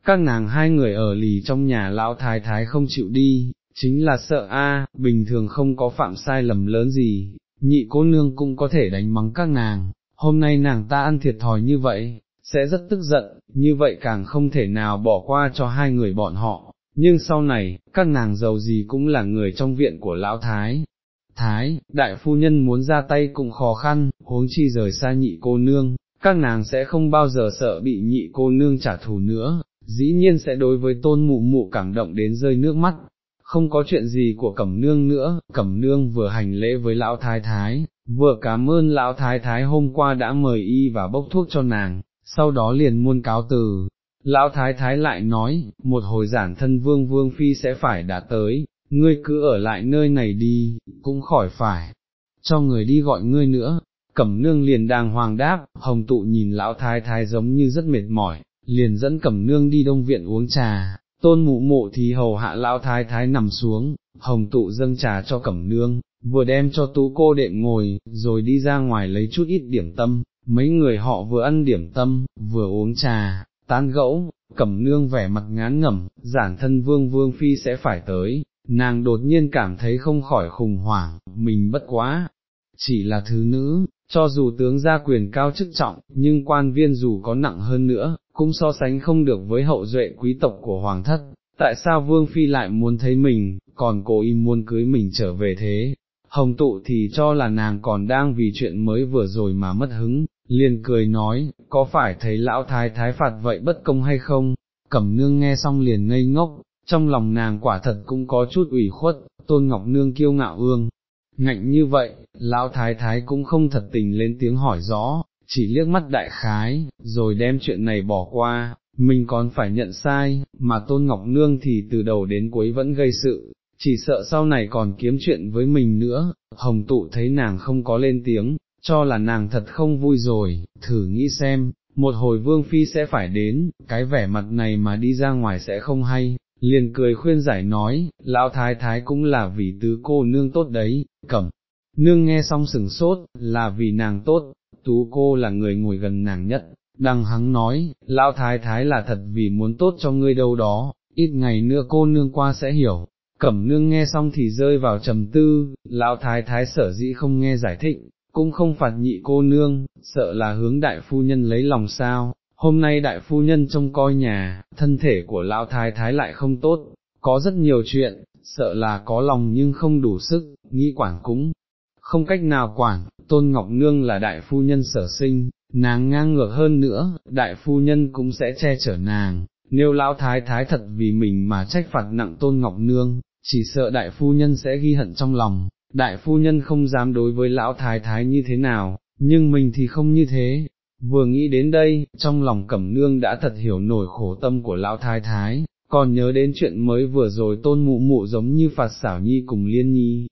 các nàng hai người ở lì trong nhà lão thái thái không chịu đi, chính là sợ a, bình thường không có phạm sai lầm lớn gì, nhị cô nương cũng có thể đánh mắng các nàng, hôm nay nàng ta ăn thiệt thòi như vậy, sẽ rất tức giận, như vậy càng không thể nào bỏ qua cho hai người bọn họ, nhưng sau này, các nàng giàu gì cũng là người trong viện của lão thái, thái, đại phu nhân muốn ra tay cũng khó khăn, huống chi rời xa nhị cô nương, các nàng sẽ không bao giờ sợ bị nhị cô nương trả thù nữa, dĩ nhiên sẽ đối với tôn mụ mụ cảm động đến rơi nước mắt. Không có chuyện gì của cẩm nương nữa, cẩm nương vừa hành lễ với lão thái thái, vừa cảm ơn lão thái thái hôm qua đã mời y và bốc thuốc cho nàng, sau đó liền muôn cáo từ. Lão thái thái lại nói, một hồi giản thân vương vương phi sẽ phải đã tới, ngươi cứ ở lại nơi này đi, cũng khỏi phải, cho người đi gọi ngươi nữa, cẩm nương liền đàng hoàng đáp, hồng tụ nhìn lão thái thái giống như rất mệt mỏi, liền dẫn cẩm nương đi đông viện uống trà, tôn mụ mụ thì hầu hạ lão thái thái nằm xuống, hồng tụ dâng trà cho cẩm nương, vừa đem cho tú cô đệm ngồi, rồi đi ra ngoài lấy chút ít điểm tâm, mấy người họ vừa ăn điểm tâm, vừa uống trà, tán gẫu, cẩm nương vẻ mặt ngán ngẩm, giản thân vương vương phi sẽ phải tới, nàng đột nhiên cảm thấy không khỏi khủng hoảng, mình bất quá, chỉ là thứ nữ, cho dù tướng gia quyền cao chức trọng, nhưng quan viên dù có nặng hơn nữa, cũng so sánh không được với hậu duệ quý tộc của hoàng thất, tại sao vương phi lại muốn thấy mình, còn cố ý muốn cưới mình trở về thế. Hồng tụ thì cho là nàng còn đang vì chuyện mới vừa rồi mà mất hứng, liền cười nói, có phải thấy lão thái thái phạt vậy bất công hay không, cẩm nương nghe xong liền ngây ngốc, trong lòng nàng quả thật cũng có chút ủy khuất, tôn ngọc nương kiêu ngạo ương. Ngạnh như vậy, lão thái thái cũng không thật tình lên tiếng hỏi rõ, chỉ liếc mắt đại khái, rồi đem chuyện này bỏ qua, mình còn phải nhận sai, mà tôn ngọc nương thì từ đầu đến cuối vẫn gây sự, chỉ sợ sau này còn kiếm chuyện với mình nữa, hồng tụ thấy nàng không có lên tiếng, cho là nàng thật không vui rồi, thử nghĩ xem, một hồi vương phi sẽ phải đến, cái vẻ mặt này mà đi ra ngoài sẽ không hay, liền cười khuyên giải nói, lão thái thái cũng là vì tứ cô nương tốt đấy, cẩm. Nương nghe xong sừng sốt, là vì nàng tốt, tú cô là người ngồi gần nàng nhất, đằng hắng nói, lão thái thái là thật vì muốn tốt cho ngươi đâu đó, ít ngày nữa cô nương qua sẽ hiểu. Cẩm nương nghe xong thì rơi vào trầm tư, lão thái thái sở dĩ không nghe giải thích, cũng không phạt nhị cô nương, sợ là hướng đại phu nhân lấy lòng sao, hôm nay đại phu nhân trông coi nhà, thân thể của lão thái thái lại không tốt, có rất nhiều chuyện, sợ là có lòng nhưng không đủ sức, nghĩ quản cũng không cách nào quản, tôn ngọc nương là đại phu nhân sở sinh, nàng ngang ngược hơn nữa, đại phu nhân cũng sẽ che chở nàng, nếu lão thái thái thật vì mình mà trách phạt nặng tôn ngọc nương, chỉ sợ đại phu nhân sẽ ghi hận trong lòng, đại phu nhân không dám đối với lão thái thái như thế nào, nhưng mình thì không như thế. Vừa nghĩ đến đây, trong lòng cẩm nương đã thật hiểu nổi khổ tâm của lão thái thái, còn nhớ đến chuyện mới vừa rồi tôn mụ mụ giống như phạt xảo nhi cùng liên nhi.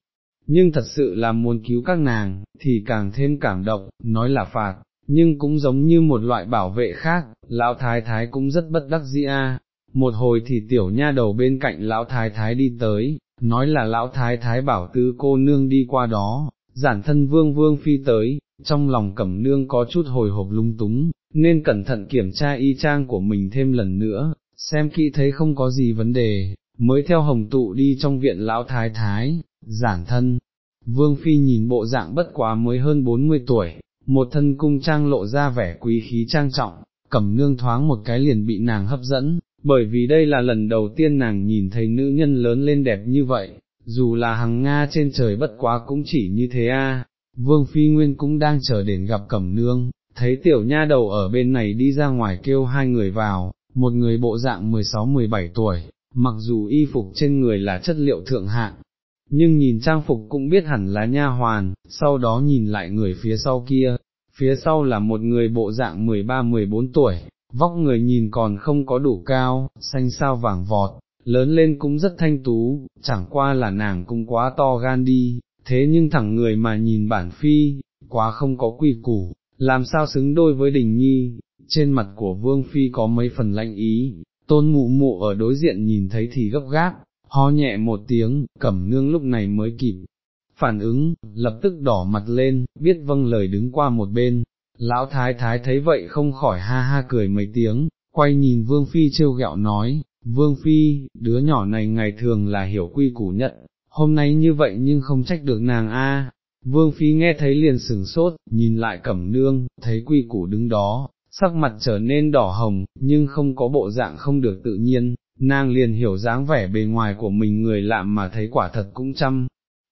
Nhưng thật sự là muốn cứu các nàng, thì càng thêm cảm động, nói là phạt, nhưng cũng giống như một loại bảo vệ khác, lão thái thái cũng rất bất đắc dĩ a. Một hồi thì tiểu nha đầu bên cạnh lão thái thái đi tới, nói là lão thái thái bảo tứ cô nương đi qua đó, giản thân vương vương phi tới, trong lòng cẩm nương có chút hồi hộp lung túng, nên cẩn thận kiểm tra y trang của mình thêm lần nữa, xem kỹ thấy không có gì vấn đề, mới theo hồng tụ đi trong viện lão thái thái, giản thân. Vương Phi nhìn bộ dạng bất quá mới hơn 40 tuổi, một thân cung trang lộ ra vẻ quý khí trang trọng, cẩm nương thoáng một cái liền bị nàng hấp dẫn, bởi vì đây là lần đầu tiên nàng nhìn thấy nữ nhân lớn lên đẹp như vậy, dù là hằng Nga trên trời bất quá cũng chỉ như thế a. Vương Phi Nguyên cũng đang chờ đến gặp cẩm nương, thấy tiểu nha đầu ở bên này đi ra ngoài kêu hai người vào, một người bộ dạng 16-17 tuổi, mặc dù y phục trên người là chất liệu thượng hạng, nhưng nhìn trang phục cũng biết hẳn là nha hoàn, sau đó nhìn lại người phía sau kia, phía sau là một người bộ dạng 13-14 tuổi, vóc người nhìn còn không có đủ cao, xanh sao vàng vọt, lớn lên cũng rất thanh tú, chẳng qua là nàng cũng quá to gan đi, thế nhưng thẳng người mà nhìn bản phi, quá không có quy củ, làm sao xứng đôi với đình nhi, trên mặt của vương phi có mấy phần lạnh ý, tôn mụ mụ ở đối diện nhìn thấy thì gấp gáp, ho nhẹ một tiếng, cẩm nương lúc này mới kịp. Phản ứng, lập tức đỏ mặt lên, biết vâng lời đứng qua một bên, lão thái thái thấy vậy không khỏi ha ha cười mấy tiếng, quay nhìn vương phi trêu ghẹo nói, vương phi, đứa nhỏ này ngày thường là hiểu quy củ nhận, hôm nay như vậy nhưng không trách được nàng a. Vương phi nghe thấy liền sừng sốt, nhìn lại cẩm nương, thấy quy củ đứng đó, sắc mặt trở nên đỏ hồng, nhưng không có bộ dạng không được tự nhiên, nàng liền hiểu dáng vẻ bề ngoài của mình người lạ mà thấy quả thật cũng chăm.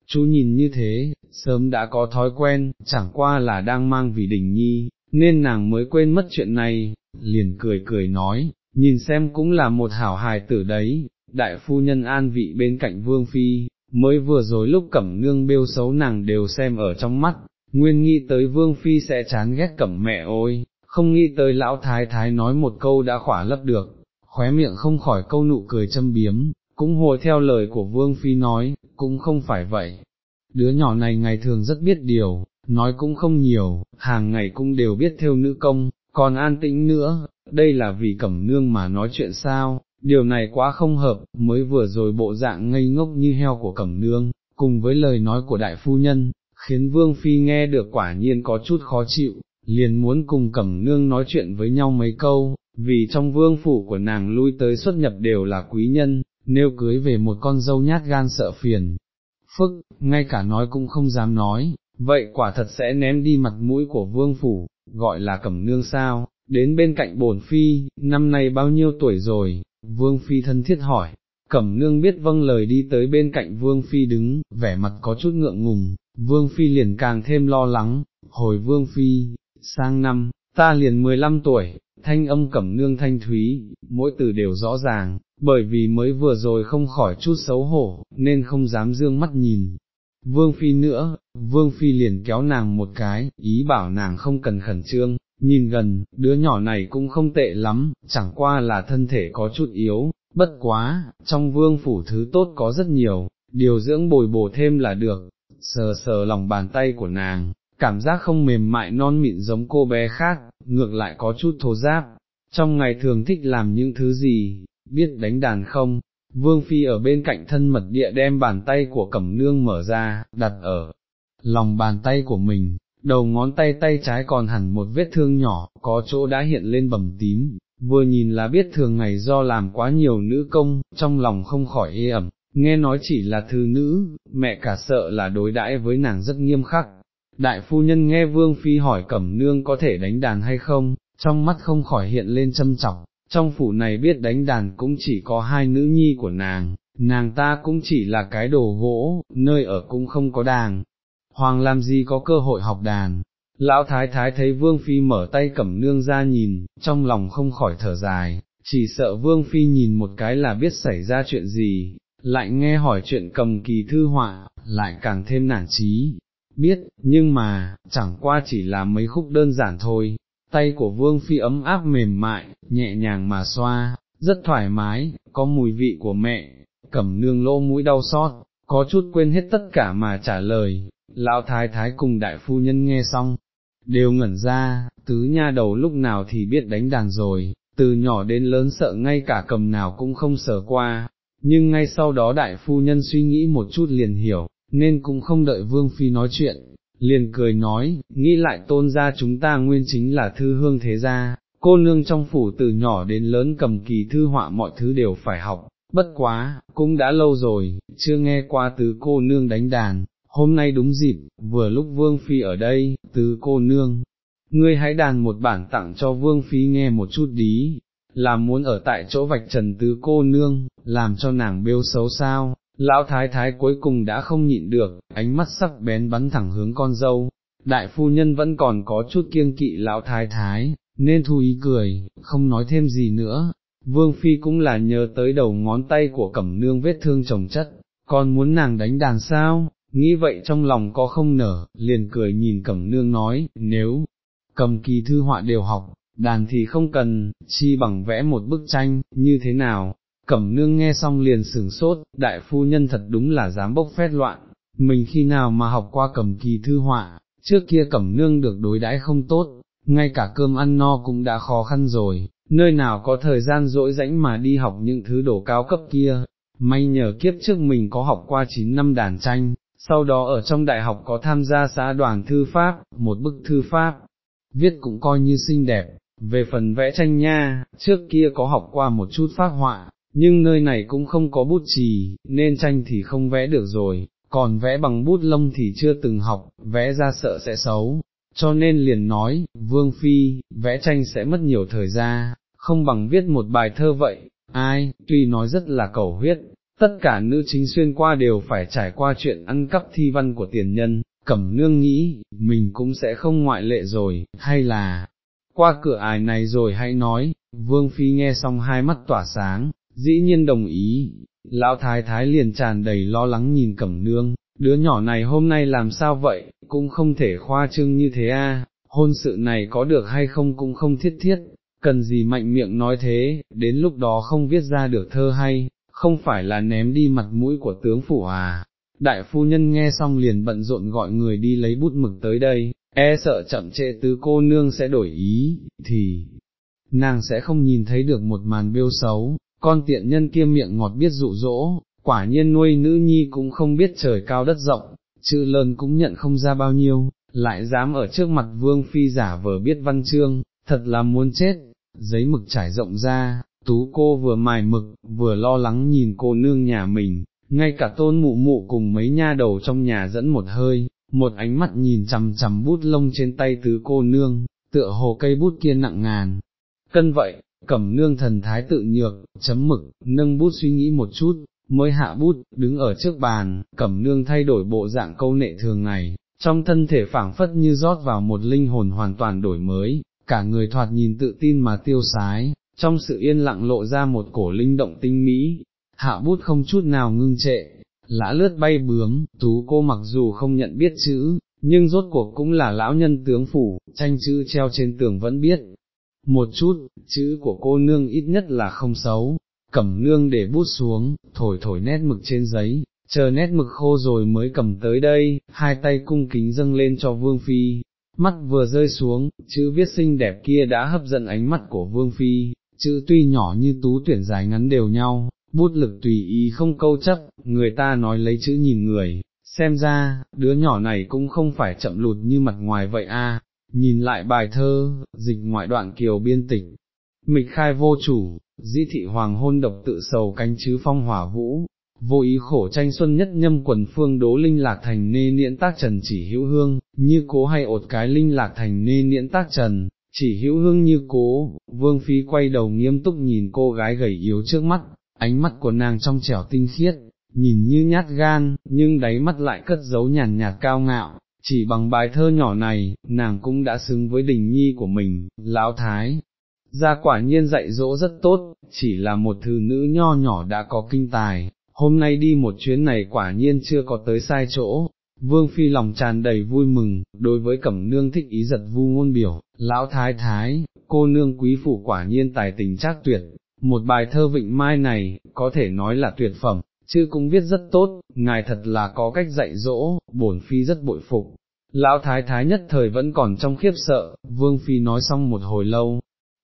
Chú nhìn như thế, sớm đã có thói quen, chẳng qua là đang mang vì đình nhi, nên nàng mới quên mất chuyện này, liền cười cười nói, nhìn xem cũng là một hảo hài tử đấy, đại phu nhân an vị bên cạnh vương phi, mới vừa rồi lúc cẩm nương bêu xấu nàng đều xem ở trong mắt, nguyên nghĩ tới vương phi sẽ chán ghét cẩm mẹ ôi, không nghĩ tới lão thái thái nói một câu đã khỏa lấp được, khóe miệng không khỏi câu nụ cười châm biếm, cũng hồi theo lời của Vương Phi nói, cũng không phải vậy. Đứa nhỏ này ngày thường rất biết điều, nói cũng không nhiều, hàng ngày cũng đều biết theo nữ công, còn an tĩnh nữa, đây là vì cẩm nương mà nói chuyện sao, điều này quá không hợp, mới vừa rồi bộ dạng ngây ngốc như heo của cẩm nương, cùng với lời nói của đại phu nhân, khiến Vương Phi nghe được quả nhiên có chút khó chịu, liền muốn cùng cẩm nương nói chuyện với nhau mấy câu, vì trong vương phủ của nàng lui tới xuất nhập đều là quý nhân, nếu cưới về một con dâu nhát gan sợ phiền, phức, ngay cả nói cũng không dám nói, vậy quả thật sẽ ném đi mặt mũi của vương phủ, gọi là cẩm nương sao, đến bên cạnh bổn phi, năm nay bao nhiêu tuổi rồi, vương phi thân thiết hỏi. Cẩm nương biết vâng lời đi tới bên cạnh Vương Phi đứng, vẻ mặt có chút ngượng ngùng, Vương Phi liền càng thêm lo lắng, hồi Vương Phi, sang năm, ta liền 15 tuổi, thanh âm cẩm nương thanh thúy, mỗi từ đều rõ ràng, bởi vì mới vừa rồi không khỏi chút xấu hổ, nên không dám dương mắt nhìn. Vương Phi nữa, Vương Phi liền kéo nàng một cái, ý bảo nàng không cần khẩn trương, nhìn gần, đứa nhỏ này cũng không tệ lắm, chẳng qua là thân thể có chút yếu, bất quá, trong vương phủ thứ tốt có rất nhiều, điều dưỡng bồi bổ thêm là được, sờ sờ lòng bàn tay của nàng, cảm giác không mềm mại non mịn giống cô bé khác, ngược lại có chút thô giáp, trong ngày thường thích làm những thứ gì, biết đánh đàn không, Vương Phi ở bên cạnh thân mật địa đem bàn tay của Cẩm Nương mở ra, đặt ở lòng bàn tay của mình, đầu ngón tay tay trái còn hẳn một vết thương nhỏ, có chỗ đã hiện lên bầm tím, vừa nhìn là biết thường ngày do làm quá nhiều nữ công, trong lòng không khỏi ê ẩm, nghe nói chỉ là thư nữ, mẹ cả sợ là đối đãi với nàng rất nghiêm khắc, Đại phu nhân nghe Vương Phi hỏi Cẩm Nương có thể đánh đàn hay không, trong mắt không khỏi hiện lên châm trọng. trong phủ này biết đánh đàn cũng chỉ có hai nữ nhi của nàng, nàng ta cũng chỉ là cái đồ gỗ, nơi ở cũng không có đàn. Hoàng làm gì có cơ hội học đàn, lão thái thái thấy Vương Phi mở tay Cẩm Nương ra nhìn, trong lòng không khỏi thở dài, chỉ sợ Vương Phi nhìn một cái là biết xảy ra chuyện gì, lại nghe hỏi chuyện cầm kỳ thư họa, lại càng thêm nản trí, biết, nhưng mà, chẳng qua chỉ là mấy khúc đơn giản thôi, tay của vương phi ấm áp mềm mại, nhẹ nhàng mà xoa, rất thoải mái, có mùi vị của mẹ, cẩm nương lỗ mũi đau xót, có chút quên hết tất cả mà trả lời, lão thái thái cùng đại phu nhân nghe xong, đều ngẩn ra, tứ nha đầu lúc nào thì biết đánh đàn rồi, từ nhỏ đến lớn sợ ngay cả cầm nào cũng không sờ qua, nhưng ngay sau đó đại phu nhân suy nghĩ một chút liền hiểu, nên cũng không đợi vương phi nói chuyện, liền cười nói, nghĩ lại tôn ra chúng ta nguyên chính là thư hương thế gia, cô nương trong phủ từ nhỏ đến lớn cầm kỳ thư họa mọi thứ đều phải học, bất quá, cũng đã lâu rồi, chưa nghe qua từ cô nương đánh đàn, hôm nay đúng dịp, vừa lúc vương phi ở đây, tứ cô nương, ngươi hãy đàn một bản tặng cho vương phi nghe một chút đi, làm muốn ở tại chỗ vạch trần tứ cô nương, làm cho nàng bêu xấu sao, lão thái thái cuối cùng đã không nhịn được, ánh mắt sắc bén bắn thẳng hướng con dâu, đại phu nhân vẫn còn có chút kiêng kỵ lão thái thái, nên thu ý cười, không nói thêm gì nữa, vương phi cũng là nhớ tới đầu ngón tay của cẩm nương vết thương chồng chất, còn muốn nàng đánh đàn sao, nghĩ vậy trong lòng có không nở, liền cười nhìn cẩm nương nói, nếu, cầm kỳ thư họa đều học, đàn thì không cần, chi bằng vẽ một bức tranh, như thế nào, cẩm nương nghe xong liền sửng sốt, đại phu nhân thật đúng là dám bốc phét loạn, mình khi nào mà học qua cầm kỳ thư họa, trước kia cẩm nương được đối đãi không tốt, ngay cả cơm ăn no cũng đã khó khăn rồi, nơi nào có thời gian rỗi rãnh mà đi học những thứ đổ cao cấp kia, may nhờ kiếp trước mình có học qua 9 năm đàn tranh, sau đó ở trong đại học có tham gia xã đoàn thư pháp, một bức thư pháp, viết cũng coi như xinh đẹp, về phần vẽ tranh nha, trước kia có học qua một chút phát họa, nhưng nơi này cũng không có bút chì, nên tranh thì không vẽ được rồi, còn vẽ bằng bút lông thì chưa từng học, vẽ ra sợ sẽ xấu, cho nên liền nói, Vương Phi, vẽ tranh sẽ mất nhiều thời gian, không bằng viết một bài thơ vậy, ai, tuy nói rất là cầu huyết, tất cả nữ chính xuyên qua đều phải trải qua chuyện ăn cắp thi văn của tiền nhân, cẩm nương nghĩ, mình cũng sẽ không ngoại lệ rồi, hay là, qua cửa ải này rồi hãy nói, Vương Phi nghe xong hai mắt tỏa sáng, dĩ nhiên đồng ý, lão thái thái liền tràn đầy lo lắng nhìn cẩm nương, đứa nhỏ này hôm nay làm sao vậy, cũng không thể khoa trương như thế a. hôn sự này có được hay không cũng không thiết thiết, cần gì mạnh miệng nói thế, đến lúc đó không viết ra được thơ hay, không phải là ném đi mặt mũi của tướng phủ à. Đại phu nhân nghe xong liền bận rộn gọi người đi lấy bút mực tới đây, e sợ chậm trễ tứ cô nương sẽ đổi ý, thì nàng sẽ không nhìn thấy được một màn bêu xấu, con tiện nhân kia miệng ngọt biết dụ dỗ, quả nhiên nuôi nữ nhi cũng không biết trời cao đất rộng, chữ lớn cũng nhận không ra bao nhiêu, lại dám ở trước mặt vương phi giả vờ biết văn chương, thật là muốn chết, giấy mực trải rộng ra, tú cô vừa mài mực, vừa lo lắng nhìn cô nương nhà mình, ngay cả tôn mụ mụ cùng mấy nha đầu trong nhà dẫn một hơi, một ánh mắt nhìn chằm chằm bút lông trên tay tứ cô nương, tựa hồ cây bút kia nặng ngàn. Cân vậy, cẩm nương thần thái tự nhược, chấm mực, nâng bút suy nghĩ một chút, mới hạ bút, đứng ở trước bàn, cẩm nương thay đổi bộ dạng câu nệ thường ngày, trong thân thể phảng phất như rót vào một linh hồn hoàn toàn đổi mới, cả người thoạt nhìn tự tin mà tiêu sái, trong sự yên lặng lộ ra một cổ linh động tinh mỹ, hạ bút không chút nào ngưng trệ, lã lướt bay bướm, tú cô mặc dù không nhận biết chữ, nhưng rốt cuộc cũng là lão nhân tướng phủ, tranh chữ treo trên tường vẫn biết. Một chút, chữ của cô nương ít nhất là không xấu, cầm nương để bút xuống, thổi thổi nét mực trên giấy, chờ nét mực khô rồi mới cầm tới đây, hai tay cung kính dâng lên cho Vương Phi, mắt vừa rơi xuống, chữ viết xinh đẹp kia đã hấp dẫn ánh mắt của Vương Phi, chữ tuy nhỏ như tú tuyển dài ngắn đều nhau, bút lực tùy ý không câu chấp, người ta nói lấy chữ nhìn người, xem ra, đứa nhỏ này cũng không phải chậm lụt như mặt ngoài vậy a. nhìn lại bài thơ, dịch ngoại đoạn kiều biên tịch, mịch khai vô chủ, di thị hoàng hôn độc tự sầu cánh chứ phong hỏa vũ, vô ý khổ tranh xuân nhất nhâm quần phương đố linh lạc thành nê niễn tác trần chỉ hữu hương, như cố hay ột cái linh lạc thành nê niễn tác trần, chỉ hữu hương như cố, vương phi quay đầu nghiêm túc nhìn cô gái gầy yếu trước mắt, ánh mắt của nàng trong trẻo tinh khiết, nhìn như nhát gan, nhưng đáy mắt lại cất giấu nhàn nhạt cao ngạo, chỉ bằng bài thơ nhỏ này, nàng cũng đã xứng với đình nhi của mình, lão thái. Gia quả nhiên dạy dỗ rất tốt, chỉ là một thư nữ nho nhỏ đã có kinh tài, hôm nay đi một chuyến này quả nhiên chưa có tới sai chỗ. Vương Phi lòng tràn đầy vui mừng, đối với cẩm nương thích ý giật vu ngôn biểu, lão thái thái, cô nương quý phụ quả nhiên tài tình trác tuyệt, một bài thơ vịnh mai này, có thể nói là tuyệt phẩm, chứ cũng viết rất tốt, ngài thật là có cách dạy dỗ, bổn phi rất bội phục. Lão thái thái nhất thời vẫn còn trong khiếp sợ, vương phi nói xong một hồi lâu,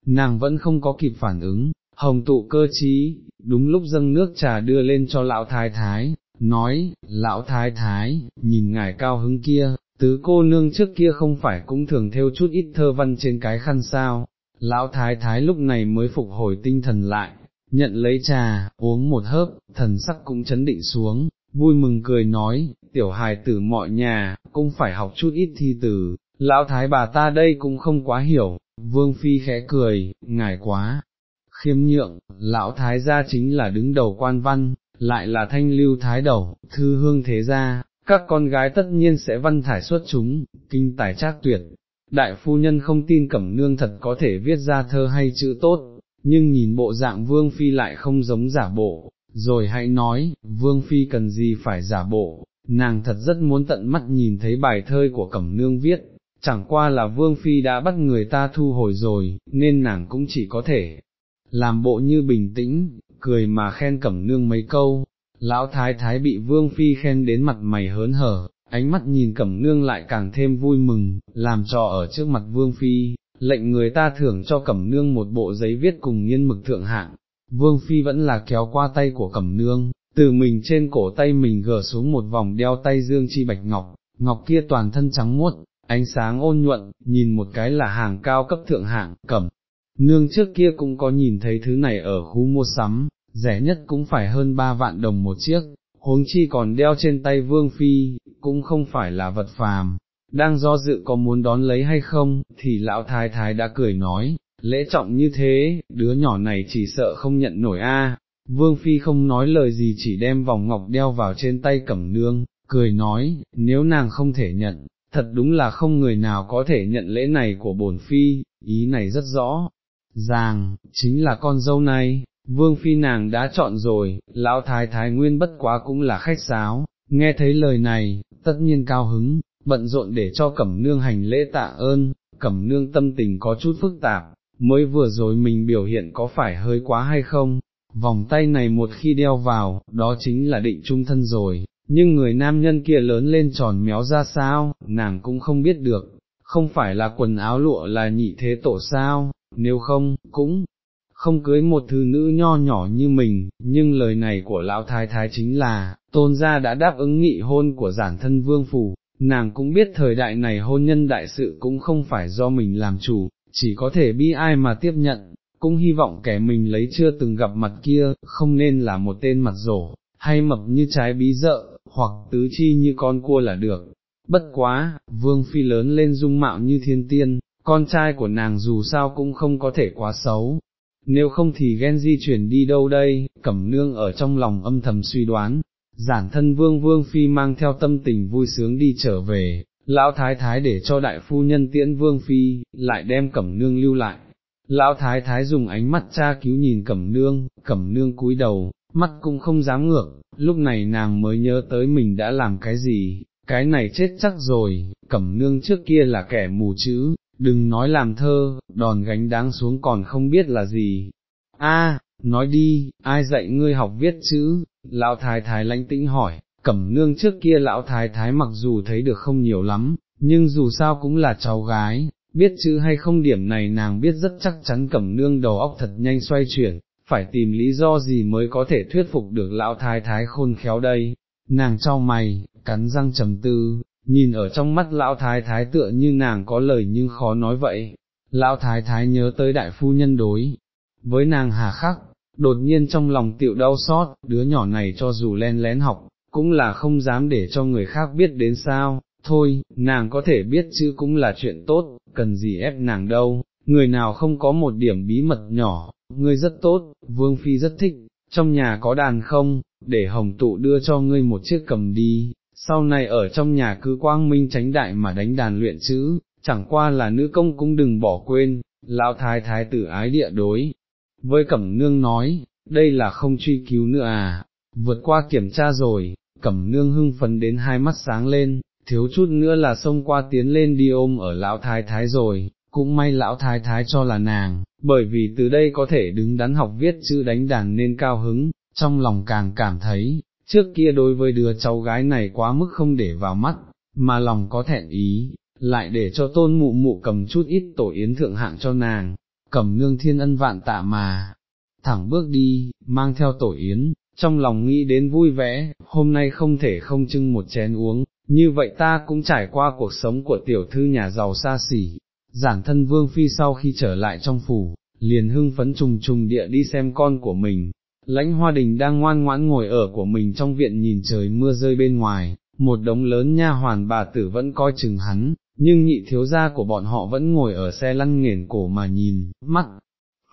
nàng vẫn không có kịp phản ứng, hồng tụ cơ trí, đúng lúc dâng nước trà đưa lên cho lão thái thái, nói, lão thái thái, nhìn ngài cao hứng kia, tứ cô nương trước kia không phải cũng thường theo chút ít thơ văn trên cái khăn sao, lão thái thái lúc này mới phục hồi tinh thần lại, nhận lấy trà, uống một hớp, thần sắc cũng chấn định xuống, vui mừng cười nói, tiểu hài tử mọi nhà, cũng phải học chút ít thi từ, lão thái bà ta đây cũng không quá hiểu, vương phi khẽ cười, ngài quá, khiêm nhượng, lão thái gia chính là đứng đầu quan văn, lại là thanh lưu thái đầu, thư hương thế gia, các con gái tất nhiên sẽ văn thải xuất chúng, kinh tài trác tuyệt. Đại phu nhân không tin cẩm nương thật có thể viết ra thơ hay chữ tốt, nhưng nhìn bộ dạng vương phi lại không giống giả bộ, rồi hãy nói, vương phi cần gì phải giả bộ, nàng thật rất muốn tận mắt nhìn thấy bài thơ của cẩm nương viết, chẳng qua là vương phi đã bắt người ta thu hồi rồi, nên nàng cũng chỉ có thể làm bộ như bình tĩnh, cười mà khen cẩm nương mấy câu, lão thái thái bị vương phi khen đến mặt mày hớn hở, ánh mắt nhìn cẩm nương lại càng thêm vui mừng, làm trò ở trước mặt vương phi, lệnh người ta thưởng cho cẩm nương một bộ giấy viết cùng nghiên mực thượng hạng, vương phi vẫn là kéo qua tay của cẩm nương, từ mình trên cổ tay mình gỡ xuống một vòng đeo tay dương chi bạch ngọc, ngọc kia toàn thân trắng muốt, ánh sáng ôn nhuận, nhìn một cái là hàng cao cấp thượng hạng, cẩm. Nương trước kia cũng có nhìn thấy thứ này ở khu mua sắm, rẻ nhất cũng phải hơn ba vạn đồng một chiếc, huống chi còn đeo trên tay vương phi, cũng không phải là vật phàm, đang do dự có muốn đón lấy hay không, thì lão thái thái đã cười nói, lễ trọng như thế, đứa nhỏ này chỉ sợ không nhận nổi a. Vương Phi không nói lời gì chỉ đem vòng ngọc đeo vào trên tay cẩm nương, cười nói, nếu nàng không thể nhận, thật đúng là không người nào có thể nhận lễ này của bổn Phi, ý này rất rõ, ràng, chính là con dâu này, Vương Phi nàng đã chọn rồi, lão thái thái nguyên bất quá cũng là khách sáo, nghe thấy lời này, tất nhiên cao hứng, bận rộn để cho cẩm nương hành lễ tạ ơn, cẩm nương tâm tình có chút phức tạp, mới vừa rồi mình biểu hiện có phải hơi quá hay không, vòng tay này một khi đeo vào, đó chính là định trung thân rồi, nhưng người nam nhân kia lớn lên tròn méo ra sao, nàng cũng không biết được, không phải là quần áo lụa là nhị thế tổ sao, nếu không, cũng không cưới một thư nữ nho nhỏ như mình, nhưng lời này của lão thái thái chính là, tôn gia đã đáp ứng nghị hôn của giản thân vương phủ, nàng cũng biết thời đại này hôn nhân đại sự cũng không phải do mình làm chủ, chỉ có thể bi ai mà tiếp nhận, cũng hy vọng kẻ mình lấy chưa từng gặp mặt kia, không nên là một tên mặt rổ, hay mập như trái bí dợ, hoặc tứ chi như con cua là được. Bất quá, vương phi lớn lên dung mạo như thiên tiên, con trai của nàng dù sao cũng không có thể quá xấu, nếu không thì ghen di chuyển đi đâu đây, cẩm nương ở trong lòng âm thầm suy đoán, giản thân vương vương phi mang theo tâm tình vui sướng đi trở về, lão thái thái để cho đại phu nhân tiễn vương phi, lại đem cẩm nương lưu lại. Lão thái thái dùng ánh mắt cha cứu nhìn cẩm nương, cẩm nương cúi đầu, mắt cũng không dám ngược, lúc này nàng mới nhớ tới mình đã làm cái gì, cái này chết chắc rồi, cẩm nương trước kia là kẻ mù chữ, đừng nói làm thơ, đòn gánh đáng xuống còn không biết là gì. A, nói đi, ai dạy ngươi học viết chữ, lão thái thái lãnh tĩnh hỏi, cẩm nương trước kia lão thái thái mặc dù thấy được không nhiều lắm, nhưng dù sao cũng là cháu gái, biết chữ hay không điểm này nàng biết rất chắc chắn cẩm nương đầu óc thật nhanh xoay chuyển, phải tìm lý do gì mới có thể thuyết phục được lão thái thái khôn khéo đây, nàng trao mày, cắn răng trầm tư, nhìn ở trong mắt lão thái thái tựa như nàng có lời nhưng khó nói vậy, lão thái thái nhớ tới đại phu nhân đối, với nàng hà khắc, đột nhiên trong lòng tiệu đau xót, đứa nhỏ này cho dù len lén học, cũng là không dám để cho người khác biết đến sao, thôi, nàng có thể biết chứ cũng là chuyện tốt, cần gì ép nàng đâu, người nào không có một điểm bí mật nhỏ, ngươi rất tốt, vương phi rất thích, trong nhà có đàn không, để hồng tụ đưa cho ngươi một chiếc cầm đi, sau này ở trong nhà cứ quang minh tránh đại mà đánh đàn luyện chữ, chẳng qua là nữ công cũng đừng bỏ quên, lão thái thái tử ái địa đối. Với cẩm nương nói, đây là không truy cứu nữa à, vượt qua kiểm tra rồi, cẩm nương hưng phấn đến hai mắt sáng lên, thiếu chút nữa là xông qua tiến lên đi ôm ở lão thái thái rồi, cũng may lão thái thái cho là nàng, bởi vì từ đây có thể đứng đắn học viết chữ đánh đàn nên cao hứng, trong lòng càng cảm thấy, trước kia đối với đứa cháu gái này quá mức không để vào mắt, mà lòng có thẹn ý, lại để cho tôn mụ mụ cầm chút ít tổ yến thượng hạng cho nàng, cầm nương thiên ân vạn tạ mà, thẳng bước đi, mang theo tổ yến, trong lòng nghĩ đến vui vẻ, hôm nay không thể không trưng một chén uống, như vậy ta cũng trải qua cuộc sống của tiểu thư nhà giàu xa xỉ. Giản thân vương phi sau khi trở lại trong phủ, liền hưng phấn trùng trùng địa đi xem con của mình, lãnh hoa đình đang ngoan ngoãn ngồi ở của mình trong viện nhìn trời mưa rơi bên ngoài, một đống lớn nha hoàn bà tử vẫn coi chừng hắn, nhưng nhị thiếu gia của bọn họ vẫn ngồi ở xe lăn nghển cổ mà nhìn, mắt,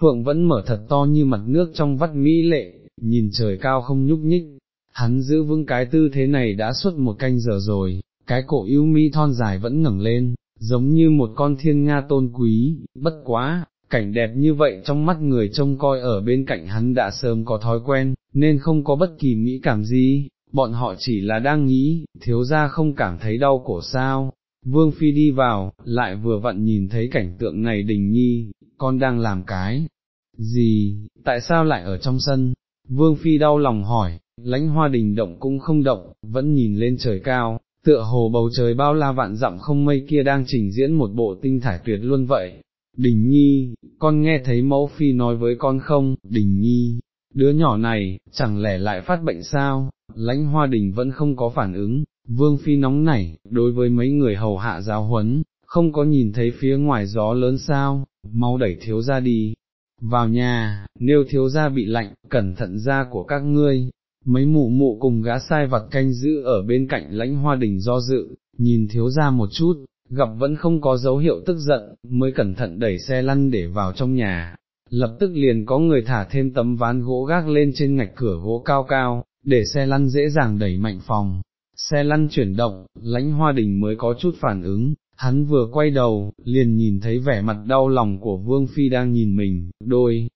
phượng vẫn mở thật to như mặt nước trong vắt mỹ lệ, nhìn trời cao không nhúc nhích, hắn giữ vững cái tư thế này đã suốt một canh giờ rồi, cái cổ yêu mi thon dài vẫn ngẩng lên, giống như một con thiên nga tôn quý, bất quá, cảnh đẹp như vậy trong mắt người trông coi ở bên cạnh hắn đã sớm có thói quen, nên không có bất kỳ mỹ cảm gì, bọn họ chỉ là đang nghĩ, thiếu gia không cảm thấy đau cổ sao. Vương Phi đi vào, lại vừa vặn nhìn thấy cảnh tượng này đình nhi, con đang làm cái gì, tại sao lại ở trong sân, Vương Phi đau lòng hỏi, lãnh hoa đình động cũng không động, vẫn nhìn lên trời cao, tựa hồ bầu trời bao la vạn dặm không mây kia đang trình diễn một bộ tinh thải tuyệt luôn vậy. Đình Nhi, con nghe thấy mẫu phi nói với con không, Đình Nhi, đứa nhỏ này, chẳng lẽ lại phát bệnh sao, lãnh hoa đình vẫn không có phản ứng, vương phi nóng nảy, đối với mấy người hầu hạ giáo huấn, không có nhìn thấy phía ngoài gió lớn sao, mau đẩy thiếu ra đi, vào nhà, nếu thiếu gia bị lạnh, cẩn thận da của các ngươi, mấy mụ mụ cùng gã sai vặt canh giữ ở bên cạnh lãnh hoa đình do dự, nhìn thiếu gia một chút, gặp vẫn không có dấu hiệu tức giận, mới cẩn thận đẩy xe lăn để vào trong nhà. Lập tức liền có người thả thêm tấm ván gỗ gác lên trên ngạch cửa gỗ cao cao, để xe lăn dễ dàng đẩy mạnh phòng. Xe lăn chuyển động, lãnh hoa đình mới có chút phản ứng, hắn vừa quay đầu, liền nhìn thấy vẻ mặt đau lòng của Vương Phi đang nhìn mình, đôi,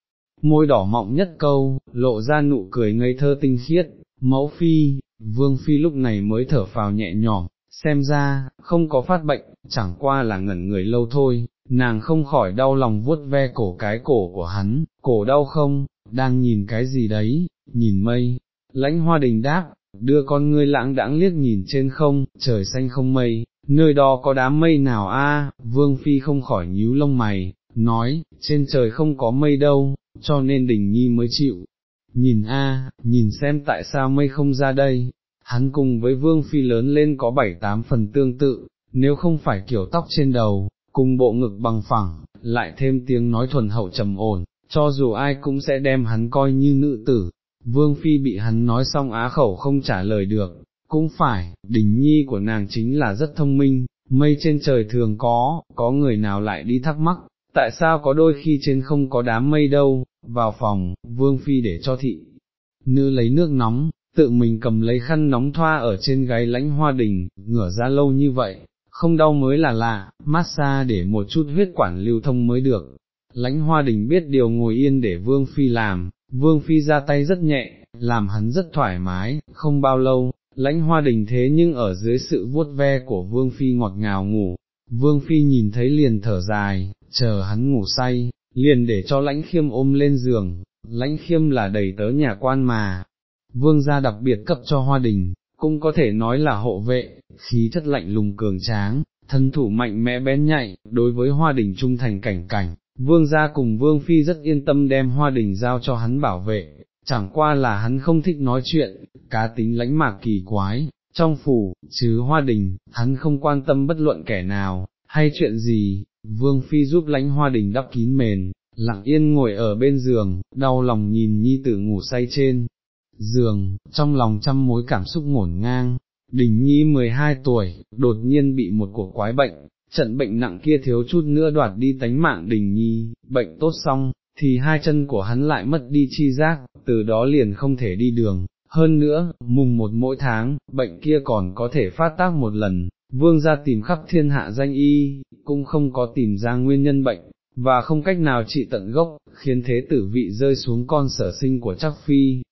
môi đỏ mọng nhất câu, lộ ra nụ cười ngây thơ tinh khiết, mẫu Phi, Vương Phi lúc này mới thở phào nhẹ nhõm, xem ra, không có phát bệnh, chẳng qua là ngẩn người lâu thôi, nàng không khỏi đau lòng vuốt ve cổ cái cổ của hắn, cổ đau không, đang nhìn cái gì đấy, nhìn mây, lãnh hoa đình đáp, đưa con ngươi lãng đãng liếc nhìn trên không, trời xanh không mây, nơi đó có đám mây nào a? vương phi không khỏi nhíu lông mày, nói, trên trời không có mây đâu, cho nên đình nhi mới chịu. Nhìn a, nhìn xem tại sao mây không ra đây, hắn cùng với vương phi lớn lên có bảy tám phần tương tự, nếu không phải kiểu tóc trên đầu, cùng bộ ngực bằng phẳng, lại thêm tiếng nói thuần hậu trầm ổn, cho dù ai cũng sẽ đem hắn coi như nữ tử. Vương Phi bị hắn nói xong á khẩu không trả lời được, cũng phải, đỉnh nhi của nàng chính là rất thông minh, mây trên trời thường có, có người nào lại đi thắc mắc, tại sao có đôi khi trên không có đám mây đâu, vào phòng, vương phi để cho thị, nữ lấy nước nóng, tự mình cầm lấy khăn nóng thoa ở trên gáy lãnh hoa đình, ngửa ra lâu như vậy, không đau mới là lạ, massage để một chút huyết quản lưu thông mới được. Lãnh hoa đình biết điều ngồi yên để vương phi làm, vương phi ra tay rất nhẹ, làm hắn rất thoải mái, không bao lâu, lãnh hoa đình thế nhưng ở dưới sự vuốt ve của vương phi ngọt ngào ngủ, vương phi nhìn thấy liền thở dài, chờ hắn ngủ say, liền để cho lãnh khiêm ôm lên giường, lãnh khiêm là đầy tớ nhà quan mà, vương gia đặc biệt cấp cho hoa đình, cũng có thể nói là hộ vệ, khí chất lạnh lùng cường tráng, thân thủ mạnh mẽ bén nhạy, đối với hoa đình trung thành cảnh cảnh, vương gia cùng vương phi rất yên tâm đem hoa đình giao cho hắn bảo vệ, chẳng qua là hắn không thích nói chuyện, cá tính lãnh mạc kỳ quái, trong phủ, chứ hoa đình, hắn không quan tâm bất luận kẻ nào, hay chuyện gì, vương phi giúp lãnh hoa đình đắp kín mền, lặng yên ngồi ở bên giường, đau lòng nhìn nhi tử ngủ say trên giường, trong lòng trăm mối cảm xúc ngổn ngang, đình nhi 12 tuổi, đột nhiên bị một cuộc quái bệnh, trận bệnh nặng kia thiếu chút nữa đoạt đi tánh mạng đình nhi, bệnh tốt xong, thì hai chân của hắn lại mất đi chi giác, từ đó liền không thể đi đường. Hơn nữa, mùng một mỗi tháng, bệnh kia còn có thể phát tác một lần, vương ra tìm khắp thiên hạ danh y, cũng không có tìm ra nguyên nhân bệnh, và không cách nào trị tận gốc, khiến thế tử vị rơi xuống con sở sinh của chắc phi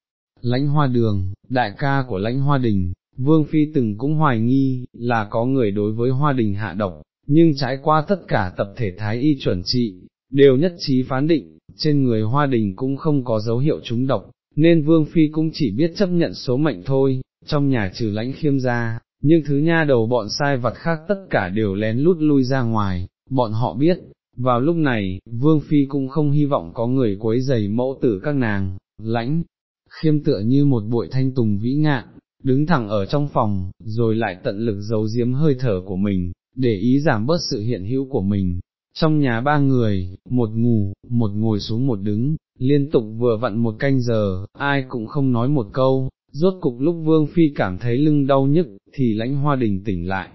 lãnh hoa đường, đại ca của lãnh hoa đình, Vương Phi từng cũng hoài nghi, là có người đối với hoa đình hạ độc, nhưng trải qua tất cả tập thể thái y chuẩn trị, đều nhất trí phán định, trên người hoa đình cũng không có dấu hiệu trúng độc, nên Vương Phi cũng chỉ biết chấp nhận số mệnh thôi, trong nhà trừ lãnh khiêm ra, nhưng thứ nha đầu bọn sai vật khác tất cả đều lén lút lui ra ngoài, bọn họ biết, vào lúc này, Vương Phi cũng không hy vọng có người quấy giày mẫu tử các nàng, lãnh, khiêm tựa như một bụi thanh tùng vĩ ngạn, đứng thẳng ở trong phòng, rồi lại tận lực giấu giếm hơi thở của mình, để ý giảm bớt sự hiện hữu của mình. Trong nhà ba người, một ngủ, một ngồi xuống một đứng, liên tục vừa vặn một canh giờ, ai cũng không nói một câu, rốt cục lúc Vương Phi cảm thấy lưng đau nhức, thì lãnh hoa đình tỉnh lại.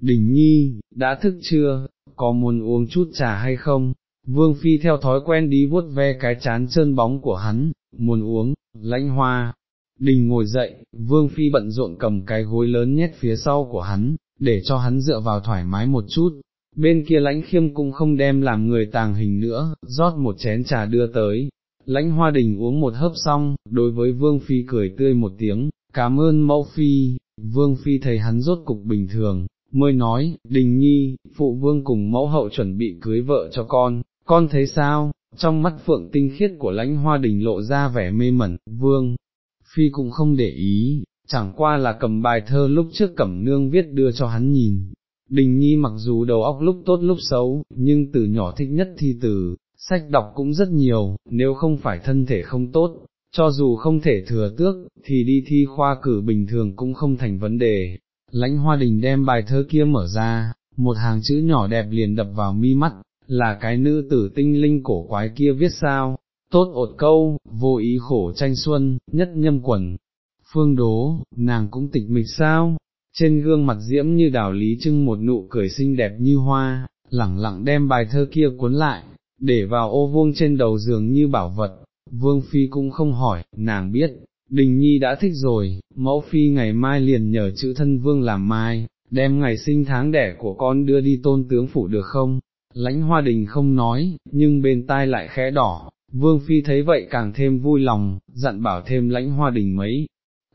Đình nhi, đã thức chưa, có muốn uống chút trà hay không? Vương Phi theo thói quen đi vuốt ve cái chán trơn bóng của hắn, muốn uống, lãnh hoa. Đình ngồi dậy, Vương Phi bận rộn cầm cái gối lớn nhét phía sau của hắn, để cho hắn dựa vào thoải mái một chút. Bên kia lãnh khiêm cũng không đem làm người tàng hình nữa, rót một chén trà đưa tới. Lãnh hoa đình uống một hớp xong, đối với Vương Phi cười tươi một tiếng, cảm ơn mẫu Phi, Vương Phi thấy hắn rốt cục bình thường, mới nói, đình nhi, phụ vương cùng mẫu hậu chuẩn bị cưới vợ cho con, con thấy sao, trong mắt phượng tinh khiết của lãnh hoa đình lộ ra vẻ mê mẩn, vương, phi cũng không để ý, chẳng qua là cầm bài thơ lúc trước cẩm nương viết đưa cho hắn nhìn. Đình Nhi mặc dù đầu óc lúc tốt lúc xấu, nhưng từ nhỏ thích nhất thi từ, sách đọc cũng rất nhiều, nếu không phải thân thể không tốt, cho dù không thể thừa tước, thì đi thi khoa cử bình thường cũng không thành vấn đề. Lãnh hoa đình đem bài thơ kia mở ra, một hàng chữ nhỏ đẹp liền đập vào mi mắt, là cái nữ tử tinh linh cổ quái kia viết sao, tốt ột câu, vô ý khổ tranh xuân, nhất nhâm quần. Phương đố, nàng cũng tịch mịch sao, trên gương mặt diễm như đảo lý trưng một nụ cười xinh đẹp như hoa, lẳng lặng đem bài thơ kia cuốn lại, để vào ô vuông trên đầu giường như bảo vật, vương phi cũng không hỏi, nàng biết, đình nhi đã thích rồi, mẫu phi ngày mai liền nhờ chữ thân vương làm mai, đem ngày sinh tháng đẻ của con đưa đi tôn tướng phủ được không? Lãnh hoa đình không nói, nhưng bên tai lại khẽ đỏ, vương phi thấy vậy càng thêm vui lòng, dặn bảo thêm lãnh hoa đình mấy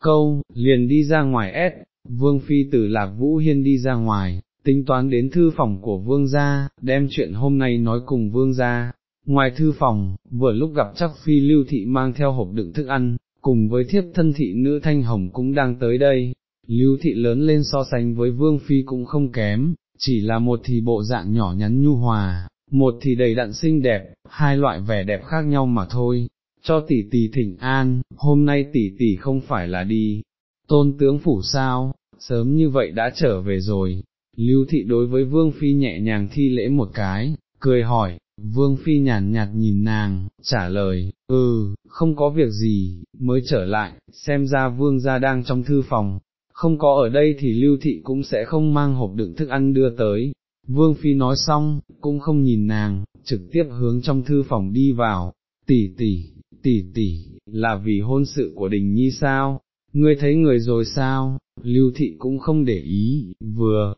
câu, liền đi ra ngoài ép, vương phi từ lạc vũ hiên đi ra ngoài, tính toán đến thư phòng của vương gia, đem chuyện hôm nay nói cùng vương gia. Ngoài thư phòng, vừa lúc gặp chắc phi lưu thị mang theo hộp đựng thức ăn, cùng với thiếp thân thị nữ thanh hồng cũng đang tới đây, lưu thị lớn lên so sánh với vương phi cũng không kém, chỉ là một thì bộ dạng nhỏ nhắn nhu hòa, một thì đầy đặn xinh đẹp, hai loại vẻ đẹp khác nhau mà thôi, cho tỷ tỷ thỉnh an, hôm nay tỷ tỷ không phải là đi, tôn tướng phủ sao, sớm như vậy đã trở về rồi, lưu thị đối với vương phi nhẹ nhàng thi lễ một cái, cười hỏi, vương phi nhàn nhạt nhìn nàng, trả lời, ừ, không có việc gì, mới trở lại, xem ra vương gia đang trong thư phòng, không có ở đây thì lưu thị cũng sẽ không mang hộp đựng thức ăn đưa tới. Vương Phi nói xong, cũng không nhìn nàng, trực tiếp hướng trong thư phòng đi vào, tỷ tỷ, tỷ tỷ, là vì hôn sự của đình nhi sao, ngươi thấy người rồi sao, lưu thị cũng không để ý, vừa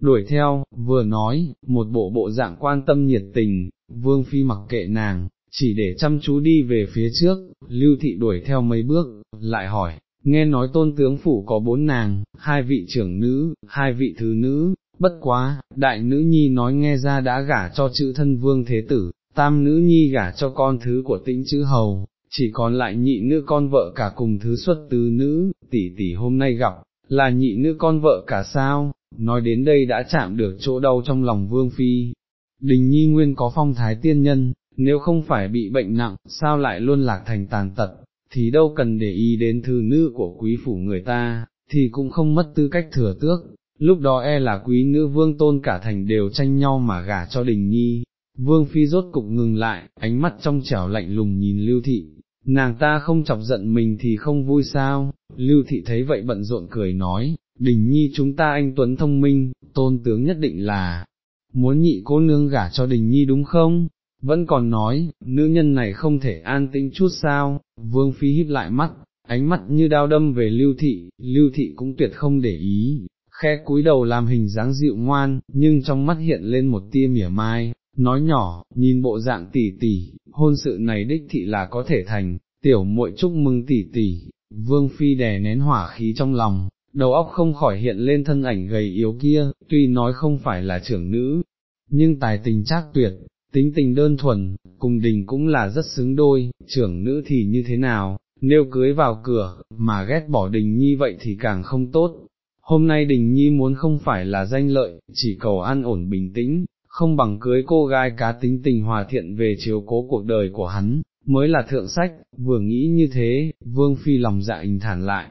đuổi theo, vừa nói, một bộ bộ dạng quan tâm nhiệt tình, vương phi mặc kệ nàng, chỉ để chăm chú đi về phía trước, lưu thị đuổi theo mấy bước, lại hỏi, nghe nói tôn tướng phủ có bốn nàng, hai vị trưởng nữ, hai vị thứ nữ, bất quá, đại nữ nhi nói nghe ra đã gả cho chữ thân vương thế tử, tam nữ nhi gả cho con thứ của tĩnh chữ hầu, chỉ còn lại nhị nữ con vợ cả cùng thứ xuất tứ nữ, tỷ tỷ hôm nay gặp, là nhị nữ con vợ cả sao, nói đến đây đã chạm được chỗ đau trong lòng vương phi. Đình nhi nguyên có phong thái tiên nhân, nếu không phải bị bệnh nặng, sao lại luôn lạc thành tàn tật, thì đâu cần để ý đến thư nữ của quý phủ người ta, thì cũng không mất tư cách thừa tước, lúc đó e là quý nữ vương tôn cả thành đều tranh nhau mà gả cho đình nhi. Vương phi rốt cục ngừng lại, ánh mắt trong trẻo lạnh lùng nhìn lưu thị, nàng ta không chọc giận mình thì không vui sao, lưu thị thấy vậy bận rộn cười nói, đình nhi chúng ta anh Tuấn thông minh, tôn tướng nhất định là, muốn nhị cô nương gả cho đình nhi đúng không, vẫn còn nói, nữ nhân này không thể an tĩnh chút sao, vương phi híp lại mắt, ánh mắt như đao đâm về lưu thị, lưu thị cũng tuyệt không để ý, khe cúi đầu làm hình dáng dịu ngoan, nhưng trong mắt hiện lên một tia mỉa mai, nói nhỏ, nhìn bộ dạng tỷ tỷ, hôn sự này đích thị là có thể thành, tiểu muội chúc mừng tỷ tỷ, vương phi đè nén hỏa khí trong lòng, đầu óc không khỏi hiện lên thân ảnh gầy yếu kia, tuy nói không phải là trưởng nữ, nhưng tài tình chắc tuyệt, tính tình đơn thuần, cùng đình cũng là rất xứng đôi, trưởng nữ thì như thế nào, nếu cưới vào cửa, mà ghét bỏ đình nhi vậy thì càng không tốt. Hôm nay đình nhi muốn không phải là danh lợi, chỉ cầu an ổn bình tĩnh, không bằng cưới cô gái cá tính tình hòa thiện về chiếu cố cuộc đời của hắn, mới là thượng sách, vừa nghĩ như thế, vương phi lòng dạ hình thản lại.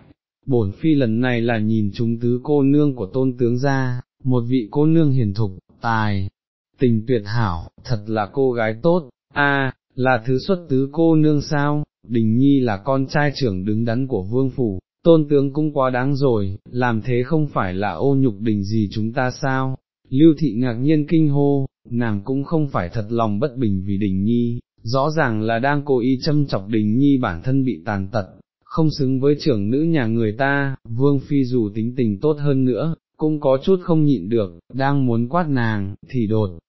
Bổn phi lần này là nhìn chúng tứ cô nương của tôn tướng gia, một vị cô nương hiền thục, tài, tình tuyệt hảo, thật là cô gái tốt, a là thứ xuất tứ cô nương sao, đình nhi là con trai trưởng đứng đắn của vương phủ, tôn tướng cũng quá đáng rồi, làm thế không phải là ô nhục đình gì chúng ta sao, lưu thị ngạc nhiên kinh hô, nàng cũng không phải thật lòng bất bình vì đình nhi, rõ ràng là đang cố ý châm chọc đình nhi bản thân bị tàn tật, không xứng với trưởng nữ nhà người ta, vương phi dù tính tình tốt hơn nữa, cũng có chút không nhịn được, đang muốn quát nàng, thì đột,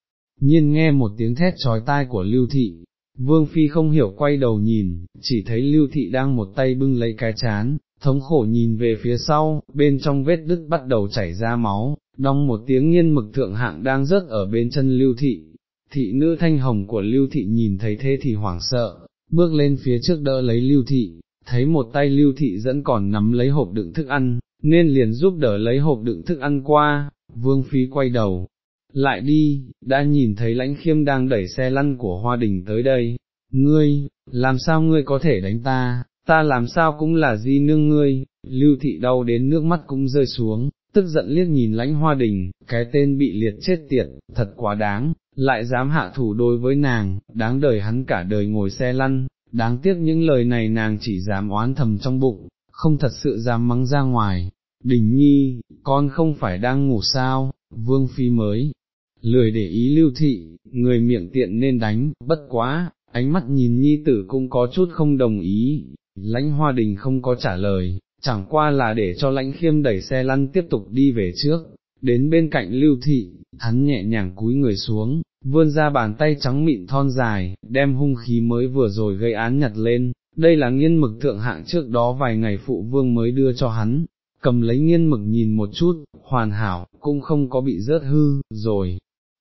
nhiên nghe một tiếng thét trói tai của lưu thị, vương phi không hiểu quay đầu nhìn, chỉ thấy lưu thị đang một tay bưng lấy cái chán, thống khổ nhìn về phía sau, bên trong vết đứt bắt đầu chảy ra máu, đong một tiếng nghiên mực thượng hạng đang rớt ở bên chân lưu thị, thị nữ thanh hồng của lưu thị nhìn thấy thế thì hoảng sợ, bước lên phía trước đỡ lấy lưu thị, thấy một tay lưu thị dẫn còn nắm lấy hộp đựng thức ăn, nên liền giúp đỡ lấy hộp đựng thức ăn qua, vương phi quay đầu, lại đi, đã nhìn thấy lãnh khiêm đang đẩy xe lăn của hoa đình tới đây, ngươi, làm sao ngươi có thể đánh ta, ta làm sao cũng là di nương ngươi, lưu thị đau đến nước mắt cũng rơi xuống, tức giận liếc nhìn lãnh hoa đình, cái tên bị liệt chết tiệt, thật quá đáng, lại dám hạ thủ đối với nàng, đáng đời hắn cả đời ngồi xe lăn, đáng tiếc những lời này nàng chỉ dám oán thầm trong bụng, không thật sự dám mắng ra ngoài. Đình nhi, con không phải đang ngủ sao, vương phi mới, lười để ý lưu thị, người miệng tiện nên đánh, bất quá, ánh mắt nhìn nhi tử cũng có chút không đồng ý, lãnh hoa đình không có trả lời, chẳng qua là để cho lãnh khiêm đẩy xe lăn tiếp tục đi về trước, đến bên cạnh lưu thị, hắn nhẹ nhàng cúi người xuống, vươn ra bàn tay trắng mịn thon dài, đem hung khí mới vừa rồi gây án nhặt lên, đây là nghiên mực thượng hạng trước đó vài ngày phụ vương mới đưa cho hắn, cầm lấy nghiên mực nhìn một chút, hoàn hảo, cũng không có bị rớt hư, rồi,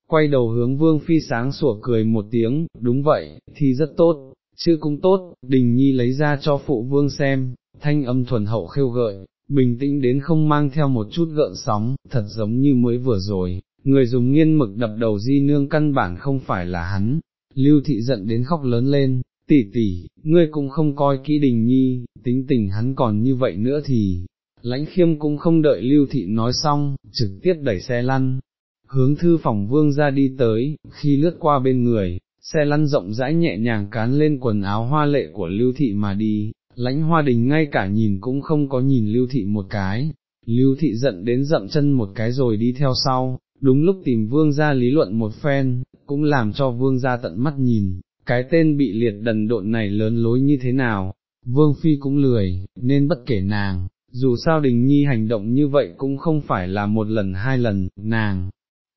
quay đầu hướng vương phi sáng sủa cười một tiếng, đúng vậy, thì rất tốt, chứ cũng tốt, đình nhi lấy ra cho phụ vương xem, thanh âm thuần hậu khêu gợi, bình tĩnh đến không mang theo một chút gợn sóng, thật giống như mới vừa rồi, người dùng nghiên mực đập đầu di nương căn bản không phải là hắn, lưu thị giận đến khóc lớn lên, tỷ tỷ, ngươi cũng không coi kỹ đình nhi, tính tình hắn còn như vậy nữa thì, lãnh khiêm cũng không đợi lưu thị nói xong, trực tiếp đẩy xe lăn, hướng thư phòng vương ra đi tới, khi lướt qua bên người, xe lăn rộng rãi nhẹ nhàng cán lên quần áo hoa lệ của lưu thị mà đi, lãnh hoa đình ngay cả nhìn cũng không có nhìn lưu thị một cái, lưu thị giận đến dậm chân một cái rồi đi theo sau, đúng lúc tìm vương ra lý luận một phen, cũng làm cho vương ra tận mắt nhìn, cái tên bị liệt đần độn này lớn lối như thế nào, vương phi cũng lười, nên bất kể nàng, dù sao đình nhi hành động như vậy cũng không phải là một lần hai lần, nàng,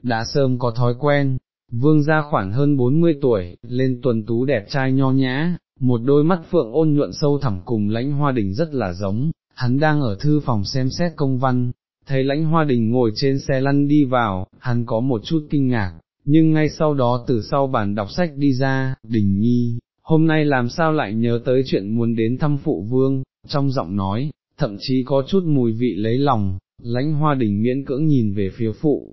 đã sớm có thói quen, vương gia khoảng hơn 40 tuổi, lên tuần tú đẹp trai nho nhã, một đôi mắt phượng ôn nhuận sâu thẳm cùng lãnh hoa đình rất là giống, hắn đang ở thư phòng xem xét công văn, thấy lãnh hoa đình ngồi trên xe lăn đi vào, hắn có một chút kinh ngạc, nhưng ngay sau đó từ sau bàn đọc sách đi ra, đình nhi, hôm nay làm sao lại nhớ tới chuyện muốn đến thăm phụ vương, trong giọng nói, thậm chí có chút mùi vị lấy lòng, lãnh hoa đình miễn cưỡng nhìn về phía phụ.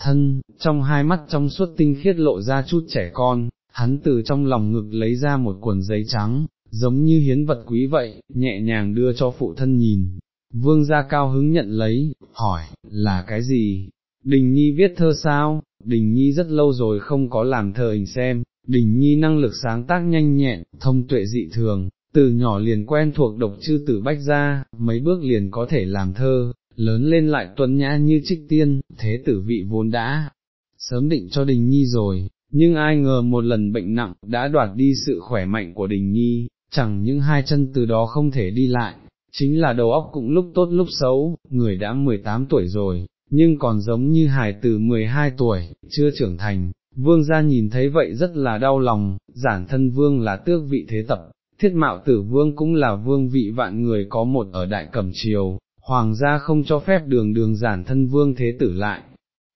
Thân, trong hai mắt trong suốt tinh khiết lộ ra chút trẻ con, hắn từ trong lòng ngực lấy ra một quần giấy trắng, giống như hiến vật quý vậy, nhẹ nhàng đưa cho phụ thân nhìn. Vương gia cao hứng nhận lấy, hỏi, là cái gì? Đình Nhi viết thơ sao? Đình Nhi rất lâu rồi không có làm thơ hình xem, Đình Nhi năng lực sáng tác nhanh nhẹn, thông tuệ dị thường, từ nhỏ liền quen thuộc độc chư tử bách gia, mấy bước liền có thể làm thơ, lớn lên lại tuấn nhã như trích tiên, thế tử vị vốn đã, sớm định cho Đình Nhi rồi, nhưng ai ngờ một lần bệnh nặng đã đoạt đi sự khỏe mạnh của đình nhi, chẳng những hai chân từ đó không thể đi lại, chính là đầu óc cũng lúc tốt lúc xấu, người đã 18 tuổi rồi, nhưng còn giống như hài từ 12 tuổi, chưa trưởng thành. Vương gia nhìn thấy vậy rất là đau lòng, giản thân vương là tước vị thế tập, thiết mạo tử vương cũng là vương vị vạn người có một ở đại cẩm triều, hoàng gia không cho phép đường đường giản thân vương thế tử lại,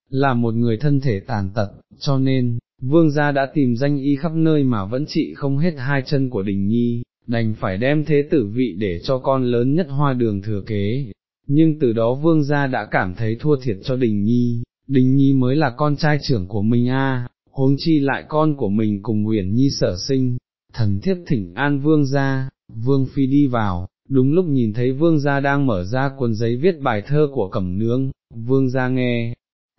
là một người thân thể tàn tật, cho nên, vương gia đã tìm danh y khắp nơi mà vẫn trị không hết hai chân của đình nhi, đành phải đem thế tử vị để cho con lớn nhất hoa đường thừa kế. Nhưng từ đó vương gia đã cảm thấy thua thiệt cho đình nhi, đình nhi mới là con trai trưởng của mình a, huống chi lại con của mình cùng Uyển Nhi sở sinh, thần thiếp thỉnh an vương gia, vương phi đi vào, đúng lúc nhìn thấy vương gia đang mở ra cuốn giấy viết bài thơ của cẩm nương, vương gia nghe,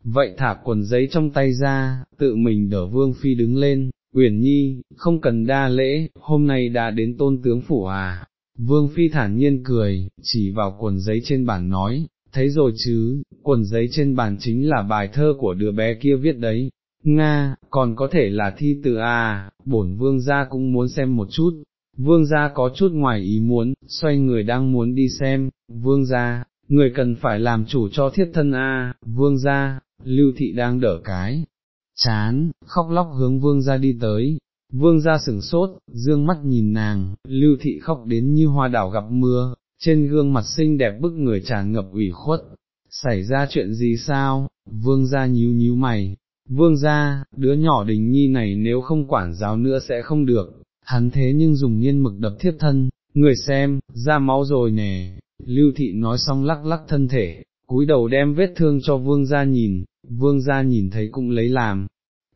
vậy thả quần giấy trong tay ra, tự mình đỡ vương phi đứng lên, Uyển Nhi, không cần đa lễ, hôm nay đã đến tôn tướng phủ à, vương phi thản nhiên cười, chỉ vào quần giấy trên bàn nói, thấy rồi chứ, quần giấy trên bàn chính là bài thơ của đứa bé kia viết đấy, Nga, còn có thể là thi từ à, bổn vương gia cũng muốn xem một chút, vương gia có chút ngoài ý muốn, xoay người đang muốn đi xem, vương gia, người cần phải làm chủ cho thiết thân a, vương gia, lưu thị đang đỡ cái, chán, khóc lóc hướng vương gia đi tới, vương gia sửng sốt, dương mắt nhìn nàng, lưu thị khóc đến như hoa đảo gặp mưa, trên gương mặt xinh đẹp bức người tràn ngập ủy khuất, xảy ra chuyện gì sao, vương gia nhíu nhíu mày, vương gia, đứa nhỏ đình nhi này nếu không quản giáo nữa sẽ không được, hắn thế nhưng dùng nhiên mực đập thiếp thân, người xem, ra máu rồi nè, lưu thị nói xong lắc lắc thân thể, cúi đầu đem vết thương cho vương gia nhìn, vương gia nhìn thấy cũng lấy làm,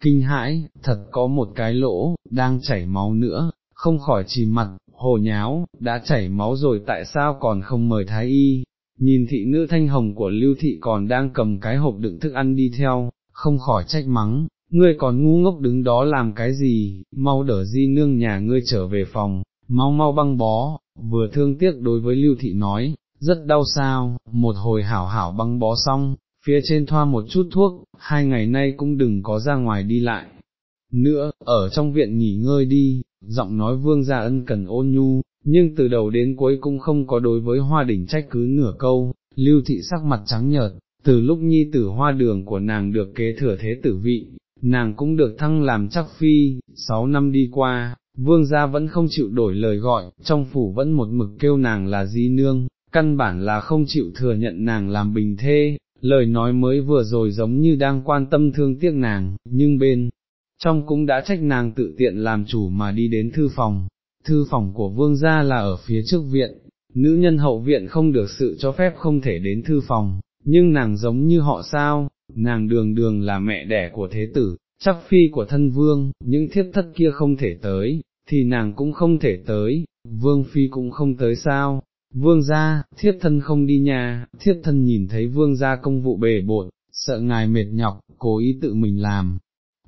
kinh hãi, thật có một cái lỗ, đang chảy máu nữa, không khỏi chỉ mặt, hồ nháo, đã chảy máu rồi tại sao còn không mời thái y, nhìn thị nữ thanh hồng của lưu thị còn đang cầm cái hộp đựng thức ăn đi theo, không khỏi trách mắng, ngươi còn ngu ngốc đứng đó làm cái gì, mau đỡ di nương nhà ngươi trở về phòng, mau mau băng bó, vừa thương tiếc đối với lưu thị nói, rất đau sao, một hồi hảo hảo băng bó xong, phía trên thoa một chút thuốc, hai ngày nay cũng đừng có ra ngoài đi lại. Nữa, ở trong viện nghỉ ngơi đi, giọng nói vương gia ân cần ôn nhu, nhưng từ đầu đến cuối cũng không có đối với hoa đỉnh trách cứ nửa câu, lưu thị sắc mặt trắng nhợt, từ lúc nhi tử hoa đường của nàng được kế thừa thế tử vị, nàng cũng được thăng làm chắc phi, sáu năm đi qua, vương gia vẫn không chịu đổi lời gọi, trong phủ vẫn một mực kêu nàng là di nương, căn bản là không chịu thừa nhận nàng làm bình thê, lời nói mới vừa rồi giống như đang quan tâm thương tiếc nàng, nhưng bên trong cũng đã trách nàng tự tiện làm chủ mà đi đến thư phòng, thư phòng của vương gia là ở phía trước viện, nữ nhân hậu viện không được sự cho phép không thể đến thư phòng, nhưng nàng giống như họ sao, nàng đường đường là mẹ đẻ của thế tử, chắc phi của thân vương, những thiết thất kia không thể tới, thì nàng cũng không thể tới, vương phi cũng không tới sao, vương gia, thiết thân không đi nhà, thiết thân nhìn thấy vương gia công vụ bề bộn, sợ ngài mệt nhọc, cố ý tự mình làm,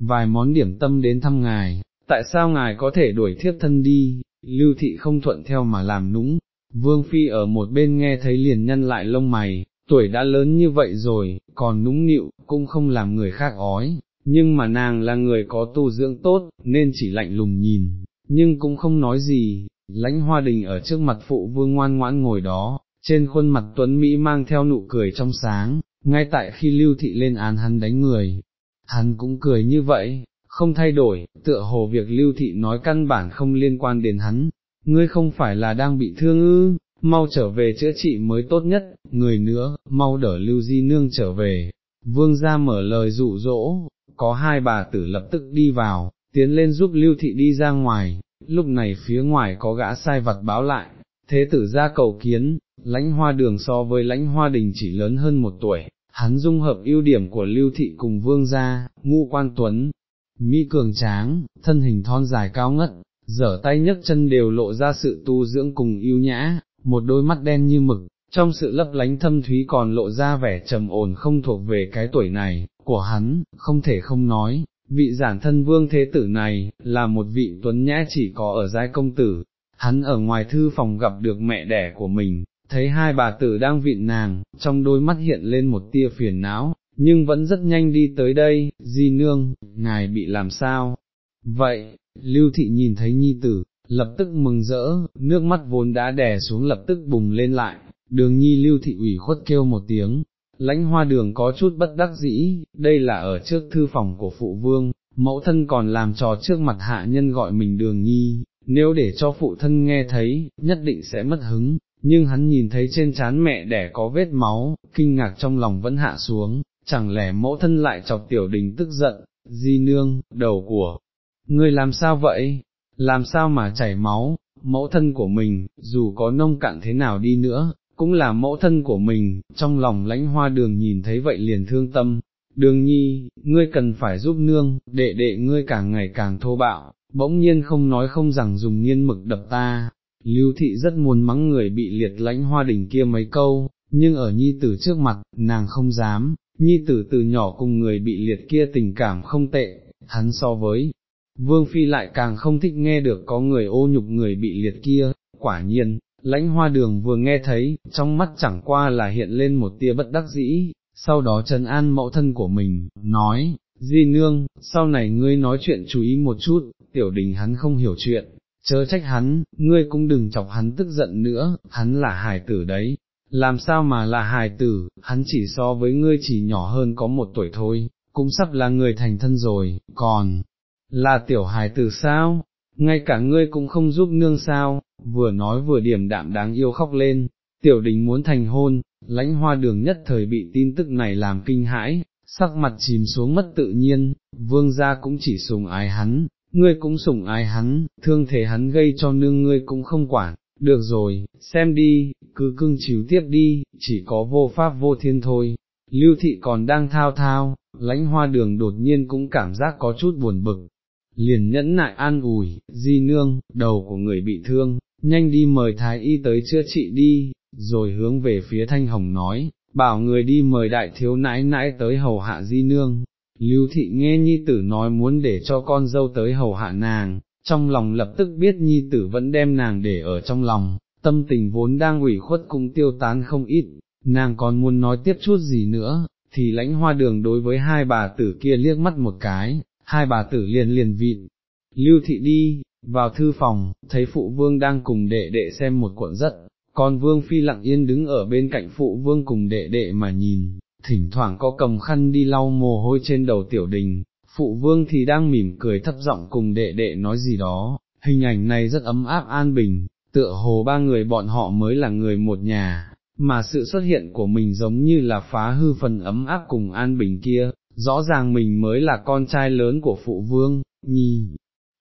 vài món điểm tâm đến thăm ngài, tại sao ngài có thể đuổi thiết thân đi, lưu thị không thuận theo mà làm nũng, vương phi ở một bên nghe thấy liền nhân lại lông mày, tuổi đã lớn như vậy rồi, còn nũng nịu, cũng không làm người khác ói, nhưng mà nàng là người có tu dưỡng tốt, nên chỉ lạnh lùng nhìn, nhưng cũng không nói gì, lãnh hoa đình ở trước mặt phụ vương ngoan ngoãn ngồi đó, trên khuôn mặt tuấn Mỹ mang theo nụ cười trong sáng, ngay tại khi lưu thị lên án hắn đánh người, hắn cũng cười như vậy, không thay đổi, tựa hồ việc lưu thị nói căn bản không liên quan đến hắn, ngươi không phải là đang bị thương ư, mau trở về chữa trị mới tốt nhất, người nữa, mau đỡ lưu di nương trở về. Vương gia mở lời dụ dỗ, có hai bà tử lập tức đi vào, tiến lên giúp lưu thị đi ra ngoài, lúc này phía ngoài có gã sai vật báo lại, thế tử ra cầu kiến, lãnh hoa đường so với lãnh hoa đình chỉ lớn hơn một tuổi, hắn dung hợp ưu điểm của lưu thị cùng vương gia, ngu quan tuấn, mỹ cường tráng, thân hình thon dài cao ngất, dở tay nhấc chân đều lộ ra sự tu dưỡng cùng yêu nhã, một đôi mắt đen như mực, trong sự lấp lánh thâm thúy còn lộ ra vẻ trầm ổn không thuộc về cái tuổi này, của hắn, không thể không nói, vị giản thân vương thế tử này, là một vị tuấn nhã chỉ có ở giai công tử, hắn ở ngoài thư phòng gặp được mẹ đẻ của mình, thấy hai bà tử đang vịn nàng, trong đôi mắt hiện lên một tia phiền não, nhưng vẫn rất nhanh đi tới đây, di nương, ngài bị làm sao? Vậy, lưu thị nhìn thấy nhi tử, lập tức mừng rỡ, nước mắt vốn đã đè xuống lập tức bùng lên lại, đường nhi lưu thị ủy khuất kêu một tiếng, lãnh hoa đường có chút bất đắc dĩ, đây là ở trước thư phòng của phụ vương, mẫu thân còn làm trò trước mặt hạ nhân gọi mình đường nhi, nếu để cho phụ thân nghe thấy, nhất định sẽ mất hứng, nhưng hắn nhìn thấy trên trán mẹ đẻ có vết máu, kinh ngạc trong lòng vẫn hạ xuống, chẳng lẽ mẫu thân lại chọc tiểu đình tức giận, di nương, đầu của, ngươi làm sao vậy, làm sao mà chảy máu, mẫu thân của mình, dù có nông cạn thế nào đi nữa, cũng là mẫu thân của mình, trong lòng lãnh hoa đường nhìn thấy vậy liền thương tâm, đường nhi, ngươi cần phải giúp nương, đệ đệ ngươi càng ngày càng thô bạo, bỗng nhiên không nói không rằng dùng nghiên mực đập ta, lưu thị rất muốn mắng người bị liệt lãnh hoa đình kia mấy câu, nhưng ở nhi tử trước mặt, nàng không dám, nhi tử từ nhỏ cùng người bị liệt kia tình cảm không tệ, hắn so với. Vương Phi lại càng không thích nghe được có người ô nhục người bị liệt kia, quả nhiên, lãnh hoa đường vừa nghe thấy, trong mắt chẳng qua là hiện lên một tia bất đắc dĩ, sau đó trấn an mẫu thân của mình, nói, Di nương, sau này ngươi nói chuyện chú ý một chút, tiểu đình hắn không hiểu chuyện, chớ trách hắn, ngươi cũng đừng chọc hắn tức giận nữa, hắn là hài tử đấy, làm sao mà là hài tử, hắn chỉ so với ngươi chỉ nhỏ hơn có một tuổi thôi, cũng sắp là người thành thân rồi, còn, là tiểu hài tử sao, ngay cả ngươi cũng không giúp nương sao, vừa nói vừa điểm đạm đáng yêu khóc lên, tiểu đình muốn thành hôn, lãnh hoa đường nhất thời bị tin tức này làm kinh hãi, sắc mặt chìm xuống mất tự nhiên, vương gia cũng chỉ sùng ái hắn, ngươi cũng sùng ái hắn, thương thể hắn gây cho nương ngươi cũng không quản, được rồi, xem đi, cứ cưng chiếu tiếp đi, chỉ có vô pháp vô thiên thôi. Lưu thị còn đang thao thao, lãnh hoa đường đột nhiên cũng cảm giác có chút buồn bực, liền nhẫn nại an ủi, di nương, đầu của người bị thương, nhanh đi mời thái y tới chữa trị đi, rồi hướng về phía thanh hồng nói, bảo người đi mời đại thiếu nãi nãi tới hầu hạ di nương. Lưu thị nghe nhi tử nói muốn để cho con dâu tới hầu hạ nàng, trong lòng lập tức biết nhi tử vẫn đem nàng để ở trong lòng, tâm tình vốn đang ủy khuất cũng tiêu tán không ít, nàng còn muốn nói tiếp chút gì nữa, thì lãnh hoa đường đối với hai bà tử kia liếc mắt một cái, hai bà tử liền liền vịn, lưu thị đi, vào thư phòng, thấy phụ vương đang cùng đệ đệ xem một cuộn rất, còn vương phi lặng yên đứng ở bên cạnh phụ vương cùng đệ đệ mà nhìn, thỉnh thoảng có cầm khăn đi lau mồ hôi trên đầu tiểu đình, phụ vương thì đang mỉm cười thấp giọng cùng đệ đệ nói gì đó, hình ảnh này rất ấm áp an bình, tựa hồ ba người bọn họ mới là người một nhà, mà sự xuất hiện của mình giống như là phá hư phần ấm áp cùng an bình kia, rõ ràng mình mới là con trai lớn của phụ vương, nhi.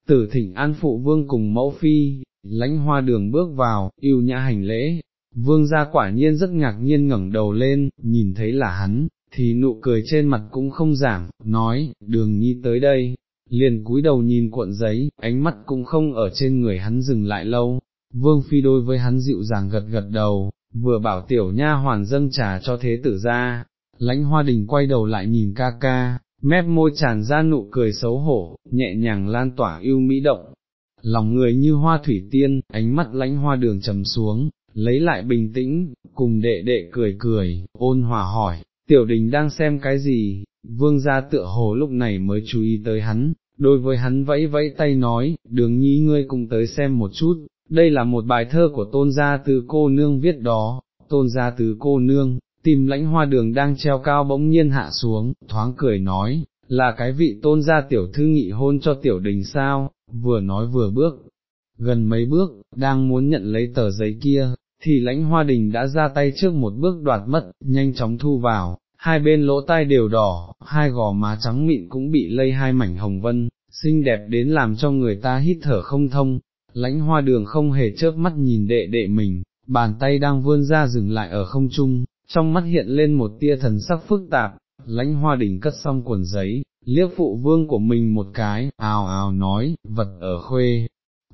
Tử thỉnh an phụ vương cùng mẫu phi, lãnh hoa đường bước vào, yêu nhã hành lễ, vương gia quả nhiên rất ngạc nhiên ngẩng đầu lên, nhìn thấy là hắn, thì nụ cười trên mặt cũng không giảm, nói, đường nhi tới đây, liền cúi đầu nhìn cuộn giấy, ánh mắt cũng không ở trên người hắn dừng lại lâu, vương phi đôi với hắn dịu dàng gật gật đầu, vừa bảo tiểu nha hoàn dâng trà cho thế tử ra, lãnh hoa đình quay đầu lại nhìn ca ca, mép môi tràn ra nụ cười xấu hổ, nhẹ nhàng lan tỏa yêu mỹ động, lòng người như hoa thủy tiên, ánh mắt lãnh hoa đường trầm xuống, lấy lại bình tĩnh, cùng đệ đệ cười cười, ôn hòa hỏi, tiểu đình đang xem cái gì, vương gia tựa hồ lúc này mới chú ý tới hắn, đối với hắn vẫy vẫy tay nói, đường nhí ngươi cùng tới xem một chút, đây là một bài thơ của tôn gia từ cô nương viết đó, tôn gia từ cô nương, tìm lãnh hoa đường đang treo cao bỗng nhiên hạ xuống, thoáng cười nói, là cái vị tôn gia tiểu thư nghị hôn cho tiểu đình sao, vừa nói vừa bước, gần mấy bước, đang muốn nhận lấy tờ giấy kia, thì lãnh hoa đình đã ra tay trước một bước đoạt mất, nhanh chóng thu vào, hai bên lỗ tai đều đỏ, hai gò má trắng mịn cũng bị lây hai mảnh hồng vân, xinh đẹp đến làm cho người ta hít thở không thông, lãnh hoa đường không hề chớp mắt nhìn đệ đệ mình, bàn tay đang vươn ra dừng lại ở không trung, trong mắt hiện lên một tia thần sắc phức tạp, lãnh hoa đỉnh cất xong quần giấy, liếc phụ vương của mình một cái, ào ào nói, vật ở khuê.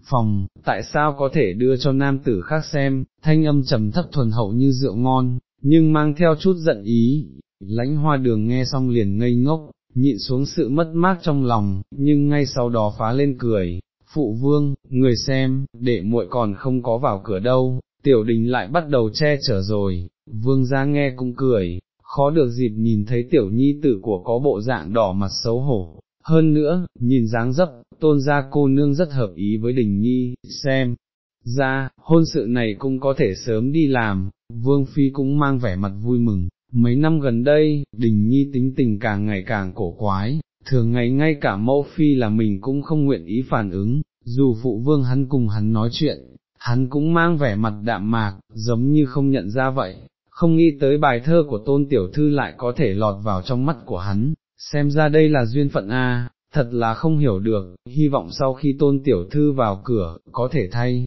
Phòng, tại sao có thể đưa cho nam tử khác xem, thanh âm trầm thấp thuần hậu như rượu ngon, nhưng mang theo chút giận ý, lãnh hoa đường nghe xong liền ngây ngốc, nhịn xuống sự mất mát trong lòng, nhưng ngay sau đó phá lên cười, phụ vương, người xem, để muội còn không có vào cửa đâu, tiểu đình lại bắt đầu che chở rồi, vương gia nghe cũng cười, khó được dịp nhìn thấy tiểu nhi tử của có bộ dạng đỏ mặt xấu hổ. Hơn nữa, nhìn dáng dấp, tôn gia cô nương rất hợp ý với đình nhi, xem, ra, hôn sự này cũng có thể sớm đi làm, vương phi cũng mang vẻ mặt vui mừng, mấy năm gần đây, đình nhi tính tình càng ngày càng cổ quái, thường ngày ngay cả mẫu phi là mình cũng không nguyện ý phản ứng, dù phụ vương hắn cùng hắn nói chuyện, hắn cũng mang vẻ mặt đạm mạc, giống như không nhận ra vậy, không nghĩ tới bài thơ của tôn tiểu thư lại có thể lọt vào trong mắt của hắn, xem ra đây là duyên phận a, thật là không hiểu được, hy vọng sau khi tôn tiểu thư vào cửa, có thể thay,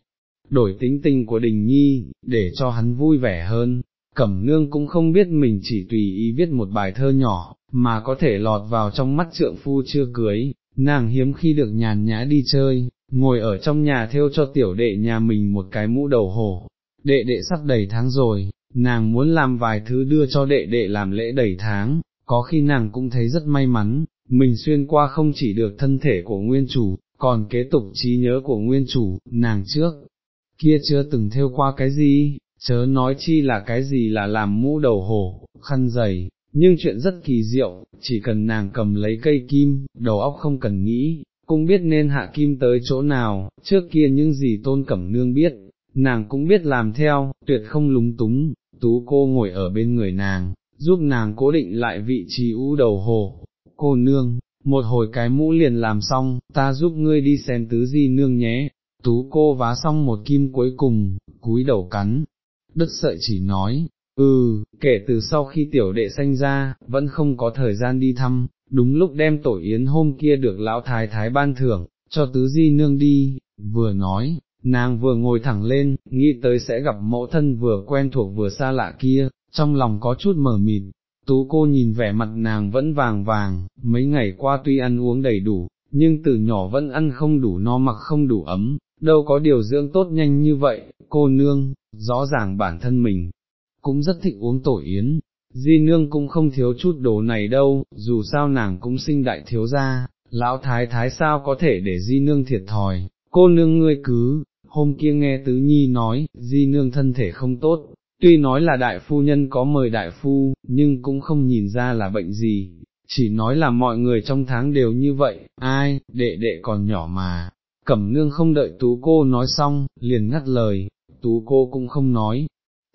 đổi tính tình của đình nhi, để cho hắn vui vẻ hơn. Cẩm nương cũng không biết mình chỉ tùy ý viết một bài thơ nhỏ, mà có thể lọt vào trong mắt trượng phu chưa cưới, nàng hiếm khi được nhàn nhã đi chơi, ngồi ở trong nhà theo cho tiểu đệ nhà mình một cái mũ đầu hổ, đệ đệ sắp đầy tháng rồi, nàng muốn làm vài thứ đưa cho đệ đệ làm lễ đầy tháng, có khi nàng cũng thấy rất may mắn, mình xuyên qua không chỉ được thân thể của nguyên chủ, còn kế tục trí nhớ của nguyên chủ, nàng trước, kia chưa từng theo qua cái gì, chớ nói chi là cái gì là làm mũ đầu hổ, khăn giày, nhưng chuyện rất kỳ diệu, chỉ cần nàng cầm lấy cây kim, đầu óc không cần nghĩ, cũng biết nên hạ kim tới chỗ nào, trước kia những gì tôn cẩm nương biết, nàng cũng biết làm theo, tuyệt không lúng túng, tú cô ngồi ở bên người nàng, giúp nàng cố định lại vị trí ú đầu hồ, cô nương, một hồi cái mũ liền làm xong, ta giúp ngươi đi xem tứ di nương nhé, tú cô vá xong một kim cuối cùng, cúi đầu cắn, đức sợi chỉ nói, ừ, kể từ sau khi tiểu đệ sanh ra, vẫn không có thời gian đi thăm, đúng lúc đem tổ yến hôm kia được lão thái thái ban thưởng, cho tứ di nương đi, vừa nói, nàng vừa ngồi thẳng lên, nghĩ tới sẽ gặp mẫu thân vừa quen thuộc vừa xa lạ kia, trong lòng có chút mờ mịt, tú cô nhìn vẻ mặt nàng vẫn vàng vàng, mấy ngày qua tuy ăn uống đầy đủ, nhưng từ nhỏ vẫn ăn không đủ no mặc không đủ ấm, đâu có điều dưỡng tốt nhanh như vậy, cô nương, rõ ràng bản thân mình, cũng rất thích uống tổ yến, di nương cũng không thiếu chút đồ này đâu, dù sao nàng cũng sinh đại thiếu gia, lão thái thái sao có thể để di nương thiệt thòi, cô nương ngươi cứ, hôm kia nghe tứ nhi nói, di nương thân thể không tốt, tuy nói là đại phu nhân có mời đại phu, nhưng cũng không nhìn ra là bệnh gì, chỉ nói là mọi người trong tháng đều như vậy, ai, đệ đệ còn nhỏ mà. Cẩm nương không đợi tú cô nói xong, liền ngắt lời, tú cô cũng không nói,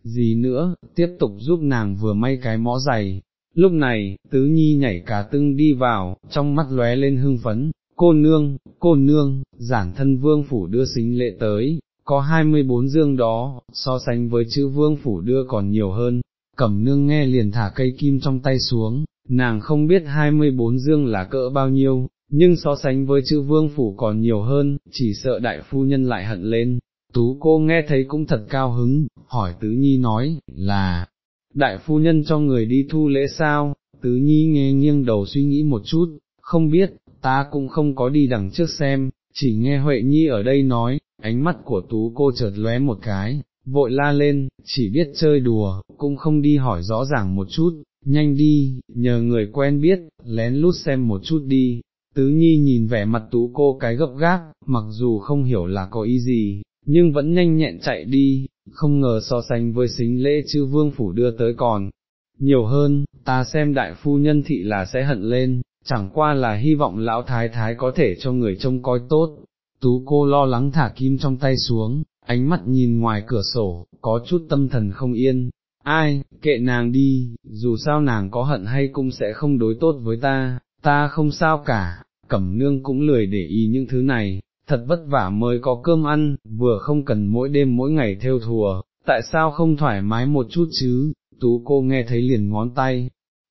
gì nữa, tiếp tục giúp nàng vừa may cái mõ giày. Lúc này, tứ nhi nhảy cả tưng đi vào, trong mắt lóe lên hưng phấn, cô nương, cô nương, giản thân vương phủ đưa xính lệ tới, có 24 dương đó, so sánh với chữ vương phủ đưa còn nhiều hơn, cẩm nương nghe liền thả cây kim trong tay xuống, nàng không biết 24 dương là cỡ bao nhiêu, nhưng so sánh với chữ vương phủ còn nhiều hơn, chỉ sợ đại phu nhân lại hận lên, tú cô nghe thấy cũng thật cao hứng, hỏi tứ nhi nói, là, đại phu nhân cho người đi thu lễ sao, tứ nhi nghe nghiêng đầu suy nghĩ một chút, không biết, ta cũng không có đi đằng trước xem, chỉ nghe Huệ Nhi ở đây nói, ánh mắt của tú cô chợt lóe một cái, vội la lên, chỉ biết chơi đùa, cũng không đi hỏi rõ ràng một chút, nhanh đi, nhờ người quen biết, lén lút xem một chút đi. Tứ Nhi nhìn vẻ mặt tú cô cái gấp gáp, mặc dù không hiểu là có ý gì, nhưng vẫn nhanh nhẹn chạy đi, không ngờ so sánh với xính lễ chư vương phủ đưa tới còn. Nhiều hơn, ta xem đại phu nhân thị là sẽ hận lên, chẳng qua là hy vọng lão thái thái có thể cho người trông coi tốt. Tú cô lo lắng thả kim trong tay xuống, ánh mắt nhìn ngoài cửa sổ, có chút tâm thần không yên. Ai, kệ nàng đi, dù sao nàng có hận hay cũng sẽ không đối tốt với ta, ta không sao cả, cẩm nương cũng lười để ý những thứ này, thật vất vả mới có cơm ăn, vừa không cần mỗi đêm mỗi ngày theo thùa, tại sao không thoải mái một chút chứ, tú cô nghe thấy liền ngón tay,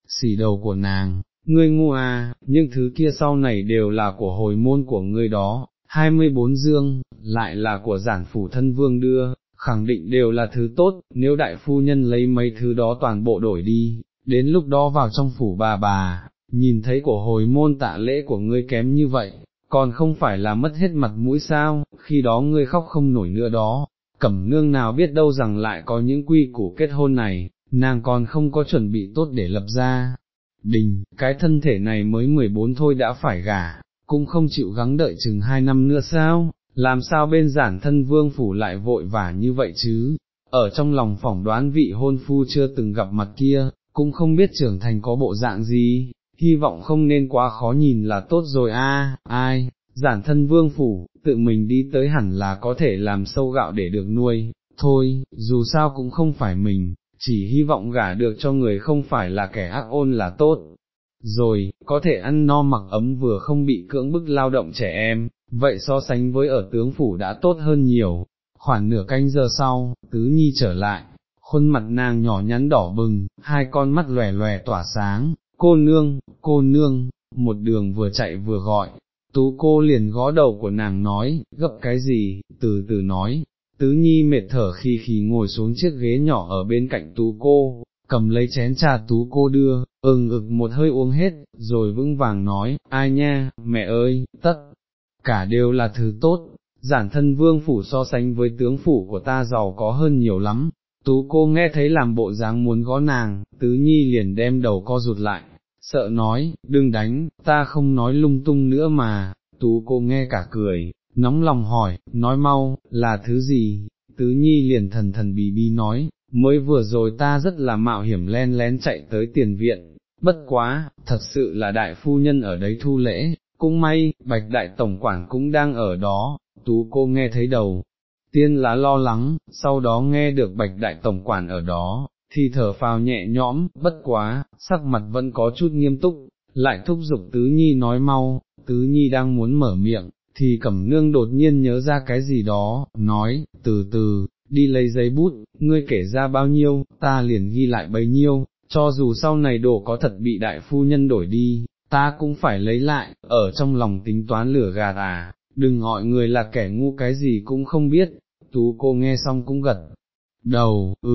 xỉ đầu của nàng, ngươi ngu à, những thứ kia sau này đều là của hồi môn của ngươi đó, 24 dương, lại là của giản phủ thân vương đưa, khẳng định đều là thứ tốt, nếu đại phu nhân lấy mấy thứ đó toàn bộ đổi đi, đến lúc đó vào trong phủ bà bà, nhìn thấy của hồi môn tạ lễ của ngươi kém như vậy, còn không phải là mất hết mặt mũi sao, khi đó ngươi khóc không nổi nữa đó, cẩm nương nào biết đâu rằng lại có những quy củ kết hôn này, nàng còn không có chuẩn bị tốt để lập ra. Đình, cái thân thể này mới 14 thôi đã phải gả, cũng không chịu gắng đợi chừng hai năm nữa sao, làm sao bên giản thân vương phủ lại vội vả như vậy chứ, ở trong lòng phỏng đoán vị hôn phu chưa từng gặp mặt kia, cũng không biết trưởng thành có bộ dạng gì, hy vọng không nên quá khó nhìn là tốt rồi a. ai, giản thân vương phủ, tự mình đi tới hẳn là có thể làm sâu gạo để được nuôi, thôi, dù sao cũng không phải mình, chỉ hy vọng gả được cho người không phải là kẻ ác ôn là tốt. Rồi, có thể ăn no mặc ấm vừa không bị cưỡng bức lao động trẻ em, vậy so sánh với ở tướng phủ đã tốt hơn nhiều, khoảng nửa canh giờ sau, tứ nhi trở lại, khuôn mặt nàng nhỏ nhắn đỏ bừng, hai con mắt lòe lòe tỏa sáng, cô nương, cô nương, một đường vừa chạy vừa gọi, tú cô liền gõ đầu của nàng nói, gấp cái gì, từ từ nói, tứ nhi mệt thở khi khi ngồi xuống chiếc ghế nhỏ ở bên cạnh tú cô, cầm lấy chén trà tú cô đưa, ừng ực một hơi uống hết, rồi vững vàng nói, ai nha, mẹ ơi, tất, cả đều là thứ tốt, giản thân vương phủ so sánh với tướng phủ của ta giàu có hơn nhiều lắm, tú cô nghe thấy làm bộ dáng muốn gõ nàng, tứ nhi liền đem đầu co rụt lại, sợ nói, đừng đánh, ta không nói lung tung nữa mà, tú cô nghe cả cười, nóng lòng hỏi, nói mau, là thứ gì, tứ nhi liền thần thần bì bì nói, mới vừa rồi ta rất là mạo hiểm len lén chạy tới tiền viện, bất quá, thật sự là đại phu nhân ở đấy thu lễ, cũng may, bạch đại tổng quản cũng đang ở đó, tú cô nghe thấy đầu, tiên là lo lắng, sau đó nghe được bạch đại tổng quản ở đó, thì thở phào nhẹ nhõm, bất quá, sắc mặt vẫn có chút nghiêm túc, lại thúc giục tứ nhi nói mau, tứ nhi đang muốn mở miệng, thì cẩm nương đột nhiên nhớ ra cái gì đó, nói, từ từ, đi lấy giấy bút, ngươi kể ra bao nhiêu, ta liền ghi lại bấy nhiêu, cho dù sau này đồ có thật bị đại phu nhân đổi đi, ta cũng phải lấy lại, ở trong lòng tính toán lửa gà à, đừng gọi người là kẻ ngu cái gì cũng không biết, tú cô nghe xong cũng gật. Đầu, ừ,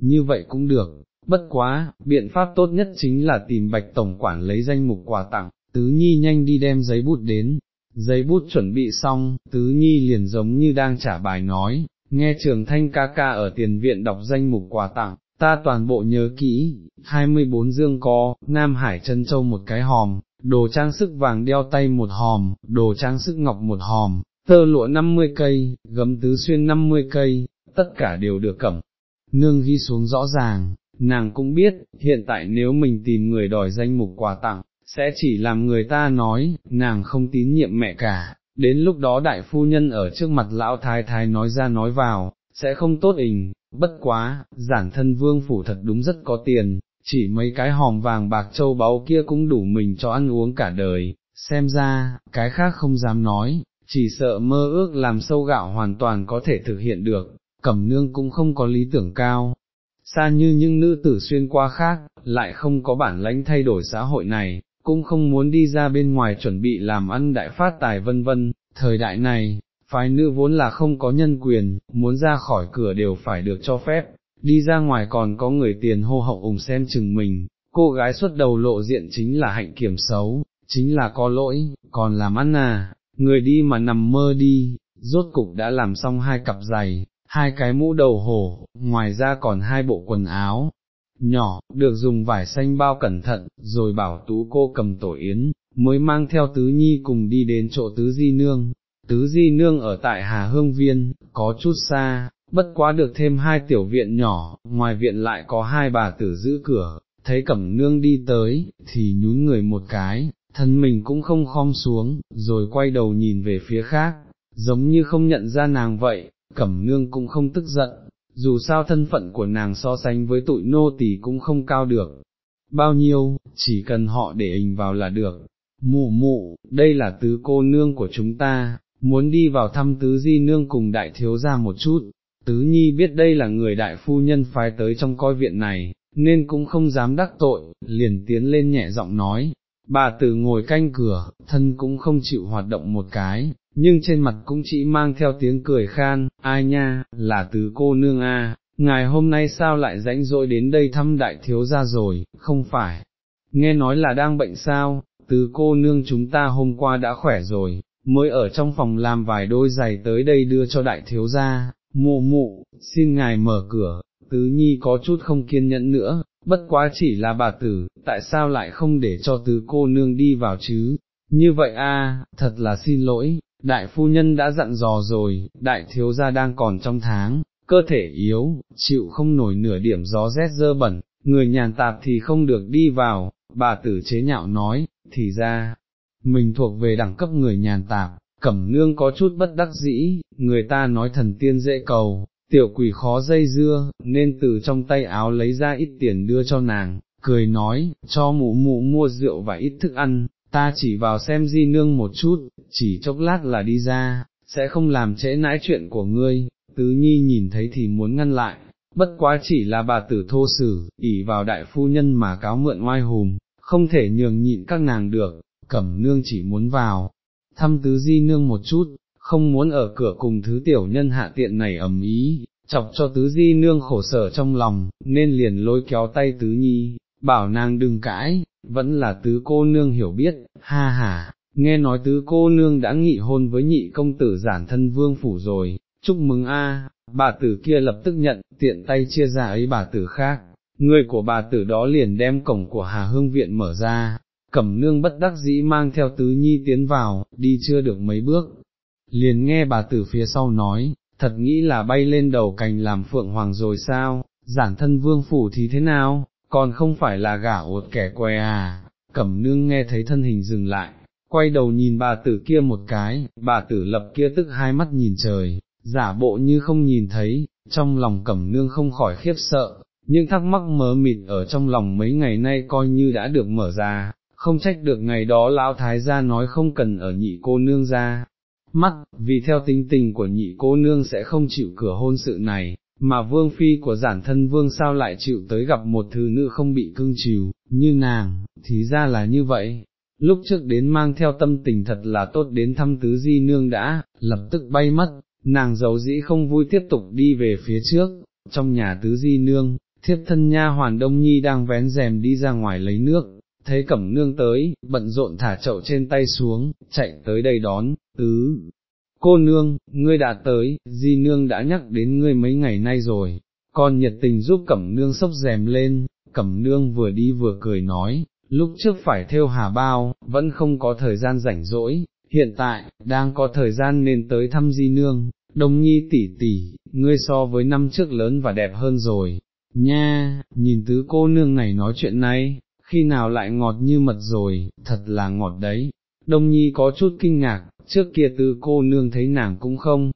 như vậy cũng được, bất quá, biện pháp tốt nhất chính là tìm bạch tổng quản lấy danh mục quà tặng, tứ nhi nhanh đi đem giấy bút đến, giấy bút chuẩn bị xong, tứ nhi liền giống như đang trả bài nói, nghe trường thanh ca ca ở tiền viện đọc danh mục quà tặng, ta toàn bộ nhớ kỹ, 24 dương có, Nam Hải chân châu một cái hòm, đồ trang sức vàng đeo tay một hòm, đồ trang sức ngọc một hòm, tơ lụa 50 cây, gấm tứ xuyên 50 cây, tất cả đều được cẩm. Nương ghi xuống rõ ràng, nàng cũng biết, hiện tại nếu mình tìm người đòi danh mục quà tặng, sẽ chỉ làm người ta nói, nàng không tín nhiệm mẹ cả, đến lúc đó đại phu nhân ở trước mặt lão thái thái nói ra nói vào, sẽ không tốt ình, bất quá, giản thân vương phủ thật đúng rất có tiền, chỉ mấy cái hòm vàng bạc châu báu kia cũng đủ mình cho ăn uống cả đời, xem ra, cái khác không dám nói, chỉ sợ mơ ước làm sâu gạo hoàn toàn có thể thực hiện được, cẩm nương cũng không có lý tưởng cao. Xa như những nữ tử xuyên qua khác, lại không có bản lãnh thay đổi xã hội này, cũng không muốn đi ra bên ngoài chuẩn bị làm ăn đại phát tài vân vân, thời đại này, phái nữ vốn là không có nhân quyền, muốn ra khỏi cửa đều phải được cho phép, đi ra ngoài còn có người tiền hô hậu ủng xem chừng mình, cô gái xuất đầu lộ diện chính là hạnh kiểm xấu, chính là có lỗi, còn làm ăn à, người đi mà nằm mơ đi, rốt cục đã làm xong hai cặp giày, hai cái mũ đầu hổ, ngoài ra còn hai bộ quần áo, nhỏ, được dùng vải xanh bao cẩn thận, rồi bảo tú cô cầm tổ yến, mới mang theo tứ nhi cùng đi đến chỗ tứ di nương. Tứ di nương ở tại Hà Hương Viên, có chút xa, bất quá được thêm hai tiểu viện nhỏ, ngoài viện lại có hai bà tử giữ cửa, thấy cẩm nương đi tới, thì nhún người một cái, thân mình cũng không khom xuống, rồi quay đầu nhìn về phía khác, giống như không nhận ra nàng vậy, cẩm nương cũng không tức giận, dù sao thân phận của nàng so sánh với tụi nô tỳ cũng không cao được, bao nhiêu, chỉ cần họ để hình vào là được, mụ mụ, đây là tứ cô nương của chúng ta, muốn đi vào thăm tứ di nương cùng đại thiếu ra một chút, tứ nhi biết đây là người đại phu nhân phái tới trong coi viện này, nên cũng không dám đắc tội, liền tiến lên nhẹ giọng nói, bà tử ngồi canh cửa, thân cũng không chịu hoạt động một cái, nhưng trên mặt cũng chỉ mang theo tiếng cười khan, ai nha, là tứ cô nương a, ngài hôm nay sao lại rãnh rỗi đến đây thăm đại thiếu gia rồi, không phải, nghe nói là đang bệnh sao, tứ cô nương chúng ta hôm qua đã khỏe rồi, mới ở trong phòng làm vài đôi giày tới đây đưa cho đại thiếu gia, mụ mụ, xin ngài mở cửa, tứ nhi có chút không kiên nhẫn nữa, bất quá chỉ là bà tử, tại sao lại không để cho tứ cô nương đi vào chứ, như vậy a, thật là xin lỗi, đại phu nhân đã dặn dò rồi, đại thiếu gia đang còn trong tháng, cơ thể yếu, chịu không nổi nửa điểm gió rét dơ bẩn, người nhàn tạp thì không được đi vào, bà tử chế nhạo nói, thì ra, mình thuộc về đẳng cấp người nhàn tạp, cẩm nương có chút bất đắc dĩ, người ta nói thần tiên dễ cầu, tiểu quỷ khó dây dưa, nên từ trong tay áo lấy ra ít tiền đưa cho nàng, cười nói, cho mụ mụ mua rượu và ít thức ăn, ta chỉ vào xem di nương một chút, chỉ chốc lát là đi ra, sẽ không làm trễ nãi chuyện của ngươi, tứ nhi nhìn thấy thì muốn ngăn lại, bất quá chỉ là bà tử thô sử, ỉ vào đại phu nhân mà cáo mượn oai hùm, không thể nhường nhịn các nàng được, cẩm nương chỉ muốn vào, thăm tứ di nương một chút, không muốn ở cửa cùng thứ tiểu nhân hạ tiện này ầm ý, chọc cho tứ di nương khổ sở trong lòng, nên liền lôi kéo tay tứ nhi, bảo nàng đừng cãi, vẫn là tứ cô nương hiểu biết, ha ha, nghe nói tứ cô nương đã nghị hôn với nhị công tử giản thân vương phủ rồi, chúc mừng a. bà tử kia lập tức nhận, tiện tay chia ra ấy bà tử khác, người của bà tử đó liền đem cổng của Hà Hương Viện mở ra, cẩm nương bất đắc dĩ mang theo tứ nhi tiến vào, đi chưa được mấy bước, liền nghe bà tử phía sau nói, thật nghĩ là bay lên đầu cành làm phượng hoàng rồi sao, giản thân vương phủ thì thế nào, còn không phải là gả ột kẻ què à, cẩm nương nghe thấy thân hình dừng lại, quay đầu nhìn bà tử kia một cái, bà tử lập kia tức hai mắt nhìn trời, giả bộ như không nhìn thấy, trong lòng cẩm nương không khỏi khiếp sợ, nhưng thắc mắc mớ mịt ở trong lòng mấy ngày nay coi như đã được mở ra, không trách được ngày đó lão thái gia nói không cần ở nhị cô nương ra. Mắt, vì theo tính tình của nhị cô nương sẽ không chịu cửa hôn sự này, mà vương phi của giản thân vương sao lại chịu tới gặp một thứ nữ không bị cưng chiều, như nàng, thì ra là như vậy. Lúc trước đến mang theo tâm tình thật là tốt đến thăm tứ di nương đã, lập tức bay mất, nàng giấu dĩ không vui tiếp tục đi về phía trước, trong nhà tứ di nương, thiếp thân nha hoàn đông nhi đang vén rèm đi ra ngoài lấy nước, thấy cẩm nương tới, bận rộn thả chậu trên tay xuống, chạy tới đây đón, tứ. Cô nương, ngươi đã tới, di nương đã nhắc đến ngươi mấy ngày nay rồi, con nhiệt tình giúp cẩm nương sốc rèm lên, cẩm nương vừa đi vừa cười nói, lúc trước phải theo hà bao, vẫn không có thời gian rảnh rỗi, hiện tại, đang có thời gian nên tới thăm di nương, đồng nhi tỷ tỷ, ngươi so với năm trước lớn và đẹp hơn rồi, nha, nhìn tứ cô nương này nói chuyện này, khi nào lại ngọt như mật rồi, thật là ngọt đấy. Đông Nhi có chút kinh ngạc, trước kia tứ cô nương thấy nàng cũng không,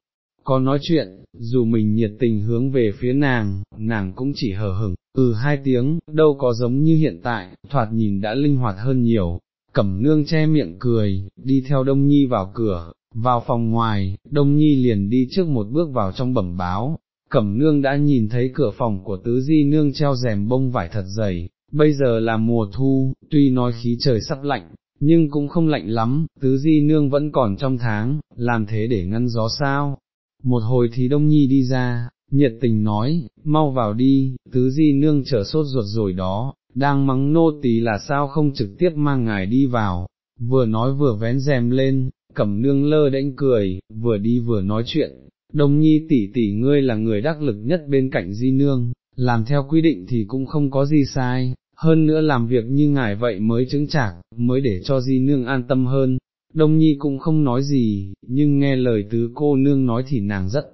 có nói chuyện, dù mình nhiệt tình hướng về phía nàng, nàng cũng chỉ hờ hững, ừ hai tiếng, đâu có giống như hiện tại, thoạt nhìn đã linh hoạt hơn nhiều, cẩm nương che miệng cười, đi theo Đông Nhi vào cửa, vào phòng ngoài, Đông Nhi liền đi trước một bước vào trong bẩm báo, cẩm nương đã nhìn thấy cửa phòng của tứ di nương treo rèm bông vải thật dày, bây giờ là mùa thu, tuy nói khí trời sắp lạnh, nhưng cũng không lạnh lắm, tứ di nương vẫn còn trong tháng, làm thế để ngăn gió sao. Một hồi thì Đông Nhi đi ra, nhiệt tình nói, mau vào đi, tứ di nương trở sốt ruột rồi đó, đang mắng nô tỳ là sao không trực tiếp mang ngài đi vào, vừa nói vừa vén rèm lên, cẩm nương lơ đễnh cười, vừa đi vừa nói chuyện, Đông Nhi tỷ tỷ ngươi là người đắc lực nhất bên cạnh di nương, làm theo quy định thì cũng không có gì sai, hơn nữa làm việc như ngài vậy mới chứng chạc, mới để cho di nương an tâm hơn. Đông Nhi cũng không nói gì, nhưng nghe lời tứ cô nương nói thì nàng rất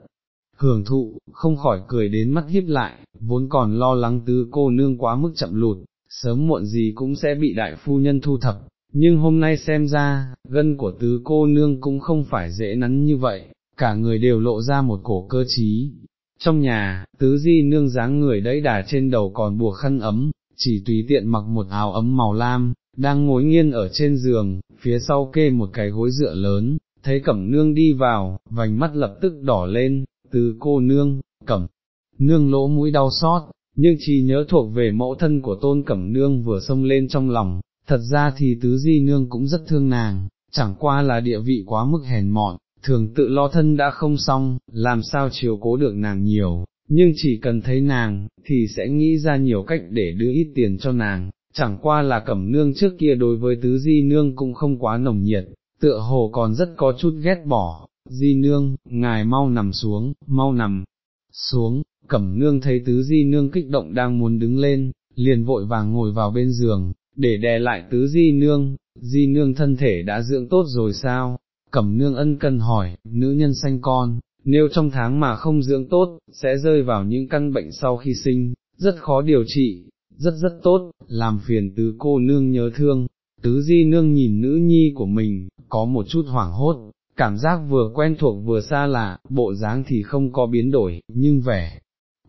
hưởng thụ, không khỏi cười đến mắt hiếp lại, vốn còn lo lắng tứ cô nương quá mức chậm lụt, sớm muộn gì cũng sẽ bị đại phu nhân thu thập, nhưng hôm nay xem ra, gân của tứ cô nương cũng không phải dễ nắn như vậy, cả người đều lộ ra một cổ cơ trí. Trong nhà, tứ di nương dáng người đẫy đà trên đầu còn buộc khăn ấm, chỉ tùy tiện mặc một áo ấm màu lam, đang ngồi nghiêng ở trên giường, phía sau kê một cái gối dựa lớn, thấy cẩm nương đi vào, vành mắt lập tức đỏ lên, từ cô nương, cẩm, nương lỗ mũi đau xót, nhưng chỉ nhớ thuộc về mẫu thân của tôn cẩm nương vừa xông lên trong lòng, thật ra thì tứ di nương cũng rất thương nàng, chẳng qua là địa vị quá mức hèn mọn, thường tự lo thân đã không xong, làm sao chiều cố được nàng nhiều, nhưng chỉ cần thấy nàng, thì sẽ nghĩ ra nhiều cách để đưa ít tiền cho nàng, chẳng qua là cẩm nương trước kia đối với tứ di nương cũng không quá nồng nhiệt, tựa hồ còn rất có chút ghét bỏ, di nương, ngài mau nằm xuống, mau nằm xuống, cẩm nương thấy tứ di nương kích động đang muốn đứng lên, liền vội vàng ngồi vào bên giường, để đè lại tứ di nương, di nương thân thể đã dưỡng tốt rồi sao, cẩm nương ân cần hỏi, nữ nhân sanh con, nếu trong tháng mà không dưỡng tốt, sẽ rơi vào những căn bệnh sau khi sinh, rất khó điều trị, rất rất tốt, làm phiền tứ cô nương nhớ thương, tứ di nương nhìn nữ nhi của mình, có một chút hoảng hốt, cảm giác vừa quen thuộc vừa xa lạ, bộ dáng thì không có biến đổi, nhưng vẻ,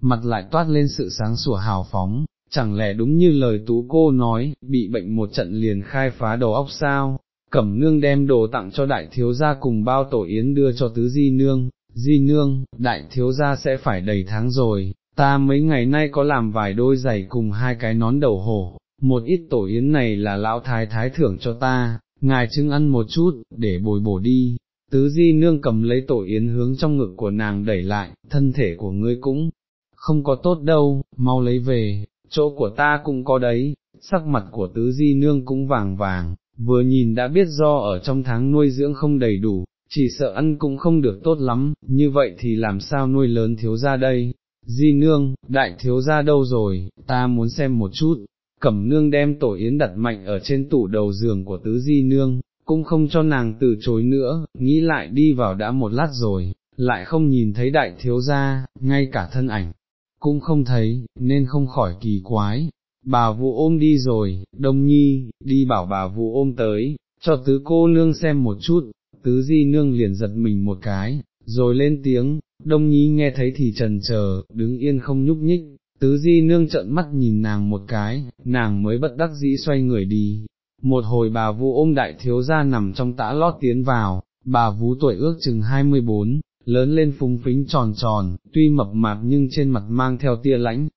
mặt lại toát lên sự sáng sủa hào phóng, chẳng lẽ đúng như lời tú cô nói, bị bệnh một trận liền khai phá đầu óc sao, cẩm nương đem đồ tặng cho đại thiếu gia cùng bao tổ yến đưa cho tứ di nương, di nương, đại thiếu gia sẽ phải đầy tháng rồi, ta mấy ngày nay có làm vài đôi giày cùng hai cái nón đầu hổ, một ít tổ yến này là lão thái thái thưởng cho ta, ngài chứng ăn một chút, để bồi bổ đi. Tứ di nương cầm lấy tổ yến hướng trong ngực của nàng đẩy lại, thân thể của ngươi cũng không có tốt đâu, mau lấy về, chỗ của ta cũng có đấy, sắc mặt của tứ di nương cũng vàng vàng, vừa nhìn đã biết do ở trong tháng nuôi dưỡng không đầy đủ, chỉ sợ ăn cũng không được tốt lắm, như vậy thì làm sao nuôi lớn thiếu gia đây, di nương, đại thiếu gia đâu rồi, ta muốn xem một chút, cẩm nương đem tổ yến đặt mạnh ở trên tủ đầu giường của tứ di nương, cũng không cho nàng từ chối nữa, nghĩ lại đi vào đã một lát rồi, lại không nhìn thấy đại thiếu gia ngay cả thân ảnh, cũng không thấy, nên không khỏi kỳ quái. Bà vụ ôm đi rồi, đông nhi, đi bảo bà vụ ôm tới, cho tứ cô nương xem một chút, tứ di nương liền giật mình một cái, rồi lên tiếng, đông nhi nghe thấy thì trần chờ, đứng yên không nhúc nhích, tứ di nương trợn mắt nhìn nàng một cái, nàng mới bất đắc dĩ xoay người đi. Một hồi bà vũ ôm đại thiếu gia nằm trong tã lót tiến vào, bà vũ tuổi ước chừng 24, lớn lên phúng phính tròn tròn, tuy mập mạp nhưng trên mặt mang theo tia lãnh,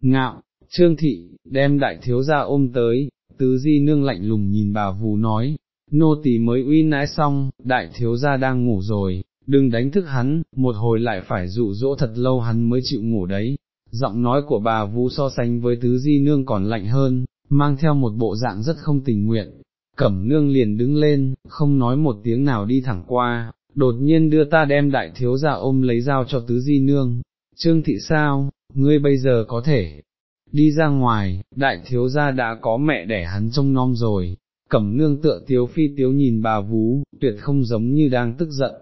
ngạo, trương thị, đem đại thiếu gia ôm tới, tứ di nương lạnh lùng nhìn bà vú nói, nô tỳ mới uy nãi xong, đại thiếu gia đang ngủ rồi, đừng đánh thức hắn, một hồi lại phải dụ dỗ thật lâu hắn mới chịu ngủ đấy. Giọng nói của bà Vũ so sánh với tứ di nương còn lạnh hơn, mang theo một bộ dạng rất không tình nguyện. Cẩm nương liền đứng lên, không nói một tiếng nào đi thẳng qua, đột nhiên đưa ta đem đại thiếu gia ôm lấy dao cho tứ di nương. Trương thị sao, ngươi bây giờ có thể đi ra ngoài, đại thiếu gia đã có mẹ đẻ hắn trông nom rồi, cẩm nương tựa tiếu phi tiếu nhìn bà vú, tuyệt không giống như đang tức giận,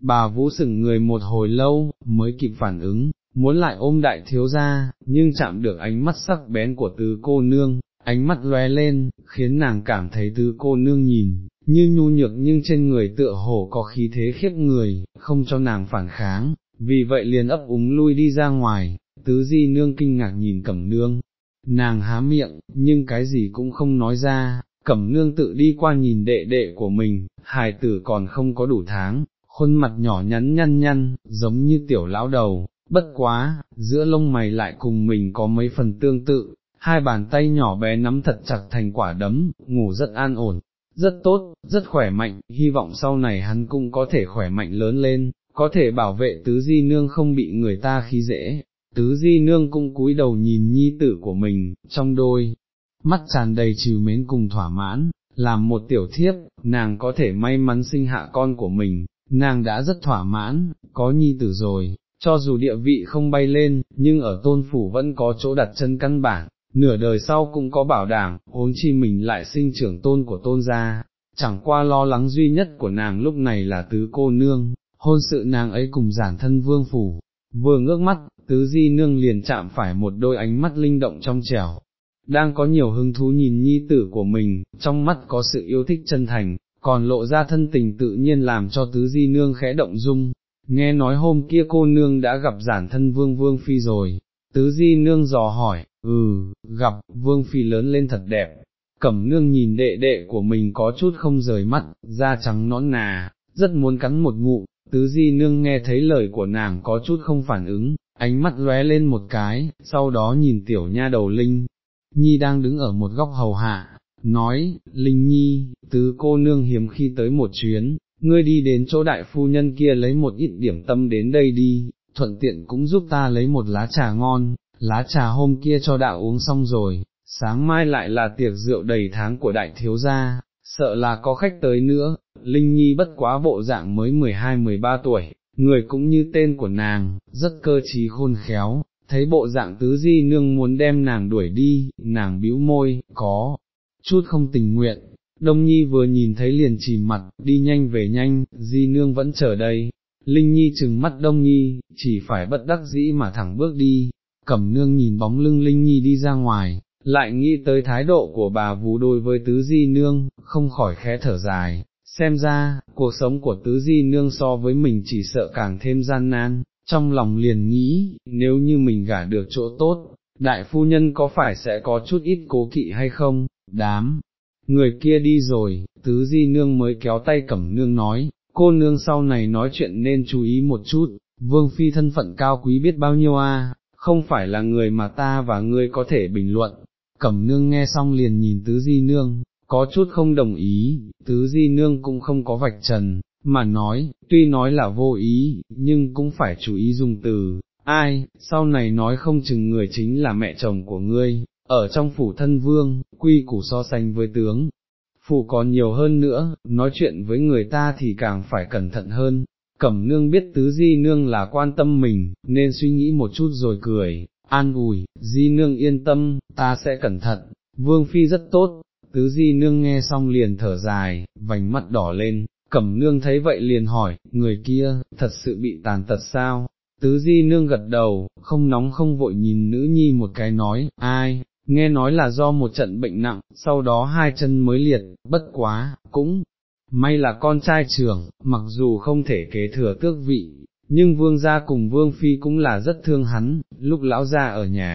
bà vú sửng người một hồi lâu, mới kịp phản ứng, muốn lại ôm đại thiếu gia, nhưng chạm được ánh mắt sắc bén của tứ cô nương, ánh mắt lóe lên, khiến nàng cảm thấy tứ cô nương nhìn, như nhu nhược nhưng trên người tựa hổ có khí thế khiếp người, không cho nàng phản kháng, vì vậy liền ấp úng lui đi ra ngoài, tứ di nương kinh ngạc nhìn cẩm nương, nàng há miệng, nhưng cái gì cũng không nói ra, cẩm nương tự đi qua nhìn đệ đệ của mình, hài tử còn không có đủ tháng, khuôn mặt nhỏ nhắn nhăn nhăn, giống như tiểu lão đầu, bất quá, giữa lông mày lại cùng mình có mấy phần tương tự, hai bàn tay nhỏ bé nắm thật chặt thành quả đấm, ngủ rất an ổn, rất tốt, rất khỏe mạnh, hy vọng sau này hắn cũng có thể khỏe mạnh lớn lên, có thể bảo vệ tứ di nương không bị người ta khí dễ. Tứ di nương cũng cúi đầu nhìn nhi tử của mình, trong đôi, mắt tràn đầy trừ mến cùng thỏa mãn, làm một tiểu thiếp, nàng có thể may mắn sinh hạ con của mình, nàng đã rất thỏa mãn, có nhi tử rồi, cho dù địa vị không bay lên, nhưng ở tôn phủ vẫn có chỗ đặt chân căn bản, nửa đời sau cũng có bảo đảm, huống chi mình lại sinh trưởng tôn của tôn gia, chẳng qua lo lắng duy nhất của nàng lúc này là tứ cô nương, hôn sự nàng ấy cùng giản thân vương phủ, vừa ngước mắt, tứ di nương liền chạm phải một đôi ánh mắt linh động trong trẻo, đang có nhiều hứng thú nhìn nhi tử của mình, trong mắt có sự yêu thích chân thành, còn lộ ra thân tình tự nhiên làm cho tứ di nương khẽ động dung, nghe nói hôm kia cô nương đã gặp giản thân vương vương phi rồi, tứ di nương dò hỏi, ừ, gặp, vương phi lớn lên thật đẹp, cẩm nương nhìn đệ đệ của mình có chút không rời mắt, da trắng nõn nà, rất muốn cắn một ngụ, tứ di nương nghe thấy lời của nàng có chút không phản ứng, ánh mắt lóe lên một cái, sau đó nhìn tiểu nha đầu Linh, Nhi đang đứng ở một góc hầu hạ, nói, Linh Nhi, tứ cô nương hiếm khi tới một chuyến, ngươi đi đến chỗ đại phu nhân kia lấy một ít điểm tâm đến đây đi, thuận tiện cũng giúp ta lấy một lá trà ngon, lá trà hôm kia cho đạo uống xong rồi, sáng mai lại là tiệc rượu đầy tháng của đại thiếu gia, sợ là có khách tới nữa, Linh Nhi bất quá bộ dạng mới 12-13 tuổi, người cũng như tên của nàng, rất cơ trí khôn khéo, thấy bộ dạng tứ di nương muốn đem nàng đuổi đi, nàng bĩu môi, có, chút không tình nguyện, Đông Nhi vừa nhìn thấy liền chỉ mặt, đi nhanh về nhanh, di nương vẫn chờ đây, Linh Nhi chừng mắt Đông Nhi, chỉ phải bất đắc dĩ mà thẳng bước đi, cẩm nương nhìn bóng lưng Linh Nhi đi ra ngoài, lại nghĩ tới thái độ của bà vú đối với tứ di nương, không khỏi khẽ thở dài, xem ra, cuộc sống của tứ di nương so với mình chỉ sợ càng thêm gian nan, trong lòng liền nghĩ, nếu như mình gả được chỗ tốt, đại phu nhân có phải sẽ có chút ít cố kỵ hay không, đám, người kia đi rồi, tứ di nương mới kéo tay cẩm nương nói, cô nương sau này nói chuyện nên chú ý một chút, vương phi thân phận cao quý biết bao nhiêu a, không phải là người mà ta và ngươi có thể bình luận, cẩm nương nghe xong liền nhìn tứ di nương, có chút không đồng ý, tứ di nương cũng không có vạch trần, mà nói, tuy nói là vô ý, nhưng cũng phải chú ý dùng từ, ai, sau này nói không chừng người chính là mẹ chồng của ngươi, ở trong phủ thân vương, quy củ so sánh với tướng. Phủ còn nhiều hơn nữa, nói chuyện với người ta thì càng phải cẩn thận hơn, cẩm nương biết tứ di nương là quan tâm mình, nên suy nghĩ một chút rồi cười, an ủi, di nương yên tâm, ta sẽ cẩn thận, vương phi rất tốt, tứ di nương nghe xong liền thở dài, vành mắt đỏ lên, cẩm nương thấy vậy liền hỏi, người kia, thật sự bị tàn tật sao? Tứ di nương gật đầu, không nóng không vội nhìn nữ nhi một cái nói, ai, nghe nói là do một trận bệnh nặng, sau đó hai chân mới liệt, bất quá, cũng, may là con trai trưởng, mặc dù không thể kế thừa tước vị, nhưng vương gia cùng vương phi cũng là rất thương hắn, lúc lão gia ở nhà,